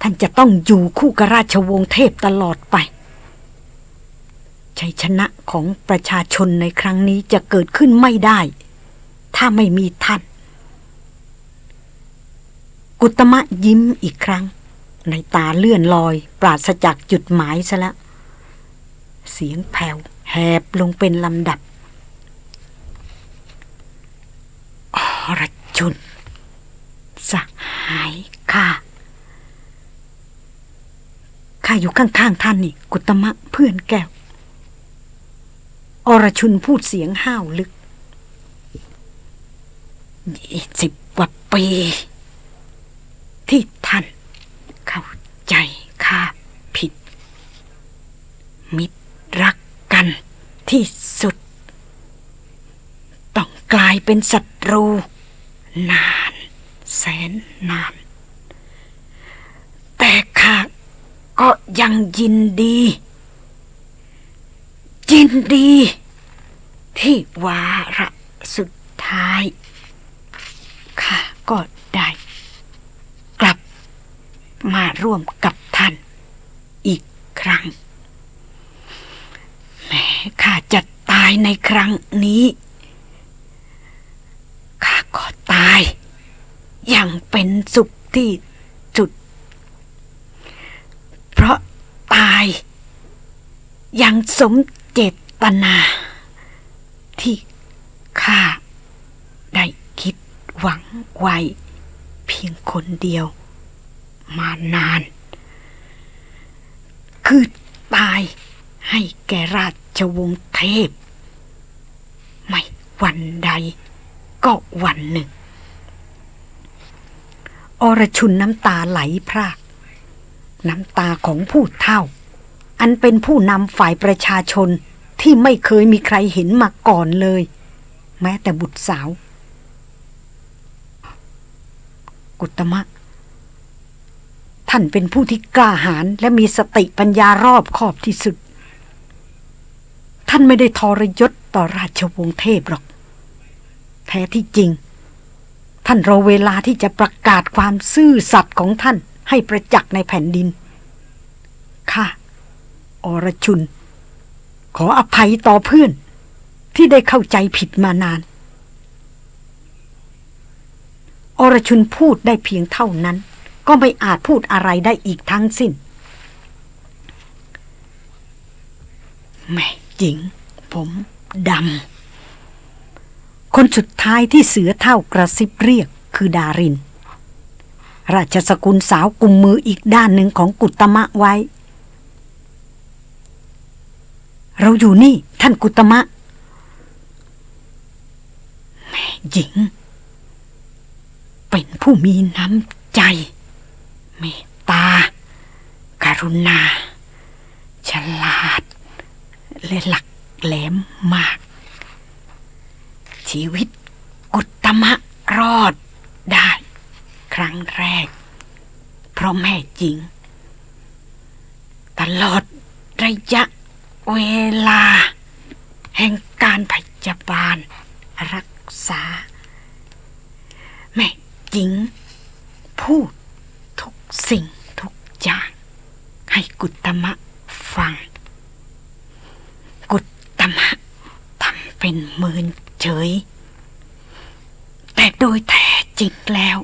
ท่านจะต้องอยู่คู่กับราชวงศ์เทพตลอดไปชัยชนะของประชาชนในครั้งนี้จะเกิดขึ้นไม่ได้ ถ้าไม่มีท่าน กุตมะยิ้มอีกครั้ง ในตาเลื่อนลอย ปราศจากจุดหมายซะแล้วเสียงแผ่วแหบลงเป็นลำดับอรชุนสหายข้าข้าอยู่ข้างๆท่านนี่ กุตมะเพื่อนแก้ว อรชุนพูดเสียงห้าวลึกยี่สิบกว่าปี เข้าใจข้าผิด มิตรรักกันที่สุด ต้องกลายเป็นศัตรู นาน แสนนาน แต่ข้าก็ยังยินดี ยินดี ที่วาระสุดท้าย ข้าก็ได้ กลับ มาร่วมกับท่าน อีกครั้ง แม้ข้าจะตายในครั้งนี้ ข้าก็ตาย อย่างเป็นสุขที่จุด เพราะตาย อย่างสมเจตนา ที่ข้าได้คิดหวังไว้ เพียงคนเดียว มานาน คือตายให้แกราชวงศ์เทพ ไม่วันใดก็วันหนึ่ง อรชุนน้ำตาไหลพราก น้ำตาของผู้เท่า อันเป็นผู้นำฝ่ายประชาชนที่ไม่เคยมีใครเห็นมาก่อนเลย แม้แต่บุตรสาว กุตมะานเป็นผู้ที่กล้าหาญและมีสติปัญญารอบคอบที่สุด ท่านไม่ได้ทรยศต่อราชวงศ์เทพหรอก แท้ที่จริง ท่านรอเวลาที่จะประกาศความซื่อสัตย์ของท่านให้ประจักษ์ในแผ่นดิน ค่ะ อรชุน ขออภัยต่อเพื่อน ที่ได้เข้าใจผิดมานาน อรชุนพูดได้เพียงเท่านั้น ก็ไม่อาจพูดอะไรได้อีกทั้งสิ้นแม่หญิง ผมดำ คนสุดท้ายที่เสือเท่ากระซิบเรียกคือดาริน ราชสกุลสาวกุมมืออีกด้านหนึ่งของกุตมะไว้ เราอยู่นี่ ท่านกุตมะ แม่หญิง เป็นผู้มีน้ำใจ เมตตาการุณา ฉลาด และหลักแหลมมาก ชีวิตกุตมะรอดได้ ครั้งแรก เพราะแม่จริง ตลอดระยะเวลา แห่งการพยาบาล รักษา แม่จริง พูด สิ่งทุกอย่าง ให้กุตมะฟัง กุตมะทำเป็นเมินเฉย แต่โดยแท้จริงแล้ว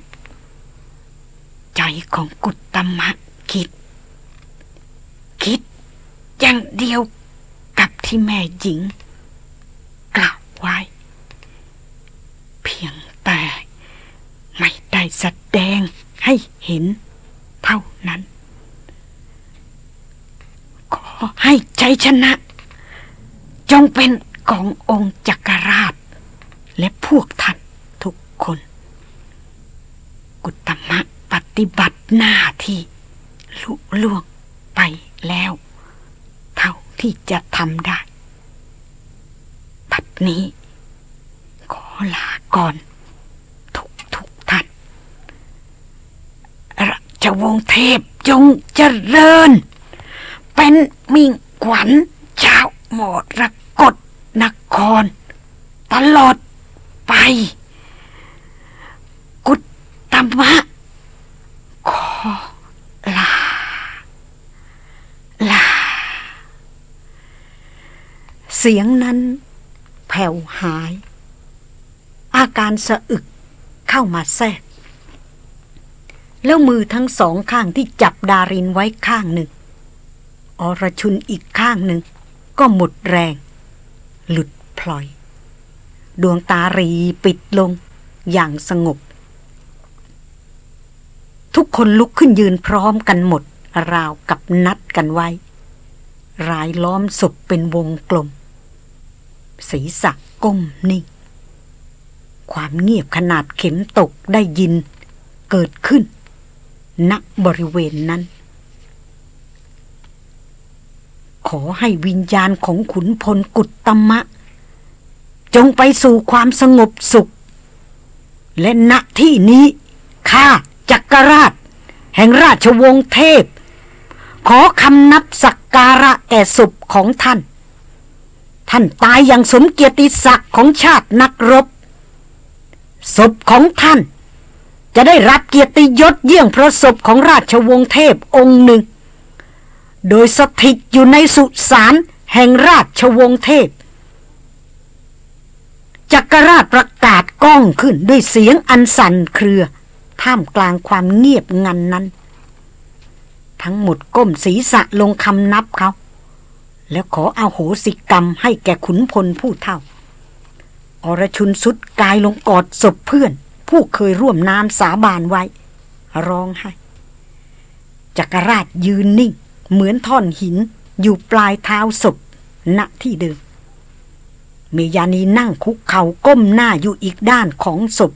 ใจของกุตมะคิด คิดอย่างเดียวกับที่แม่หญิง กล่าวไว้ เพียงแต่ไม่ได้แสดงให้เห็น เท่านั้น ขอให้ใจชนะ จงเป็นขององค์จักรราช และพวกท่านทุกคน กุตมะปฏิบัติหน้าที่ลุล่วงไปแล้ว เท่าที่จะทำได้ปัดนี้ ขอลาก่อน ทุกทุกท่านรา ชวงศ์เทพจงเจริญ เป็นมิ่งขวัญชาวหมดรกฎนคร ตลอดไป กุตมะ ขอลา ลา เสียงนั้น แผ่วหาย อาการสะอึกเข้ามาแทรก แล้วมือทั้งสองข้างที่จับดารินไว้ข้างหนึ่ง อรชุนอีกข้างหนึ่ง ก็หมดแรง หลุดพลอย ดวงตารีปิดลงอย่างสงบ ทุกคนลุกขึ้นยืนพร้อมกันหมด ราวกับนัดกันไว้ รายล้อมศพเป็นวงกลม ศีรษะก้มนิ่ง ความเงียบขนาดเข็มตกได้ยินเกิดขึ้น ณบริเวณนั้น ขอให้วิญญาณของขุนพลกุตตมะ จงไปสู่ความสงบสุข และณที่นี้ข้าจักรราช แห่งราชวงศ์เทพ ขอคำนับสักการะแก่ศพของท่าน ท่านตายอย่างสมเกียรติศักดิ์ของชาตินักรบศพของท่าน จะได้รับเกียรติยศเยี่ยงพระศพของราชวงศ์เทพองค์หนึ่ง โดยสถิตอยู่ในสุสานแห่งราชวงศ์เทพ จักรราชประกาศก้องขึ้นด้วยเสียงอันสั่นเครือ ท่ามกลางความเงียบงันนั้น ทั้งหมดก้มศีรษะลงคำนับเขา แล้วขอเอาโหสิกรรมให้แก่ขุนพลผู้เท่า อรชุนสุดกายลงกอดศพเพื่อน ผู้เคยร่วมน้ำสาบานไว้ ร้องไห้จักรราชยืนนิ่ง เหมือนท่อนหินอยู่ปลายเท้าศพณที่เดิม เมยานีนั่งคุกเข่าก้มหน้าอยู่อีกด้านของศพ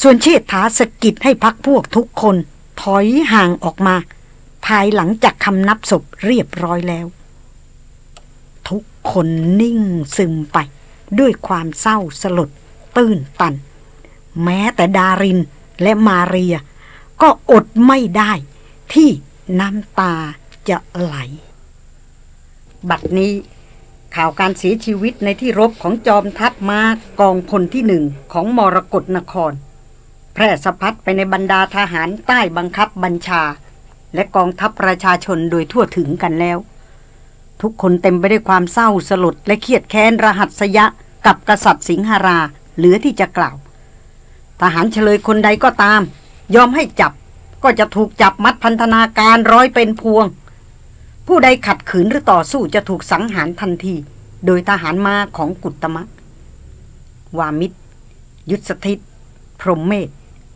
ส่วนเชษฐาสกิดให้พักพวกทุกคนถอยห่างออกมา ภายหลังจากคำนับศพเรียบร้อยแล้ว ทุกคนนิ่งซึมไปด้วยความเศร้าสลดตื้นตัน แม้แต่ดารินและมาเรีย ก็อดไม่ได้ที่น้ำตาจะไหล บัดนี้ข่าวการเสียชีวิตในที่รบของจอมทัพมากองพลที่หนึ่งของมรกรนคร แพร่สะพัดไปในบรรดาทหารใต้บังคับบัญชา และกองทัพประชาชนโดยทั่วถึงกันแล้ว ทุกคนเต็มไปด้วยความเศร้าสลดและเครียดแค้นรหัสยะกับกษัตริย์สิงหรา เหลือที่จะกล่าว ทหารเฉลยคนใดก็ตาม ยอมให้จับก็จะถูกจับมัดพันธนาการร้อยเป็นพวง ผู้ใดขัดขืนหรือต่อสู้จะถูกสังหารทันที โดยทหารมาของกุตมะ วามิตร ยุทธสถิต พรหมเมธ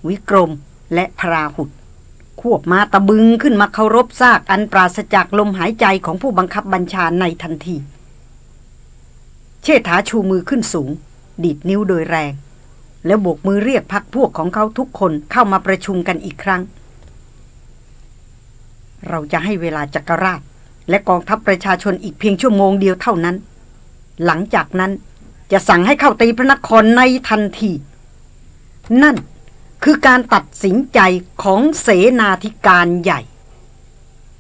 วิกรม และพราหุดควบมาตะบึงขึ้นมาเคารพซากอันปราศจากลมหายใจของผู้บังคับบัญชาในทันที เชษฐาชูมือขึ้นสูง ดีดนิ้วโดยแรง แล้วโบกมือเรียกพักพวกของเขาทุกคนเข้ามาประชุมกันอีกครั้ง เราจะให้เวลาจักรราช และกองทัพประชาชนอีกเพียงชั่วโมงเดียวเท่านั้น หลังจากนั้นจะสั่งให้เข้าตีพระนครในทันที นั่นคือการตัดสินใจของเสนาธิการใหญ่